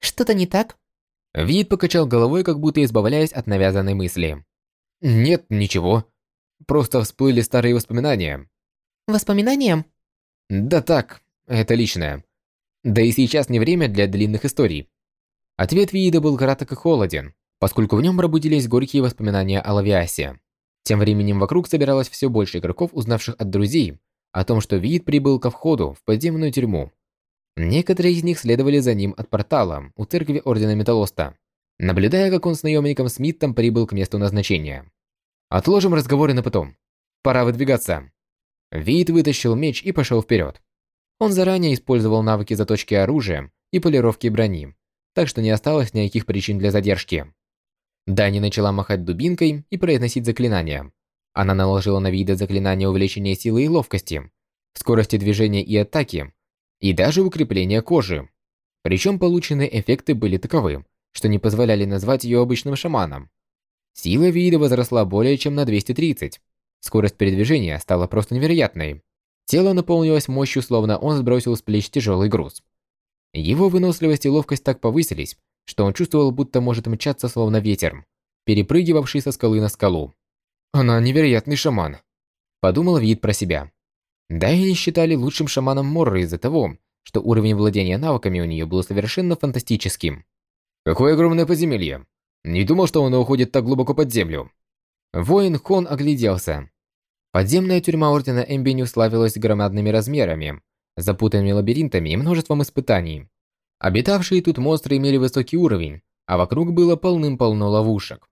Что-то не так? Вид покачал головой, как будто избавляясь от навязанной мысли. Нет, ничего. Просто всплыли старые воспоминания. Воспоминания? Да так, это личное. Да и сейчас не время для длинных историй. Ответ Вида был краток и холоден, поскольку в нем пробудились горькие воспоминания о Лавиасе. Тем временем вокруг собиралось все больше игроков, узнавших от друзей о том, что Вид прибыл ко входу в подземную тюрьму. Некоторые из них следовали за ним от портала у церкви Ордена Металлоста, наблюдая, как он с наемником Смитом прибыл к месту назначения. «Отложим разговоры на потом. Пора выдвигаться». Вид вытащил меч и пошел вперед. Он заранее использовал навыки заточки оружия и полировки брони, так что не осталось никаких причин для задержки. Дани начала махать дубинкой и произносить заклинания. Она наложила на виды заклинания увеличения силы и ловкости, скорости движения и атаки, и даже укрепления кожи. Причем полученные эффекты были таковы, что не позволяли назвать ее обычным шаманом. Сила вида возросла более чем на 230. Скорость передвижения стала просто невероятной. Тело наполнилось мощью, словно он сбросил с плеч тяжелый груз. Его выносливость и ловкость так повысились, что он чувствовал, будто может мчаться словно ветер, перепрыгивавший со скалы на скалу. «Она невероятный шаман», – подумал Вид про себя. Да и не считали лучшим шаманом Морры из-за того, что уровень владения навыками у нее был совершенно фантастическим. «Какое огромное подземелье! Не думал, что оно уходит так глубоко под землю!» Воин Хон огляделся. Подземная тюрьма Ордена Эмбеню славилась громадными размерами, запутанными лабиринтами и множеством испытаний. Обитавшие тут монстры имели высокий уровень, а вокруг было полным-полно ловушек.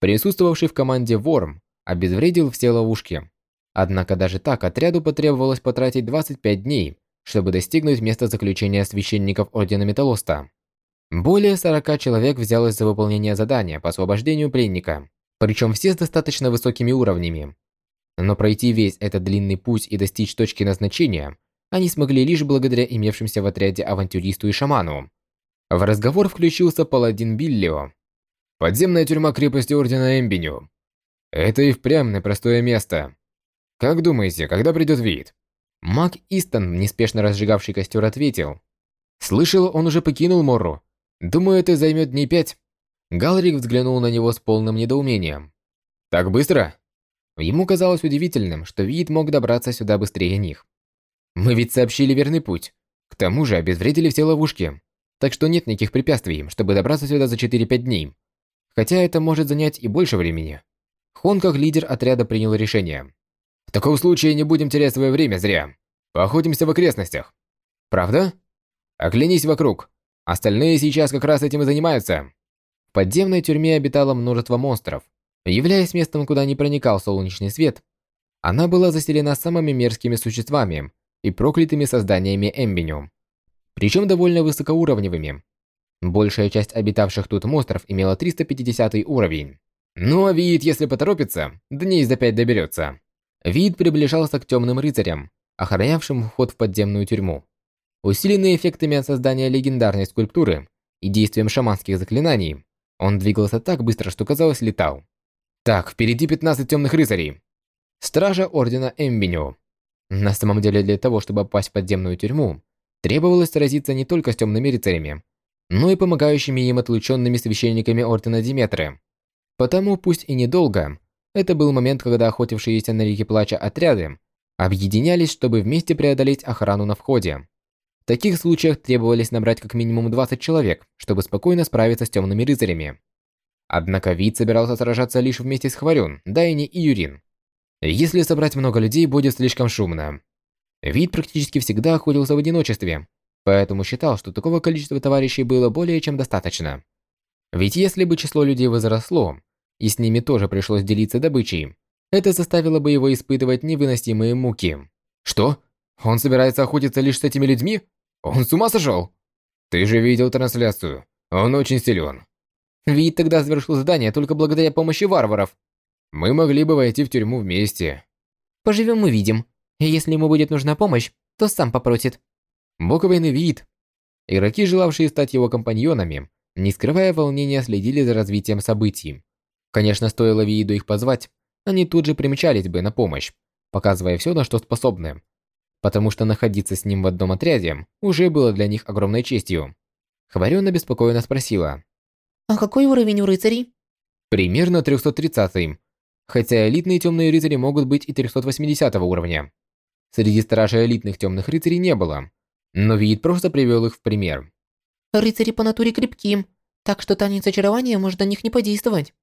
Присутствовавший в команде Ворм обезвредил все ловушки. Однако даже так отряду потребовалось потратить 25 дней, чтобы достигнуть места заключения священников Ордена Металлоста. Более 40 человек взялось за выполнение задания по освобождению пленника, причем все с достаточно высокими уровнями. Но пройти весь этот длинный путь и достичь точки назначения они смогли лишь благодаря имевшимся в отряде авантюристу и шаману. В разговор включился паладин Биллио. «Подземная тюрьма крепости Ордена Эмбиню. Это и впрямь непростое место. Как думаете, когда придет вид?» Маг Истон, неспешно разжигавший костер, ответил. «Слышал, он уже покинул Морру. Думаю, это займет дней пять». Галрик взглянул на него с полным недоумением. «Так быстро?» Ему казалось удивительным, что Вид мог добраться сюда быстрее них. Мы ведь сообщили верный путь. К тому же обезвредили все ловушки. Так что нет никаких препятствий, чтобы добраться сюда за 4-5 дней. Хотя это может занять и больше времени. Хон, как лидер отряда, принял решение. В таком случае не будем терять свое время зря. Поохотимся в окрестностях. Правда? Оглянись вокруг. Остальные сейчас как раз этим и занимаются. В подземной тюрьме обитало множество монстров. Являясь местом, куда не проникал солнечный свет, она была заселена самыми мерзкими существами, и проклятыми созданиями Эмбиню. Причем довольно высокоуровневыми. Большая часть обитавших тут монстров имела 350 уровень. Ну а Вид, если поторопится, дней за пять доберется. Вид приближался к темным рыцарям, охранявшим вход в подземную тюрьму. Усиленный эффектами от создания легендарной скульптуры и действием шаманских заклинаний, он двигался так быстро, что казалось летал. Так, впереди 15 темных рыцарей. Стража Ордена Эмбиню. На самом деле, для того, чтобы попасть в подземную тюрьму, требовалось сразиться не только с темными рыцарями, но и помогающими им отлученными священниками Ордена Диметры. Потому, пусть и недолго, это был момент, когда охотившиеся на реке Плача отряды объединялись, чтобы вместе преодолеть охрану на входе. В таких случаях требовалось набрать как минимум 20 человек, чтобы спокойно справиться с темными рыцарями. Однако Вид собирался сражаться лишь вместе с Хварюн, Дайни и Юрин. Если собрать много людей, будет слишком шумно. Вид практически всегда охотился в одиночестве, поэтому считал, что такого количества товарищей было более чем достаточно. Ведь если бы число людей возросло, и с ними тоже пришлось делиться добычей, это заставило бы его испытывать невыносимые муки. Что? Он собирается охотиться лишь с этими людьми? Он с ума сошел? Ты же видел трансляцию. Он очень силен. Вид тогда завершил задание только благодаря помощи варваров. Мы могли бы войти в тюрьму вместе. Поживем увидим. Если ему будет нужна помощь, то сам попросит. Боковойный вид. Игроки, желавшие стать его компаньонами, не скрывая волнения, следили за развитием событий. Конечно, стоило Вииду их позвать, они тут же примчались бы на помощь, показывая все, на что способны. Потому что находиться с ним в одном отряде уже было для них огромной честью. Хварёна беспокойно спросила. «А какой уровень у рыцарей?» «Примерно 330 хотя элитные темные рыцари могут быть и 380 уровня. Среди стражей элитных темных рыцарей не было, но Виит просто привел их в пример. Рыцари по натуре крепки, так что танец очарования может на них не подействовать.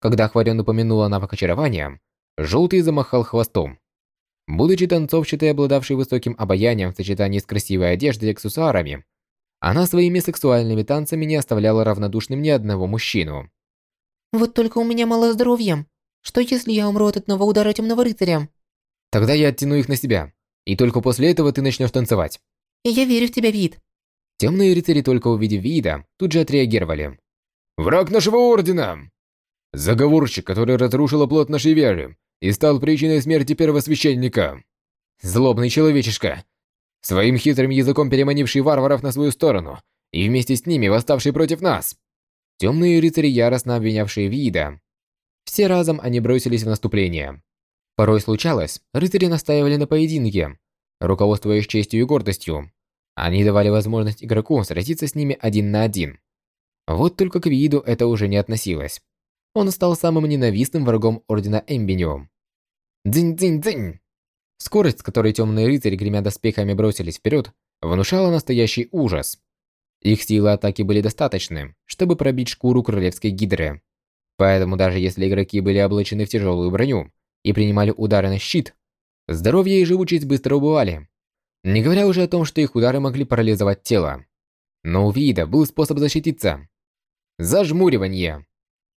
Когда Хварен упомянула навык очарования, Желтый замахал хвостом. Будучи танцовщитой, обладавшей высоким обаянием в сочетании с красивой одеждой и аксессуарами, она своими сексуальными танцами не оставляла равнодушным ни одного мужчину. Вот только у меня мало здоровья. Что если я умру от одного удара темного рыцаря? Тогда я оттяну их на себя, и только после этого ты начнешь танцевать. Я верю в тебя, Вид. Темные рыцари, только увидев вида, тут же отреагировали. «Враг нашего ордена!» Заговорщик, который разрушил оплот нашей веры и стал причиной смерти первосвященника. Злобный человечишка, своим хитрым языком переманивший варваров на свою сторону и вместе с ними восставший против нас. Темные рыцари, яростно обвинявшие Вида. Все разом они бросились в наступление. Порой случалось, рыцари настаивали на поединке, руководствуясь честью и гордостью. Они давали возможность игроку сразиться с ними один на один. Вот только к виду это уже не относилось. Он стал самым ненавистным врагом Ордена Эмбиниум. Дзынь-дзынь-дзынь! Скорость, с которой темные рыцари, гремя доспехами, бросились вперед, внушала настоящий ужас. Их силы атаки были достаточны, чтобы пробить шкуру королевской гидры. Поэтому даже если игроки были облачены в тяжелую броню и принимали удары на щит, здоровье и живучесть быстро убывали. Не говоря уже о том, что их удары могли парализовать тело. Но у Вида был способ защититься. Зажмуривание.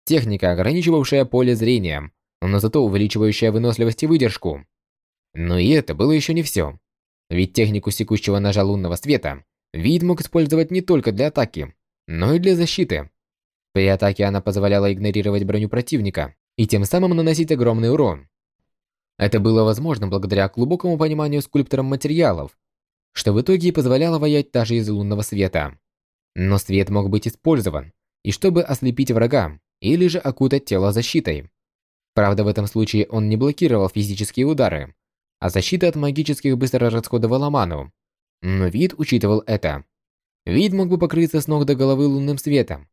Техника, ограничивавшая поле зрения, но зато увеличивающая выносливость и выдержку. Но и это было еще не все. Ведь технику секущего ножа лунного света Вид мог использовать не только для атаки, но и для защиты. При атаке она позволяла игнорировать броню противника и тем самым наносить огромный урон. Это было возможно благодаря глубокому пониманию скульптором материалов, что в итоге позволяло воять даже из лунного света. Но свет мог быть использован, и чтобы ослепить врага, или же окутать тело защитой. Правда, в этом случае он не блокировал физические удары, а защита от магических быстро расходовала ману. Но вид учитывал это. Вид мог бы покрыться с ног до головы лунным светом,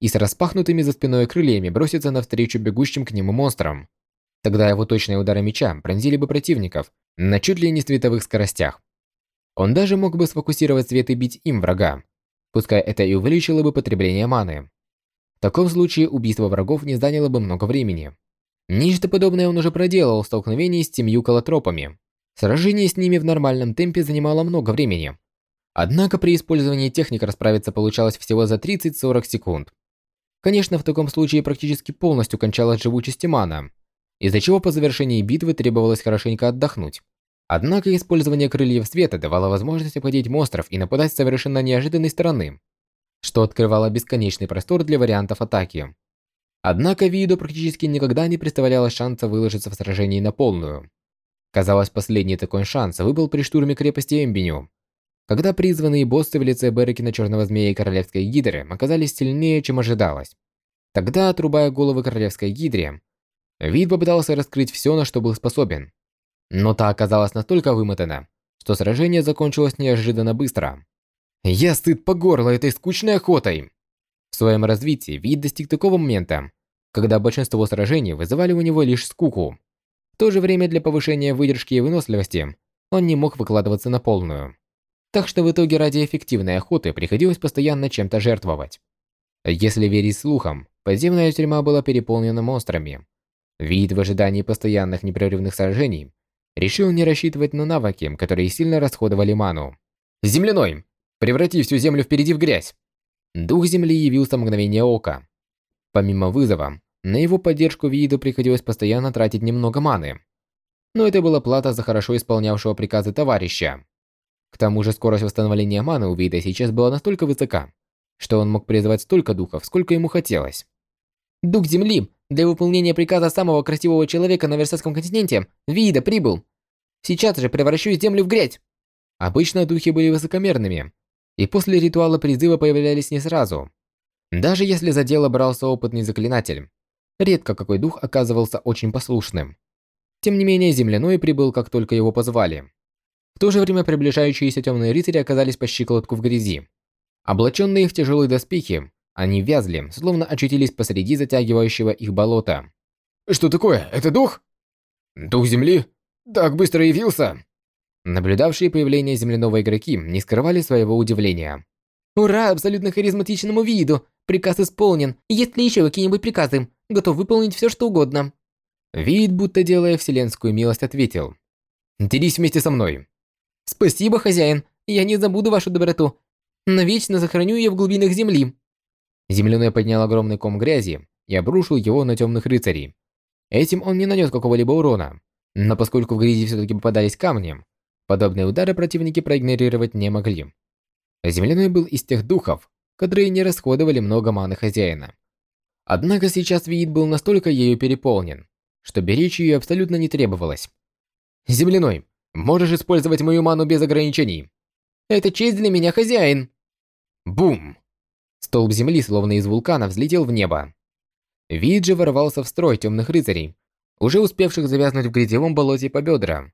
и с распахнутыми за спиной крыльями броситься навстречу бегущим к нему монстрам. Тогда его точные удары меча пронзили бы противников на чуть ли не световых скоростях. Он даже мог бы сфокусировать свет и бить им врага, пускай это и увеличило бы потребление маны. В таком случае убийство врагов не заняло бы много времени. Нечто подобное он уже проделал в столкновении с семью колотропами. Сражение с ними в нормальном темпе занимало много времени. Однако при использовании техник расправиться получалось всего за 30-40 секунд. Конечно, в таком случае практически полностью кончалась живучесть мана, из-за чего по завершении битвы требовалось хорошенько отдохнуть. Однако использование крыльев света давало возможность обходить монстров и нападать с совершенно неожиданной стороны, что открывало бесконечный простор для вариантов атаки. Однако Виду практически никогда не представлялось шанса выложиться в сражении на полную. Казалось, последний такой шанс выпал при штурме крепости Эмбиню, когда призванные боссы в лице Берекина Черного Змея и Королевской Гидры оказались сильнее, чем ожидалось. Тогда, отрубая головы Королевской Гидре, Вид попытался раскрыть все, на что был способен. Но та оказалась настолько вымотана, что сражение закончилось неожиданно быстро. Я стыд по горло этой скучной охотой. В своем развитии Вид достиг такого момента, когда большинство сражений вызывали у него лишь скуку. В то же время для повышения выдержки и выносливости он не мог выкладываться на полную. Так что в итоге ради эффективной охоты приходилось постоянно чем-то жертвовать. Если верить слухам, подземная тюрьма была переполнена монстрами. Вид в ожидании постоянных непрерывных сражений решил не рассчитывать на навыки, которые сильно расходовали ману. «Земляной! Преврати всю землю впереди в грязь!» Дух земли явился мгновение ока. Помимо вызова, на его поддержку Виду приходилось постоянно тратить немного маны. Но это была плата за хорошо исполнявшего приказы товарища. К тому же скорость восстановления маны у Вида сейчас была настолько высока, что он мог призывать столько духов, сколько ему хотелось. «Дух Земли для выполнения приказа самого красивого человека на Версальском континенте Вида прибыл. Сейчас же превращу Землю в грязь!» Обычно духи были высокомерными, и после ритуала призыва появлялись не сразу. Даже если за дело брался опытный заклинатель, редко какой дух оказывался очень послушным. Тем не менее, земляной прибыл, как только его позвали. В то же время приближающиеся темные рыцари оказались по щиколотку в грязи. Облаченные в тяжелые доспехи, они вязли, словно очутились посреди затягивающего их болота. «Что такое? Это дух?» «Дух земли? Так быстро явился!» Наблюдавшие появление земляного игроки не скрывали своего удивления. «Ура, абсолютно харизматичному виду! Приказ исполнен. Есть ли еще какие-нибудь приказы? Готов выполнить все, что угодно». Вид, будто делая вселенскую милость, ответил. «Дерись вместе со мной». «Спасибо, хозяин. Я не забуду вашу доброту. Но вечно сохраню ее в глубинах земли». Земляной поднял огромный ком грязи и обрушил его на темных рыцарей. Этим он не нанес какого-либо урона, но поскольку в грязи все-таки попадались камни, подобные удары противники проигнорировать не могли. Земляной был из тех духов, которые не расходовали много маны хозяина. Однако сейчас вид был настолько ею переполнен, что беречь ее абсолютно не требовалось. «Земляной, можешь использовать мою ману без ограничений». «Это честь для меня, хозяин!» Бум! Столб земли, словно из вулкана, взлетел в небо. Вид же ворвался в строй темных рыцарей, уже успевших завязнуть в грязевом болоте по бедра.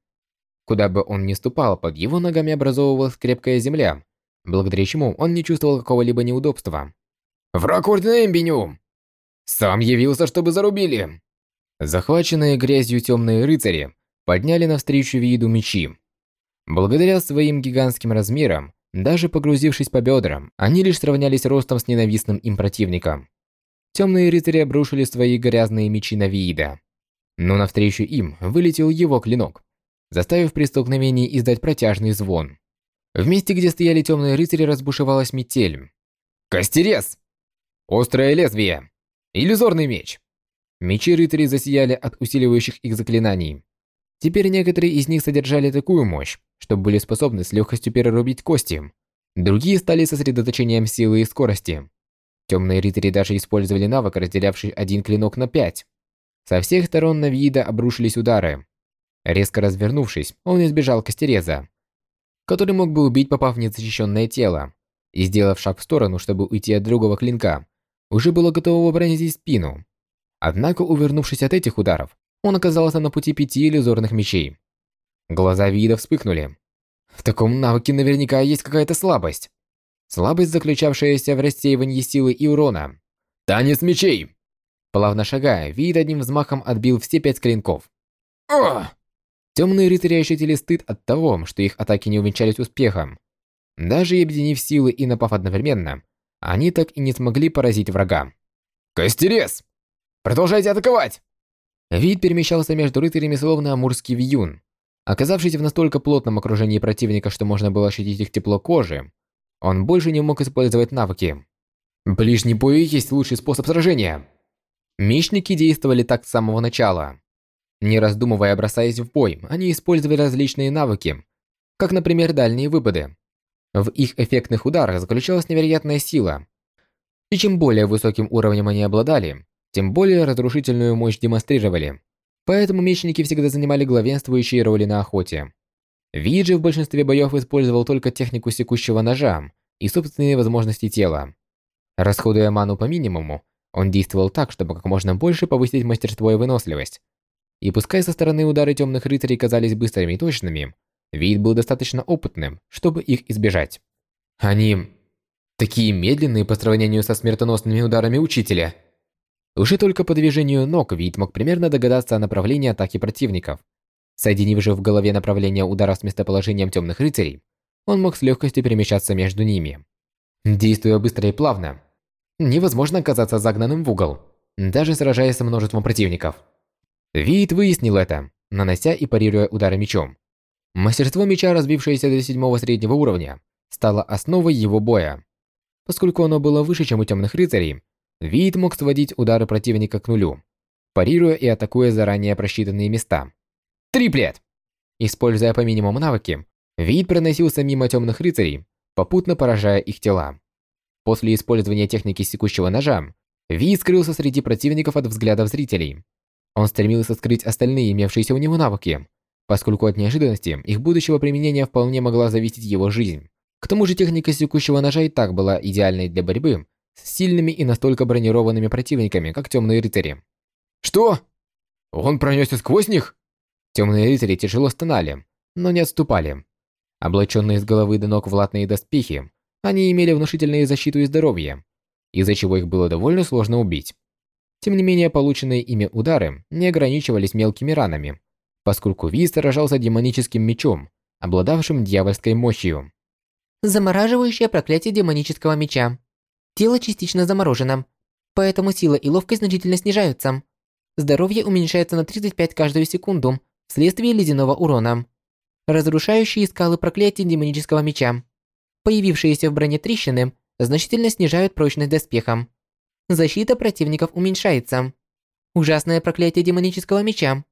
Куда бы он ни ступал, под его ногами образовывалась крепкая земля, благодаря чему он не чувствовал какого-либо неудобства. «Враг Ордена Эмбиню! Сам явился, чтобы зарубили!» Захваченные грязью темные рыцари подняли навстречу виду мечи. Благодаря своим гигантским размерам, даже погрузившись по бедрам, они лишь сравнялись ростом с ненавистным им противником. Темные рыцари обрушили свои грязные мечи на Виида. Но навстречу им вылетел его клинок, заставив при столкновении издать протяжный звон. В месте, где стояли темные рыцари, разбушевалась метель. Костерез! Острое лезвие! Иллюзорный меч! Мечи рыцарей засияли от усиливающих их заклинаний. Теперь некоторые из них содержали такую мощь, что были способны с легкостью перерубить кости. Другие стали сосредоточением силы и скорости. Темные рыцари даже использовали навык, разделявший один клинок на пять. Со всех сторон на вида обрушились удары. Резко развернувшись, он избежал костереза, который мог бы убить, попав в незащищенное тело, и, сделав шаг в сторону, чтобы уйти от другого клинка, уже было готово пронзить спину. Однако, увернувшись от этих ударов, он оказался на пути пяти иллюзорных мечей. Глаза вида вспыхнули. В таком навыке наверняка есть какая-то слабость. Слабость, заключавшаяся в рассеивании силы и урона. Танец мечей! Плавно шагая, вид одним взмахом отбил все пять клинков. О! Темные рыцари ощутили стыд от того, что их атаки не увенчались успехом. Даже объединив силы и напав одновременно, они так и не смогли поразить врага. «Костерез! Продолжайте атаковать!» Вид перемещался между рыцарями словно амурский вьюн. Оказавшись в настолько плотном окружении противника, что можно было ощутить их тепло кожи, он больше не мог использовать навыки. Ближний бой есть лучший способ сражения. Мечники действовали так с самого начала. Не раздумывая, бросаясь в бой, они использовали различные навыки, как, например, дальние выпады. В их эффектных ударах заключалась невероятная сила. И чем более высоким уровнем они обладали, тем более разрушительную мощь демонстрировали. Поэтому мечники всегда занимали главенствующие роли на охоте. Виджи в большинстве боев использовал только технику секущего ножа и собственные возможности тела. Расходуя ману по минимуму, он действовал так, чтобы как можно больше повысить мастерство и выносливость. И пускай со стороны удары темных рыцарей казались быстрыми и точными, вид был достаточно опытным, чтобы их избежать. Они такие медленные по сравнению со смертоносными ударами учителя. Уже только по движению ног Вит мог примерно догадаться о направлении атаки противников. Соединив же в голове направление удара с местоположением темных рыцарей, он мог с легкостью перемещаться между ними. Действуя быстро и плавно, невозможно оказаться загнанным в угол, даже сражаясь с множеством противников. Вит выяснил это, нанося и парируя удары мечом. Мастерство меча, разбившееся до седьмого среднего уровня, стало основой его боя. Поскольку оно было выше, чем у темных рыцарей, Вид мог сводить удары противника к нулю, парируя и атакуя заранее просчитанные места. Триплет! Используя по минимуму навыки, Вид проносился мимо темных рыцарей, попутно поражая их тела. После использования техники секущего ножа, Вид скрылся среди противников от взглядов зрителей. Он стремился скрыть остальные имевшиеся у него навыки, поскольку от неожиданности их будущего применения вполне могла зависеть его жизнь. К тому же техника секущего ножа и так была идеальной для борьбы с сильными и настолько бронированными противниками, как темные рыцари. Что? Он пронесся сквозь них? Темные рыцари тяжело стонали, но не отступали. Облаченные с головы до ног в латные доспехи, они имели внушительную защиту и здоровье, из-за чего их было довольно сложно убить. Тем не менее, полученные ими удары не ограничивались мелкими ранами, поскольку Ви сражался демоническим мечом, обладавшим дьявольской мощью. Замораживающее проклятие демонического меча. Тело частично заморожено, поэтому сила и ловкость значительно снижаются. Здоровье уменьшается на 35 каждую секунду вследствие ледяного урона. Разрушающие скалы проклятия демонического меча. Появившиеся в броне трещины значительно снижают прочность доспеха. Защита противников уменьшается. Ужасное проклятие демонического меча.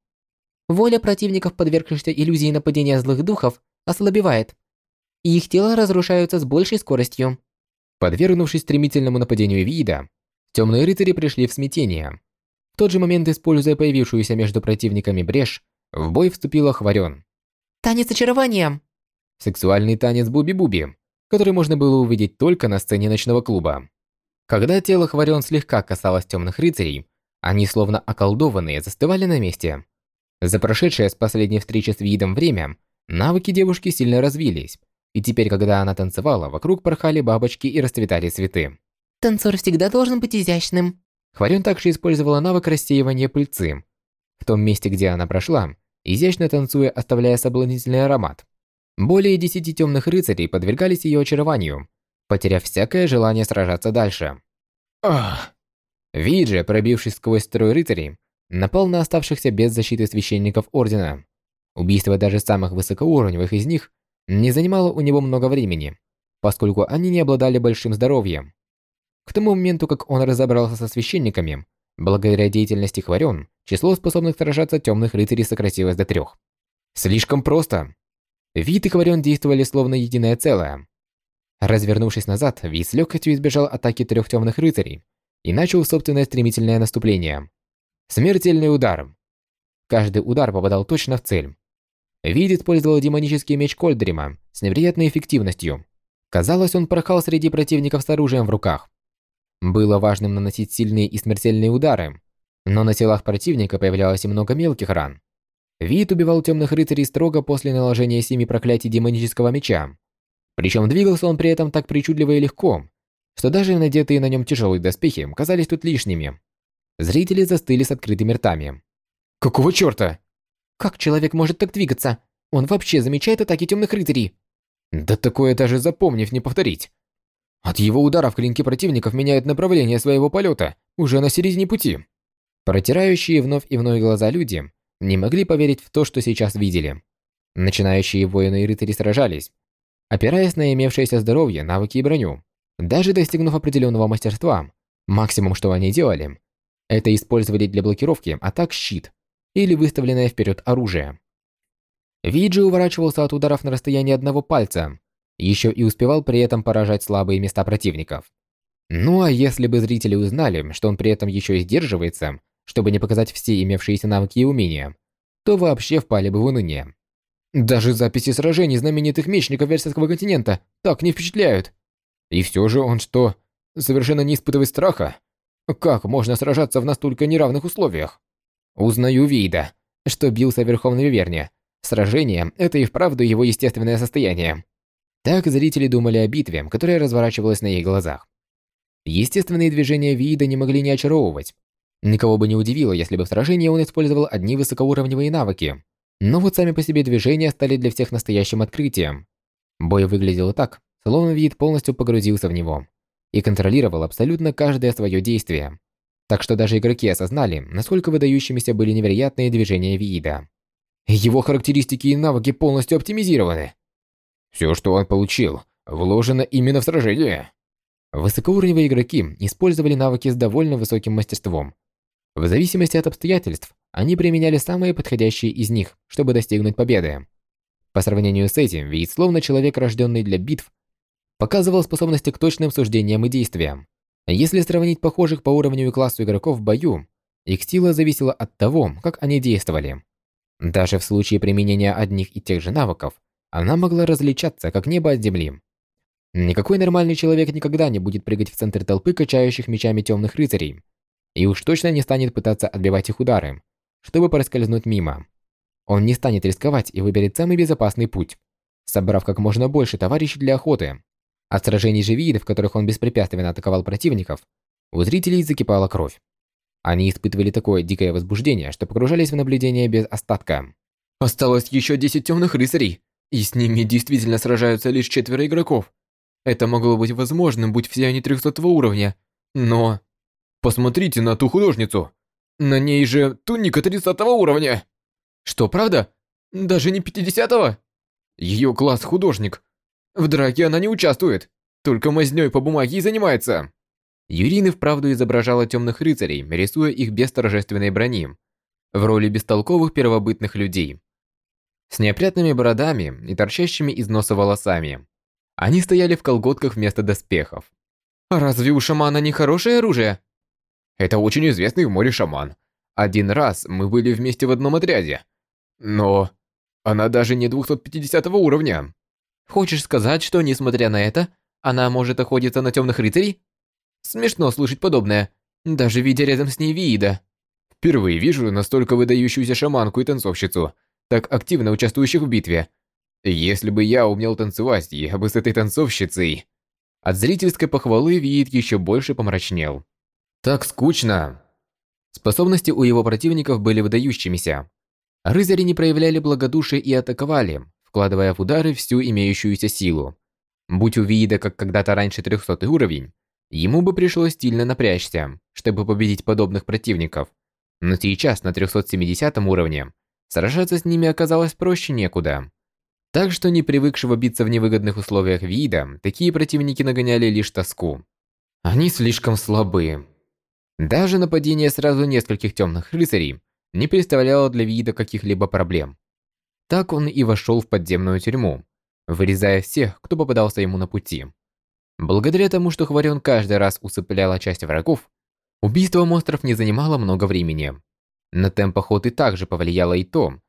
Воля противников, подвергшихся иллюзии нападения злых духов, ослабевает. И их тела разрушаются с большей скоростью. Подвергнувшись стремительному нападению вида, темные рыцари пришли в смятение. В тот же момент, используя появившуюся между противниками брешь, в бой вступила Хварен. Танец очарования. Сексуальный танец Буби-Буби, который можно было увидеть только на сцене ночного клуба. Когда тело Хварен слегка касалось темных рыцарей, они словно околдованные застывали на месте. За прошедшее с последней встречи с видом время навыки девушки сильно развились, и теперь, когда она танцевала, вокруг порхали бабочки и расцветали цветы. Танцор всегда должен быть изящным. Хварен также использовала навык рассеивания пыльцы. В том месте, где она прошла, изящно танцуя, оставляя соблазнительный аромат. Более десяти темных рыцарей подвергались ее очарованию, потеряв всякое желание сражаться дальше. Ах! Видже, пробившись сквозь строй рыцарей, напал на оставшихся без защиты священников Ордена. Убийство даже самых высокоуровневых из них не занимало у него много времени, поскольку они не обладали большим здоровьем. К тому моменту, как он разобрался со священниками, благодаря деятельности Хварен, число способных сражаться темных рыцарей сократилось до трех. Слишком просто. Вид и Хварен действовали словно единое целое. Развернувшись назад, Вид с легкостью избежал атаки трех темных рыцарей и начал собственное стремительное наступление. Смертельный удар. Каждый удар попадал точно в цель. Вид использовал демонический меч Кольдрима с невероятной эффективностью. Казалось, он порхал среди противников с оружием в руках. Было важным наносить сильные и смертельные удары, но на телах противника появлялось и много мелких ран. Вид убивал темных рыцарей строго после наложения семи проклятий демонического меча. Причем двигался он при этом так причудливо и легко, что даже надетые на нем тяжелые доспехи казались тут лишними. Зрители застыли с открытыми ртами. «Какого черта?» Как человек может так двигаться? Он вообще замечает атаки темных рыцарей. Да такое даже запомнив не повторить. От его ударов клинки противников меняют направление своего полета уже на середине пути. Протирающие вновь и вновь глаза люди не могли поверить в то, что сейчас видели. Начинающие воины и рыцари сражались, опираясь на имевшееся здоровье, навыки и броню. Даже достигнув определенного мастерства, максимум, что они делали, это использовали для блокировки атак щит или выставленное вперед оружие. Виджи уворачивался от ударов на расстоянии одного пальца, еще и успевал при этом поражать слабые места противников. Ну а если бы зрители узнали, что он при этом еще и сдерживается, чтобы не показать все имевшиеся навыки и умения, то вообще впали бы в уныние. Даже записи сражений знаменитых мечников Версальского континента так не впечатляют. И все же он что, совершенно не испытывает страха? Как можно сражаться в настолько неравных условиях? Узнаю Вейда, что бился верхом на Виверне. Сражение – это и вправду его естественное состояние. Так зрители думали о битве, которая разворачивалась на их глазах. Естественные движения Виида не могли не очаровывать. Никого бы не удивило, если бы в сражении он использовал одни высокоуровневые навыки. Но вот сами по себе движения стали для всех настоящим открытием. Бой выглядел так, словно Виид полностью погрузился в него и контролировал абсолютно каждое свое действие. Так что даже игроки осознали, насколько выдающимися были невероятные движения Виида. Его характеристики и навыки полностью оптимизированы. Все, что он получил, вложено именно в сражение. Высокоуровневые игроки использовали навыки с довольно высоким мастерством. В зависимости от обстоятельств, они применяли самые подходящие из них, чтобы достигнуть победы. По сравнению с этим, Виит, словно человек, рожденный для битв, показывал способности к точным суждениям и действиям. Если сравнить похожих по уровню и классу игроков в бою, их сила зависела от того, как они действовали. Даже в случае применения одних и тех же навыков, она могла различаться, как небо от земли. Никакой нормальный человек никогда не будет прыгать в центр толпы качающих мечами темных рыцарей, и уж точно не станет пытаться отбивать их удары, чтобы проскользнуть мимо. Он не станет рисковать и выберет самый безопасный путь, собрав как можно больше товарищей для охоты. От сражений же видов, в которых он беспрепятственно атаковал противников, у зрителей закипала кровь. Они испытывали такое дикое возбуждение, что погружались в наблюдение без остатка. Осталось еще 10 темных рыцарей, и с ними действительно сражаются лишь четверо игроков. Это могло быть возможным, будь все они 300 уровня, но... Посмотрите на ту художницу! На ней же туника 30 уровня. Что, правда? Даже не 50-го? Ее класс художник. В драке она не участвует, только мазнёй по бумаге и занимается. Юрин вправду изображала темных рыцарей, рисуя их без торжественной брони, в роли бестолковых первобытных людей. С неопрятными бородами и торчащими из носа волосами. Они стояли в колготках вместо доспехов. «А разве у шамана не хорошее оружие?» «Это очень известный в море шаман. Один раз мы были вместе в одном отряде. Но она даже не 250 уровня. Хочешь сказать, что, несмотря на это, она может охотиться на темных рыцарей? Смешно слышать подобное, даже видя рядом с ней Виида. Впервые вижу настолько выдающуюся шаманку и танцовщицу, так активно участвующих в битве. Если бы я умел танцевать, я бы с этой танцовщицей... От зрительской похвалы Виид еще больше помрачнел. Так скучно. Способности у его противников были выдающимися. Рыцари не проявляли благодушия и атаковали, вкладывая в удары всю имеющуюся силу. Будь у Виида как когда-то раньше 300 уровень, ему бы пришлось сильно напрячься, чтобы победить подобных противников. Но сейчас на 370 уровне сражаться с ними оказалось проще некуда. Так что не привыкшего биться в невыгодных условиях Виида, такие противники нагоняли лишь тоску. Они слишком слабые. Даже нападение сразу нескольких темных рыцарей не представляло для вида каких-либо проблем. Так он и вошел в подземную тюрьму, вырезая всех, кто попадался ему на пути. Благодаря тому, что Хварен каждый раз усыпляла часть врагов, убийство монстров не занимало много времени. На темп охоты также повлияло и то,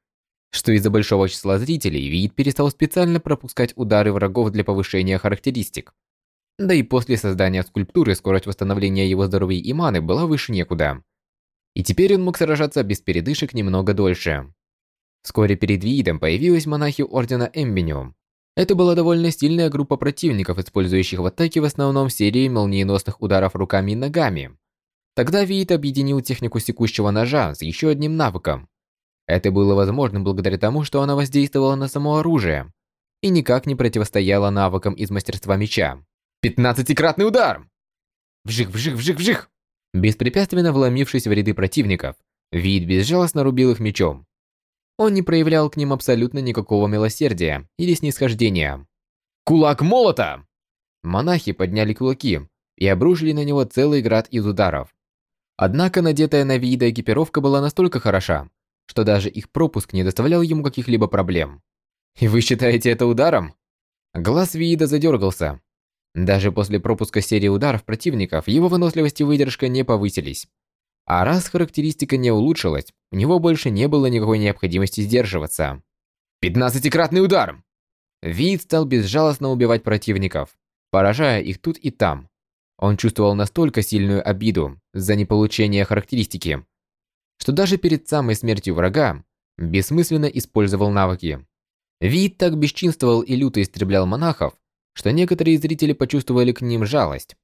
что из-за большого числа зрителей вид перестал специально пропускать удары врагов для повышения характеристик. Да и после создания скульптуры скорость восстановления его здоровья и маны была выше некуда. И теперь он мог сражаться без передышек немного дольше. Вскоре перед видом появились монахи Ордена Эмбиниум. Это была довольно сильная группа противников, использующих в атаке в основном серии молниеносных ударов руками и ногами. Тогда Виит объединил технику секущего ножа с еще одним навыком. Это было возможным благодаря тому, что она воздействовала на само оружие и никак не противостояла навыкам из мастерства меча. Пятнадцатикратный удар! Вжих, вжих, вжих, вжих! Беспрепятственно вломившись в ряды противников, Вид безжалостно рубил их мечом. Он не проявлял к ним абсолютно никакого милосердия или снисхождения. «Кулак молота!» Монахи подняли кулаки и обрушили на него целый град из ударов. Однако надетая на Вида экипировка была настолько хороша, что даже их пропуск не доставлял ему каких-либо проблем. «И вы считаете это ударом?» Глаз Вида задергался, даже после пропуска серии ударов противников, его выносливость и выдержка не повысились. А раз характеристика не улучшилась, у него больше не было никакой необходимости сдерживаться. Пятнадцатикратный удар! Вид стал безжалостно убивать противников, поражая их тут и там. Он чувствовал настолько сильную обиду за неполучение характеристики, что даже перед самой смертью врага бессмысленно использовал навыки. Вид так бесчинствовал и люто истреблял монахов, что некоторые зрители почувствовали к ним жалость.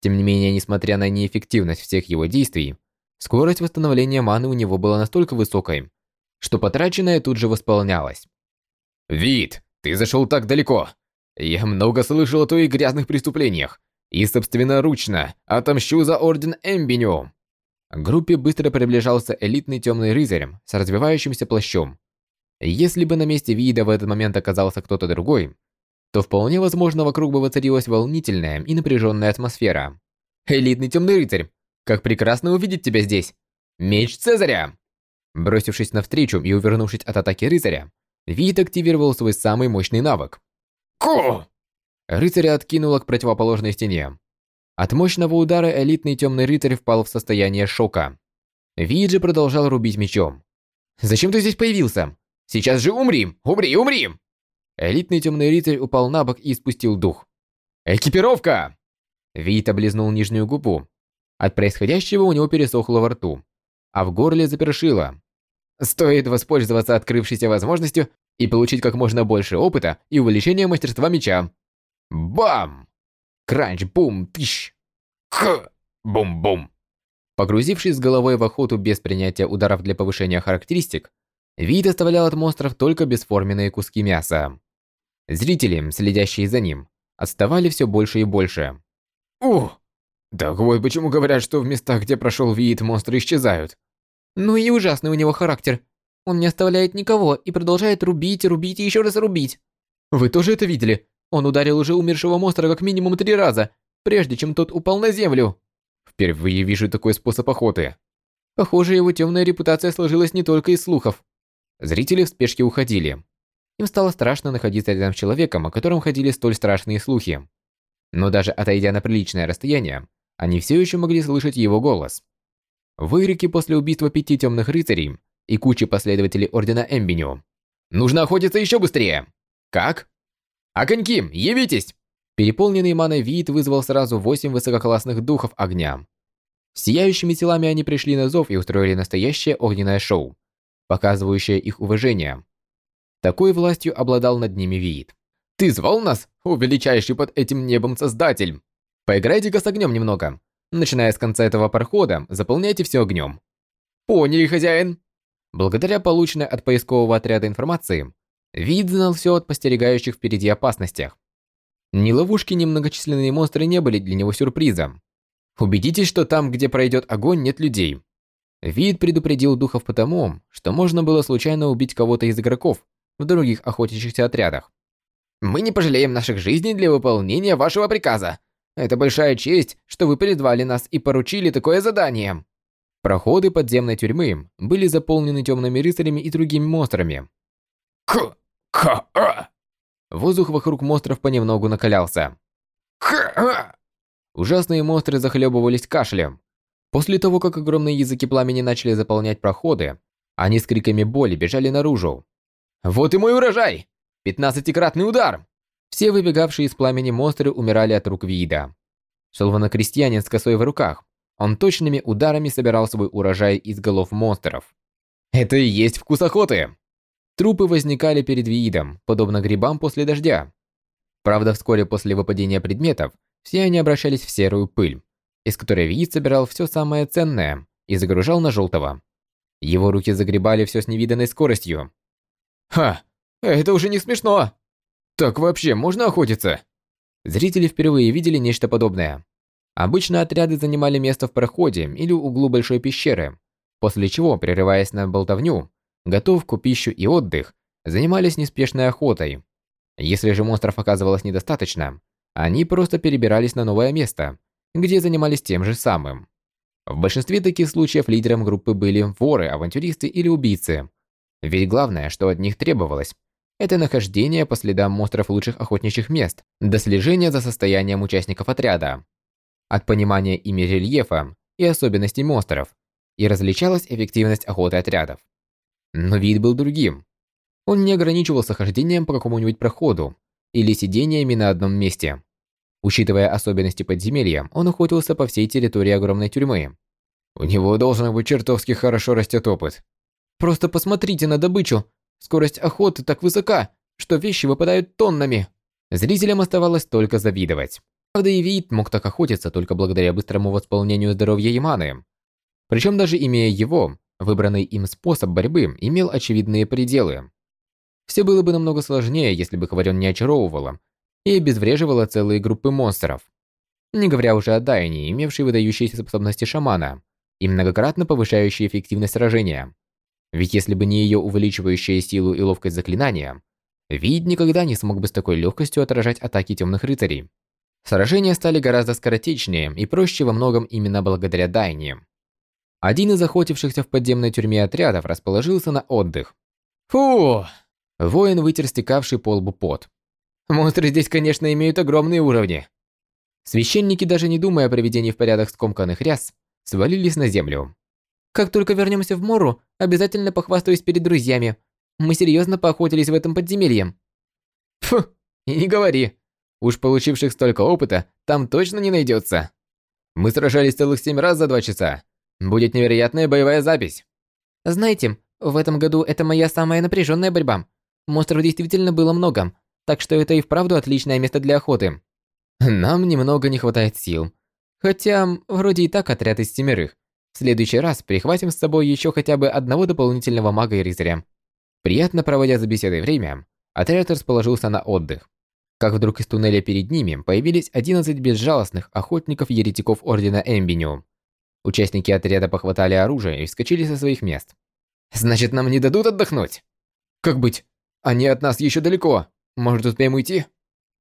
Тем не менее, несмотря на неэффективность всех его действий, скорость восстановления маны у него была настолько высокой, что потраченное тут же восполнялось. «Вид, ты зашел так далеко. Я много слышал о твоих грязных преступлениях и собственноручно отомщу за Орден Эмбиниум». К группе быстро приближался элитный темный рыцарь с развивающимся плащом. Если бы на месте вида в этот момент оказался кто-то другой, то вполне возможно вокруг бы воцарилась волнительная и напряженная атмосфера. «Элитный темный рыцарь! Как прекрасно увидеть тебя здесь! Меч Цезаря!» Бросившись навстречу и увернувшись от атаки рыцаря, Вит активировал свой самый мощный навык. «Ку!» Рыцаря откинуло к противоположной стене. От мощного удара элитный темный рыцарь впал в состояние шока. Вид же продолжал рубить мечом. «Зачем ты здесь появился? Сейчас же умри! Умри, умри!» Элитный темный рыцарь упал на бок и спустил дух. «Экипировка!» Вит облизнул нижнюю губу. От происходящего у него пересохло во рту, а в горле запершило. Стоит воспользоваться открывшейся возможностью и получить как можно больше опыта и увеличения мастерства меча. Бам! Кранч, бум, тыщ! Х! Бум-бум! Погрузившись с головой в охоту без принятия ударов для повышения характеристик, Вид оставлял от монстров только бесформенные куски мяса. Зрители, следящие за ним, отставали все больше и больше. «Ух! Так вот почему говорят, что в местах, где прошел вид, монстры исчезают. Ну и ужасный у него характер. Он не оставляет никого и продолжает рубить, рубить и еще раз рубить. Вы тоже это видели? Он ударил уже умершего монстра как минимум три раза, прежде чем тот упал на землю. Впервые вижу такой способ охоты. Похоже, его темная репутация сложилась не только из слухов. Зрители в спешке уходили. Им стало страшно находиться рядом с человеком, о котором ходили столь страшные слухи. Но даже отойдя на приличное расстояние, они все еще могли слышать его голос. Выкрики после убийства пяти темных рыцарей и кучи последователей Ордена Эмбиню. «Нужно охотиться еще быстрее!» «Как?» «Огоньки, явитесь!» Переполненный маной вид вызвал сразу восемь высококлассных духов огня. Сияющими телами они пришли на зов и устроили настоящее огненное шоу, показывающее их уважение. Такой властью обладал над ними вид. «Ты звал нас, увеличающий под этим небом создатель? Поиграйте-ка с огнем немного. Начиная с конца этого прохода, заполняйте все огнем». «Поняли, хозяин!» Благодаря полученной от поискового отряда информации, Вид знал все от постерегающих впереди опасностях. Ни ловушки, ни многочисленные монстры не были для него сюрпризом. Убедитесь, что там, где пройдет огонь, нет людей. Вид предупредил духов потому, что можно было случайно убить кого-то из игроков в других охотящихся отрядах. «Мы не пожалеем наших жизней для выполнения вашего приказа. Это большая честь, что вы призвали нас и поручили такое задание». Проходы подземной тюрьмы были заполнены темными рыцарями и другими монстрами. К, к, а. Воздух вокруг монстров понемногу накалялся. Х, а. Ужасные монстры захлебывались кашлем. После того, как огромные языки пламени начали заполнять проходы, они с криками боли бежали наружу. «Вот и мой урожай! Пятнадцатикратный удар!» Все выбегавшие из пламени монстры умирали от рук Вида. Словно крестьянин с косой в руках, он точными ударами собирал свой урожай из голов монстров. Это и есть вкус охоты. Трупы возникали перед видом, подобно грибам после дождя. Правда, вскоре после выпадения предметов, все они обращались в серую пыль, из которой вид собирал все самое ценное и загружал на желтого. Его руки загребали все с невиданной скоростью. Ха, это уже не смешно. Так вообще можно охотиться? Зрители впервые видели нечто подобное. Обычно отряды занимали место в проходе или углу большой пещеры, после чего, прерываясь на болтовню, готовку, пищу и отдых, занимались неспешной охотой. Если же монстров оказывалось недостаточно, они просто перебирались на новое место, где занимались тем же самым. В большинстве таких случаев лидером группы были воры, авантюристы или убийцы. Ведь главное, что от них требовалось, это нахождение по следам монстров лучших охотничьих мест до слежения за состоянием участников отряда от понимания ими рельефа и особенностей монстров, и различалась эффективность охоты отрядов. Но вид был другим. Он не ограничивался хождением по какому-нибудь проходу или сидениями на одном месте. Учитывая особенности подземелья, он охотился по всей территории огромной тюрьмы. У него должен быть чертовски хорошо растет опыт. Просто посмотрите на добычу. Скорость охоты так высока, что вещи выпадают тоннами. Зрителям оставалось только завидовать. Правда, и Вид мог так охотиться только благодаря быстрому восполнению здоровья Яманы. Причем даже имея его, выбранный им способ борьбы имел очевидные пределы. Все было бы намного сложнее, если бы Хварен не очаровывала и обезвреживала целые группы монстров. Не говоря уже о Дайне, имевшей выдающиеся способности шамана и многократно повышающей эффективность сражения. Ведь если бы не ее увеличивающая силу и ловкость заклинания, Вид никогда не смог бы с такой легкостью отражать атаки темных рыцарей. Сражения стали гораздо скоротечнее и проще во многом именно благодаря Дайне. Один из охотившихся в подземной тюрьме отрядов расположился на отдых. Фу! Воин вытер стекавший по лбу пот. Монстры здесь, конечно, имеют огромные уровни. Священники, даже не думая о приведении в порядок скомканных ряс, свалились на землю. Как только вернемся в Мору, обязательно похвастаюсь перед друзьями. Мы серьезно поохотились в этом подземелье. Фу, и не говори. Уж получивших столько опыта, там точно не найдется. Мы сражались целых семь раз за два часа. Будет невероятная боевая запись. Знаете, в этом году это моя самая напряженная борьба. Монстров действительно было много, так что это и вправду отличное место для охоты. Нам немного не хватает сил. Хотя, вроде и так отряд из семерых. В следующий раз прихватим с собой еще хотя бы одного дополнительного мага и рыцаря. Приятно проводя за беседой время, отряд расположился на отдых как вдруг из туннеля перед ними появились 11 безжалостных охотников-еретиков Ордена Эмбиню. Участники отряда похватали оружие и вскочили со своих мест. «Значит, нам не дадут отдохнуть?» «Как быть? Они от нас еще далеко. Может, успеем уйти?»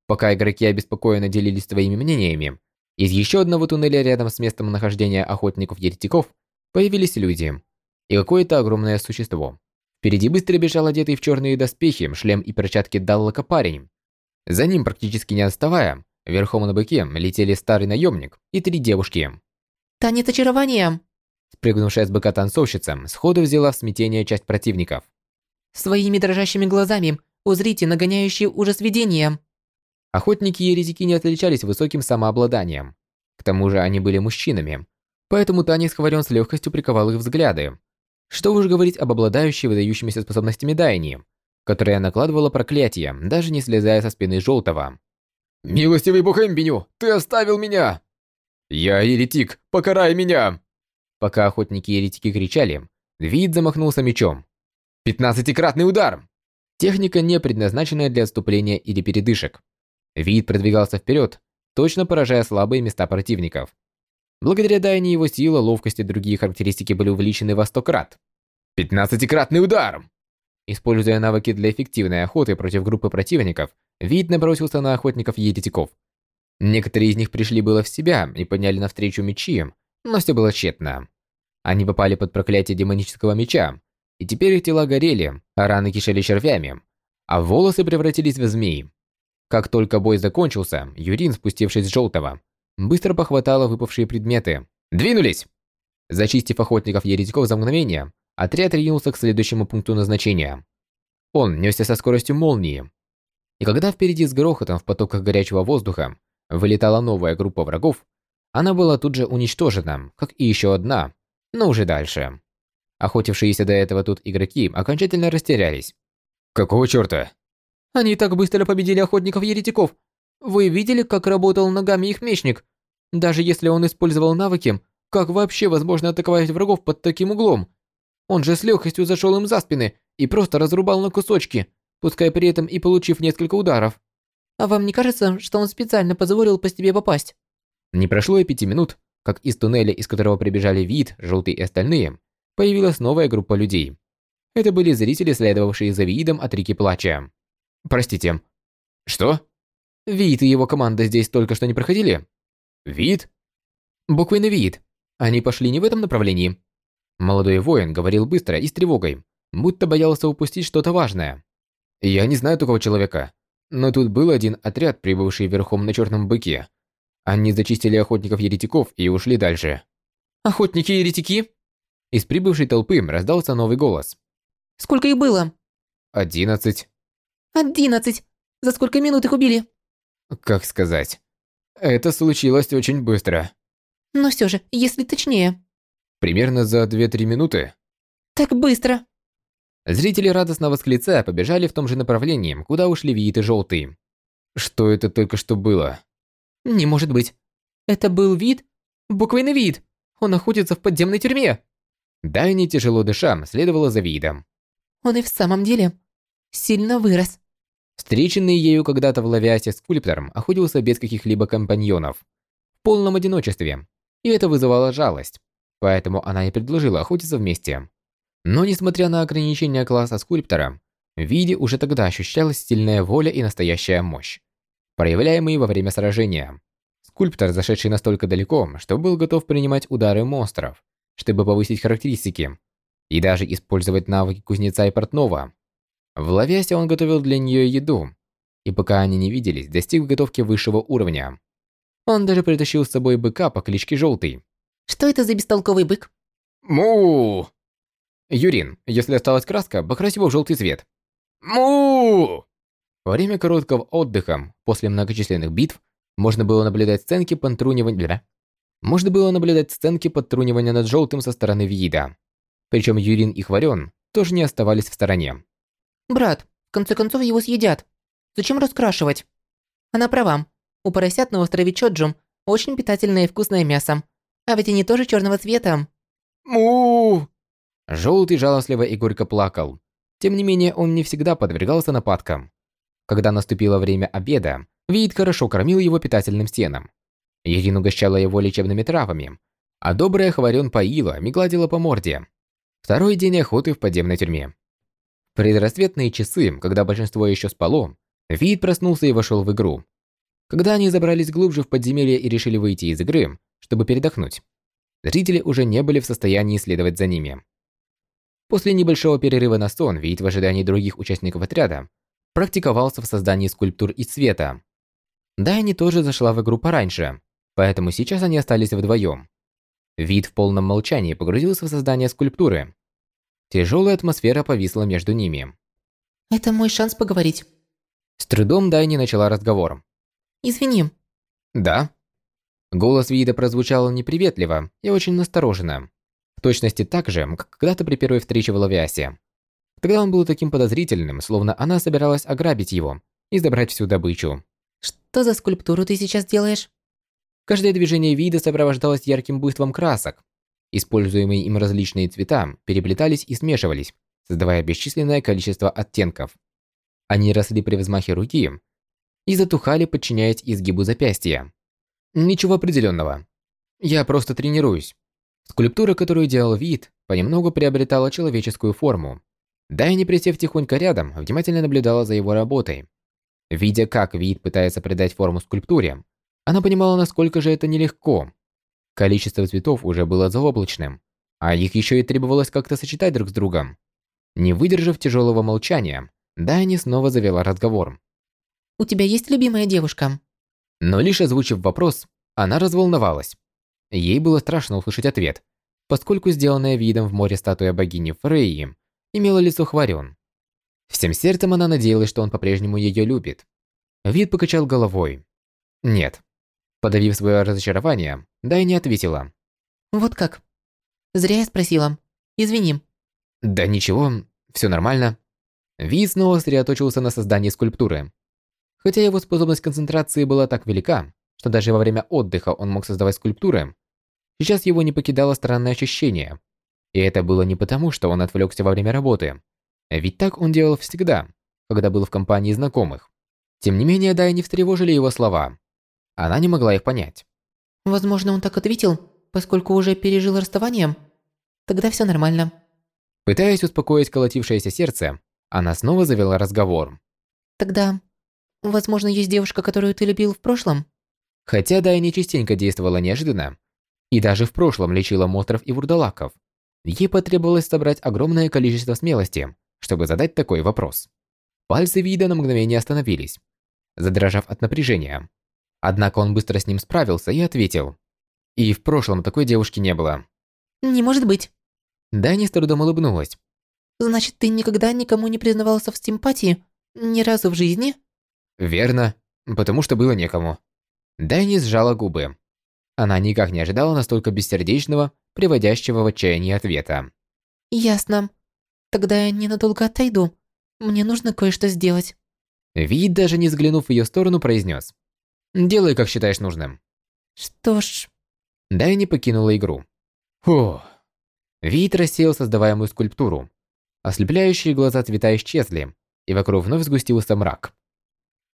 Пока игроки обеспокоенно делились своими мнениями, из еще одного туннеля рядом с местом нахождения охотников-еретиков появились люди и какое-то огромное существо. Впереди быстро бежал одетый в черные доспехи, шлем и перчатки Даллока парень. За ним, практически не отставая, верхом на быке летели старый наемник и три девушки. «Танец очарования!» Спрыгнувшая с быка танцовщица сходу взяла в смятение часть противников. «Своими дрожащими глазами узрите нагоняющие ужас видения!» Охотники и еретики не отличались высоким самообладанием. К тому же они были мужчинами, поэтому танец Хварен с легкостью приковал их взгляды. Что уж говорить об обладающей выдающимися способностями Дайни, которая накладывала проклятие, даже не слезая со спины Желтого. «Милостивый бог Эмбеню, ты оставил меня!» «Я еретик, покарай меня!» Пока охотники и еретики кричали, Вид замахнулся мечом. «Пятнадцатикратный удар!» Техника, не предназначенная для отступления или передышек. Вид продвигался вперед, точно поражая слабые места противников. Благодаря Дайне его сила, ловкость и другие характеристики были увеличены во сто крат. «Пятнадцатикратный удар!» Используя навыки для эффективной охоты против группы противников, Вид набросился на охотников-еретиков. Некоторые из них пришли было в себя и подняли навстречу мечи, но все было тщетно. Они попали под проклятие демонического меча, и теперь их тела горели, а раны кишели червями, а волосы превратились в змеи. Как только бой закончился, Юрин, спустившись с желтого, быстро похватала выпавшие предметы. «Двинулись!» Зачистив охотников-еретиков за мгновение, отряд ринулся к следующему пункту назначения. Он несся со скоростью молнии. И когда впереди с грохотом в потоках горячего воздуха вылетала новая группа врагов, она была тут же уничтожена, как и еще одна, но уже дальше. Охотившиеся до этого тут игроки окончательно растерялись. «Какого черта?» Они так быстро победили охотников-еретиков. Вы видели, как работал ногами их мечник? Даже если он использовал навыки, как вообще возможно атаковать врагов под таким углом? Он же с легкостью зашел им за спины и просто разрубал на кусочки, пускай при этом и получив несколько ударов. А вам не кажется, что он специально позволил по тебе попасть? Не прошло и пяти минут, как из туннеля, из которого прибежали Вид, Желтый и остальные, появилась новая группа людей. Это были зрители, следовавшие за Видом от реки Плача. Простите. Что? Вид и его команда здесь только что не проходили? Вид? Буквенно вид. Они пошли не в этом направлении. Молодой воин говорил быстро и с тревогой, будто боялся упустить что-то важное. Я не знаю такого человека, но тут был один отряд, прибывший верхом на черном быке. Они зачистили охотников-еретиков и ушли дальше. «Охотники-еретики?» Из прибывшей толпы раздался новый голос. «Сколько их было?» «Одиннадцать». «Одиннадцать! За сколько минут их убили?» «Как сказать? Это случилось очень быстро». «Но все же, если точнее». «Примерно за две-три минуты». «Так быстро!» Зрители радостно восклицая побежали в том же направлении, куда ушли Виит и Желтый. Что это только что было? Не может быть. Это был вид? Буквенный вид. Он находится в подземной тюрьме. Дайни, тяжело дыша, следовала за видом. Он и в самом деле сильно вырос. Встреченный ею когда-то в Лавиасе скульптором охотился без каких-либо компаньонов, в полном одиночестве, и это вызывало жалость, поэтому она и предложила охотиться вместе. Но несмотря на ограничения класса скульптора, в Виде уже тогда ощущалась сильная воля и настоящая мощь, проявляемые во время сражения. Скульптор, зашедший настолько далеко, что был готов принимать удары монстров, чтобы повысить характеристики, и даже использовать навыки кузнеца и портного. В Лавиасе он готовил для нее еду, и пока они не виделись, достиг готовки высшего уровня. Он даже притащил с собой быка по кличке Желтый. Что это за бестолковый бык? Му! Юрин, если осталась краска, покрась его в желтый цвет. Му! Во время короткого отдыха, после многочисленных битв, можно было наблюдать сценки подтрунивания... Можно было наблюдать сценки подтрунивания над желтым со стороны Виида. Причем Юрин и Хварен тоже не оставались в стороне. Брат, в конце концов его съедят. Зачем раскрашивать? Она права. У поросят на острове Чоджум очень питательное и вкусное мясо. А ведь они тоже черного цвета. Му! Желтый жалостливо и горько плакал. Тем не менее, он не всегда подвергался нападкам. Когда наступило время обеда, Вид хорошо кормил его питательным стеном. Ирин угощала его лечебными травами, А добрая Хварен поила и гладила по морде. Второй день охоты в подземной тюрьме. Предрассветные часы, когда большинство еще спало, Вид проснулся и вошел в игру. Когда они забрались глубже в подземелье и решили выйти из игры, чтобы передохнуть, зрители уже не были в состоянии следовать за ними. После небольшого перерыва на сон, Вид в ожидании других участников отряда практиковался в создании скульптур из света. Дайни тоже зашла в игру пораньше, поэтому сейчас они остались вдвоем. Вид в полном молчании погрузился в создание скульптуры. Тяжелая атмосфера повисла между ними. Это мой шанс поговорить. С трудом Дайни начала разговор. Извини. Да. Голос Вида прозвучал неприветливо и очень настороженно. В точности так же, как когда-то при первой встрече в Лавиасе. Тогда он был таким подозрительным, словно она собиралась ограбить его и забрать всю добычу. Что за скульптуру ты сейчас делаешь? Каждое движение вида сопровождалось ярким буйством красок. Используемые им различные цвета переплетались и смешивались, создавая бесчисленное количество оттенков. Они росли при взмахе руки и затухали, подчиняясь изгибу запястья. Ничего определенного. Я просто тренируюсь. Скульптура, которую делал вид, понемногу приобретала человеческую форму. Дайни, присев тихонько рядом, внимательно наблюдала за его работой. Видя, как вид пытается придать форму скульптуре, она понимала, насколько же это нелегко. Количество цветов уже было заоблачным, а их еще и требовалось как-то сочетать друг с другом. Не выдержав тяжелого молчания, Дайни снова завела разговор. «У тебя есть любимая девушка?» Но лишь озвучив вопрос, она разволновалась. Ей было страшно услышать ответ, поскольку сделанная видом в море статуя богини Фрейи имела лицо хварен. Всем сердцем она надеялась, что он по-прежнему ее любит. Вид покачал головой. Нет. Подавив свое разочарование, Дайни ответила. «Вот как? Зря я спросила. Извини». «Да ничего, все нормально». Ви снова сосредоточился на создании скульптуры. Хотя его способность концентрации была так велика, что даже во время отдыха он мог создавать скульптуры, сейчас его не покидало странное ощущение. И это было не потому, что он отвлекся во время работы. Ведь так он делал всегда, когда был в компании знакомых. Тем не менее, Дай не встревожили его слова. Она не могла их понять. Возможно, он так ответил, поскольку уже пережил расставание. Тогда все нормально. Пытаясь успокоить колотившееся сердце, она снова завела разговор. Тогда, возможно, есть девушка, которую ты любил в прошлом? Хотя Дайни частенько действовала неожиданно, и даже в прошлом лечила монстров и вурдалаков, ей потребовалось собрать огромное количество смелости, чтобы задать такой вопрос. Пальцы Вида на мгновение остановились, задрожав от напряжения. Однако он быстро с ним справился и ответил. И в прошлом такой девушки не было. Не может быть. Дайни с трудом улыбнулась, Значит, ты никогда никому не признавался в симпатии? Ни разу в жизни? Верно, потому что было некому. Дайни сжала губы. Она никак не ожидала настолько бессердечного, приводящего в отчаяние ответа. Ясно. Тогда я ненадолго отойду. Мне нужно кое-что сделать. Вид, даже не взглянув в ее сторону, произнес. «Делай, как считаешь нужным». Что ж... Дайни покинула игру. Фух. Вид рассеял создаваемую скульптуру, Ослепляющие глаза цвета исчезли, и вокруг вновь сгустился мрак.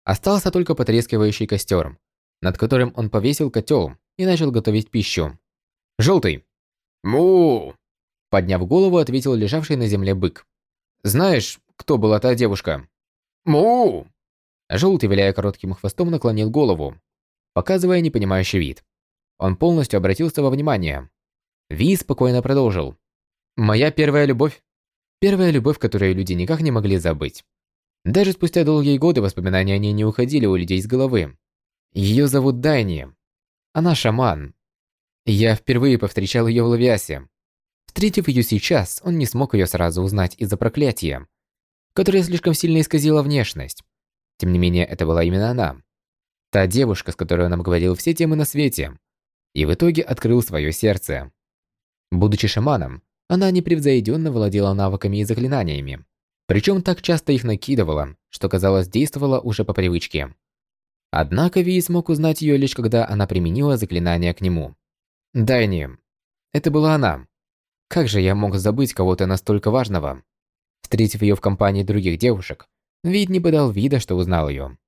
Остался только потрескивающий костер, над которым он повесил котел и начал готовить пищу. «Желтый!» «Му!» Подняв голову, ответил лежавший на земле бык. «Знаешь, кто была та девушка?» «Му!» Желтый, виляя коротким хвостом, наклонил голову, показывая непонимающий вид. Он полностью обратился во внимание. Ви спокойно продолжил. «Моя первая любовь. Первая любовь, которую люди никак не могли забыть. Даже спустя долгие годы воспоминания о ней не уходили у людей из головы. Ее зовут Дайни. Она шаман. Я впервые повстречал ее в Лавиасе. Встретив ее сейчас, он не смог ее сразу узнать из-за проклятия, которое слишком сильно исказило внешность. Тем не менее, это была именно она. Та девушка, с которой он обговорил все темы на свете, и в итоге открыл свое сердце. Будучи шаманом, она непревзойденно владела навыками и заклинаниями. Причем так часто их накидывала, что, казалось, действовала уже по привычке. Однако Ви смог узнать ее лишь когда она применила заклинание к нему. Дайни. Это была она. Как же я мог забыть кого-то настолько важного? Встретив ее в компании других девушек, Вид не подал вида, что узнал ее.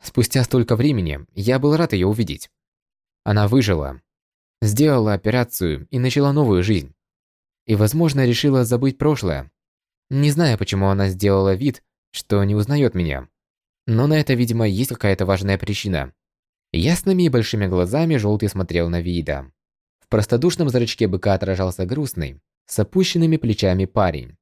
Спустя столько времени я был рад ее увидеть. Она выжила. сделала операцию и начала новую жизнь. И, возможно, решила забыть прошлое. Не знаю, почему она сделала вид, что не узнает меня. Но на это, видимо, есть какая-то важная причина. Ясными и большими глазами Желтый смотрел на Вида. В простодушном зрачке быка отражался грустный, с опущенными плечами парень.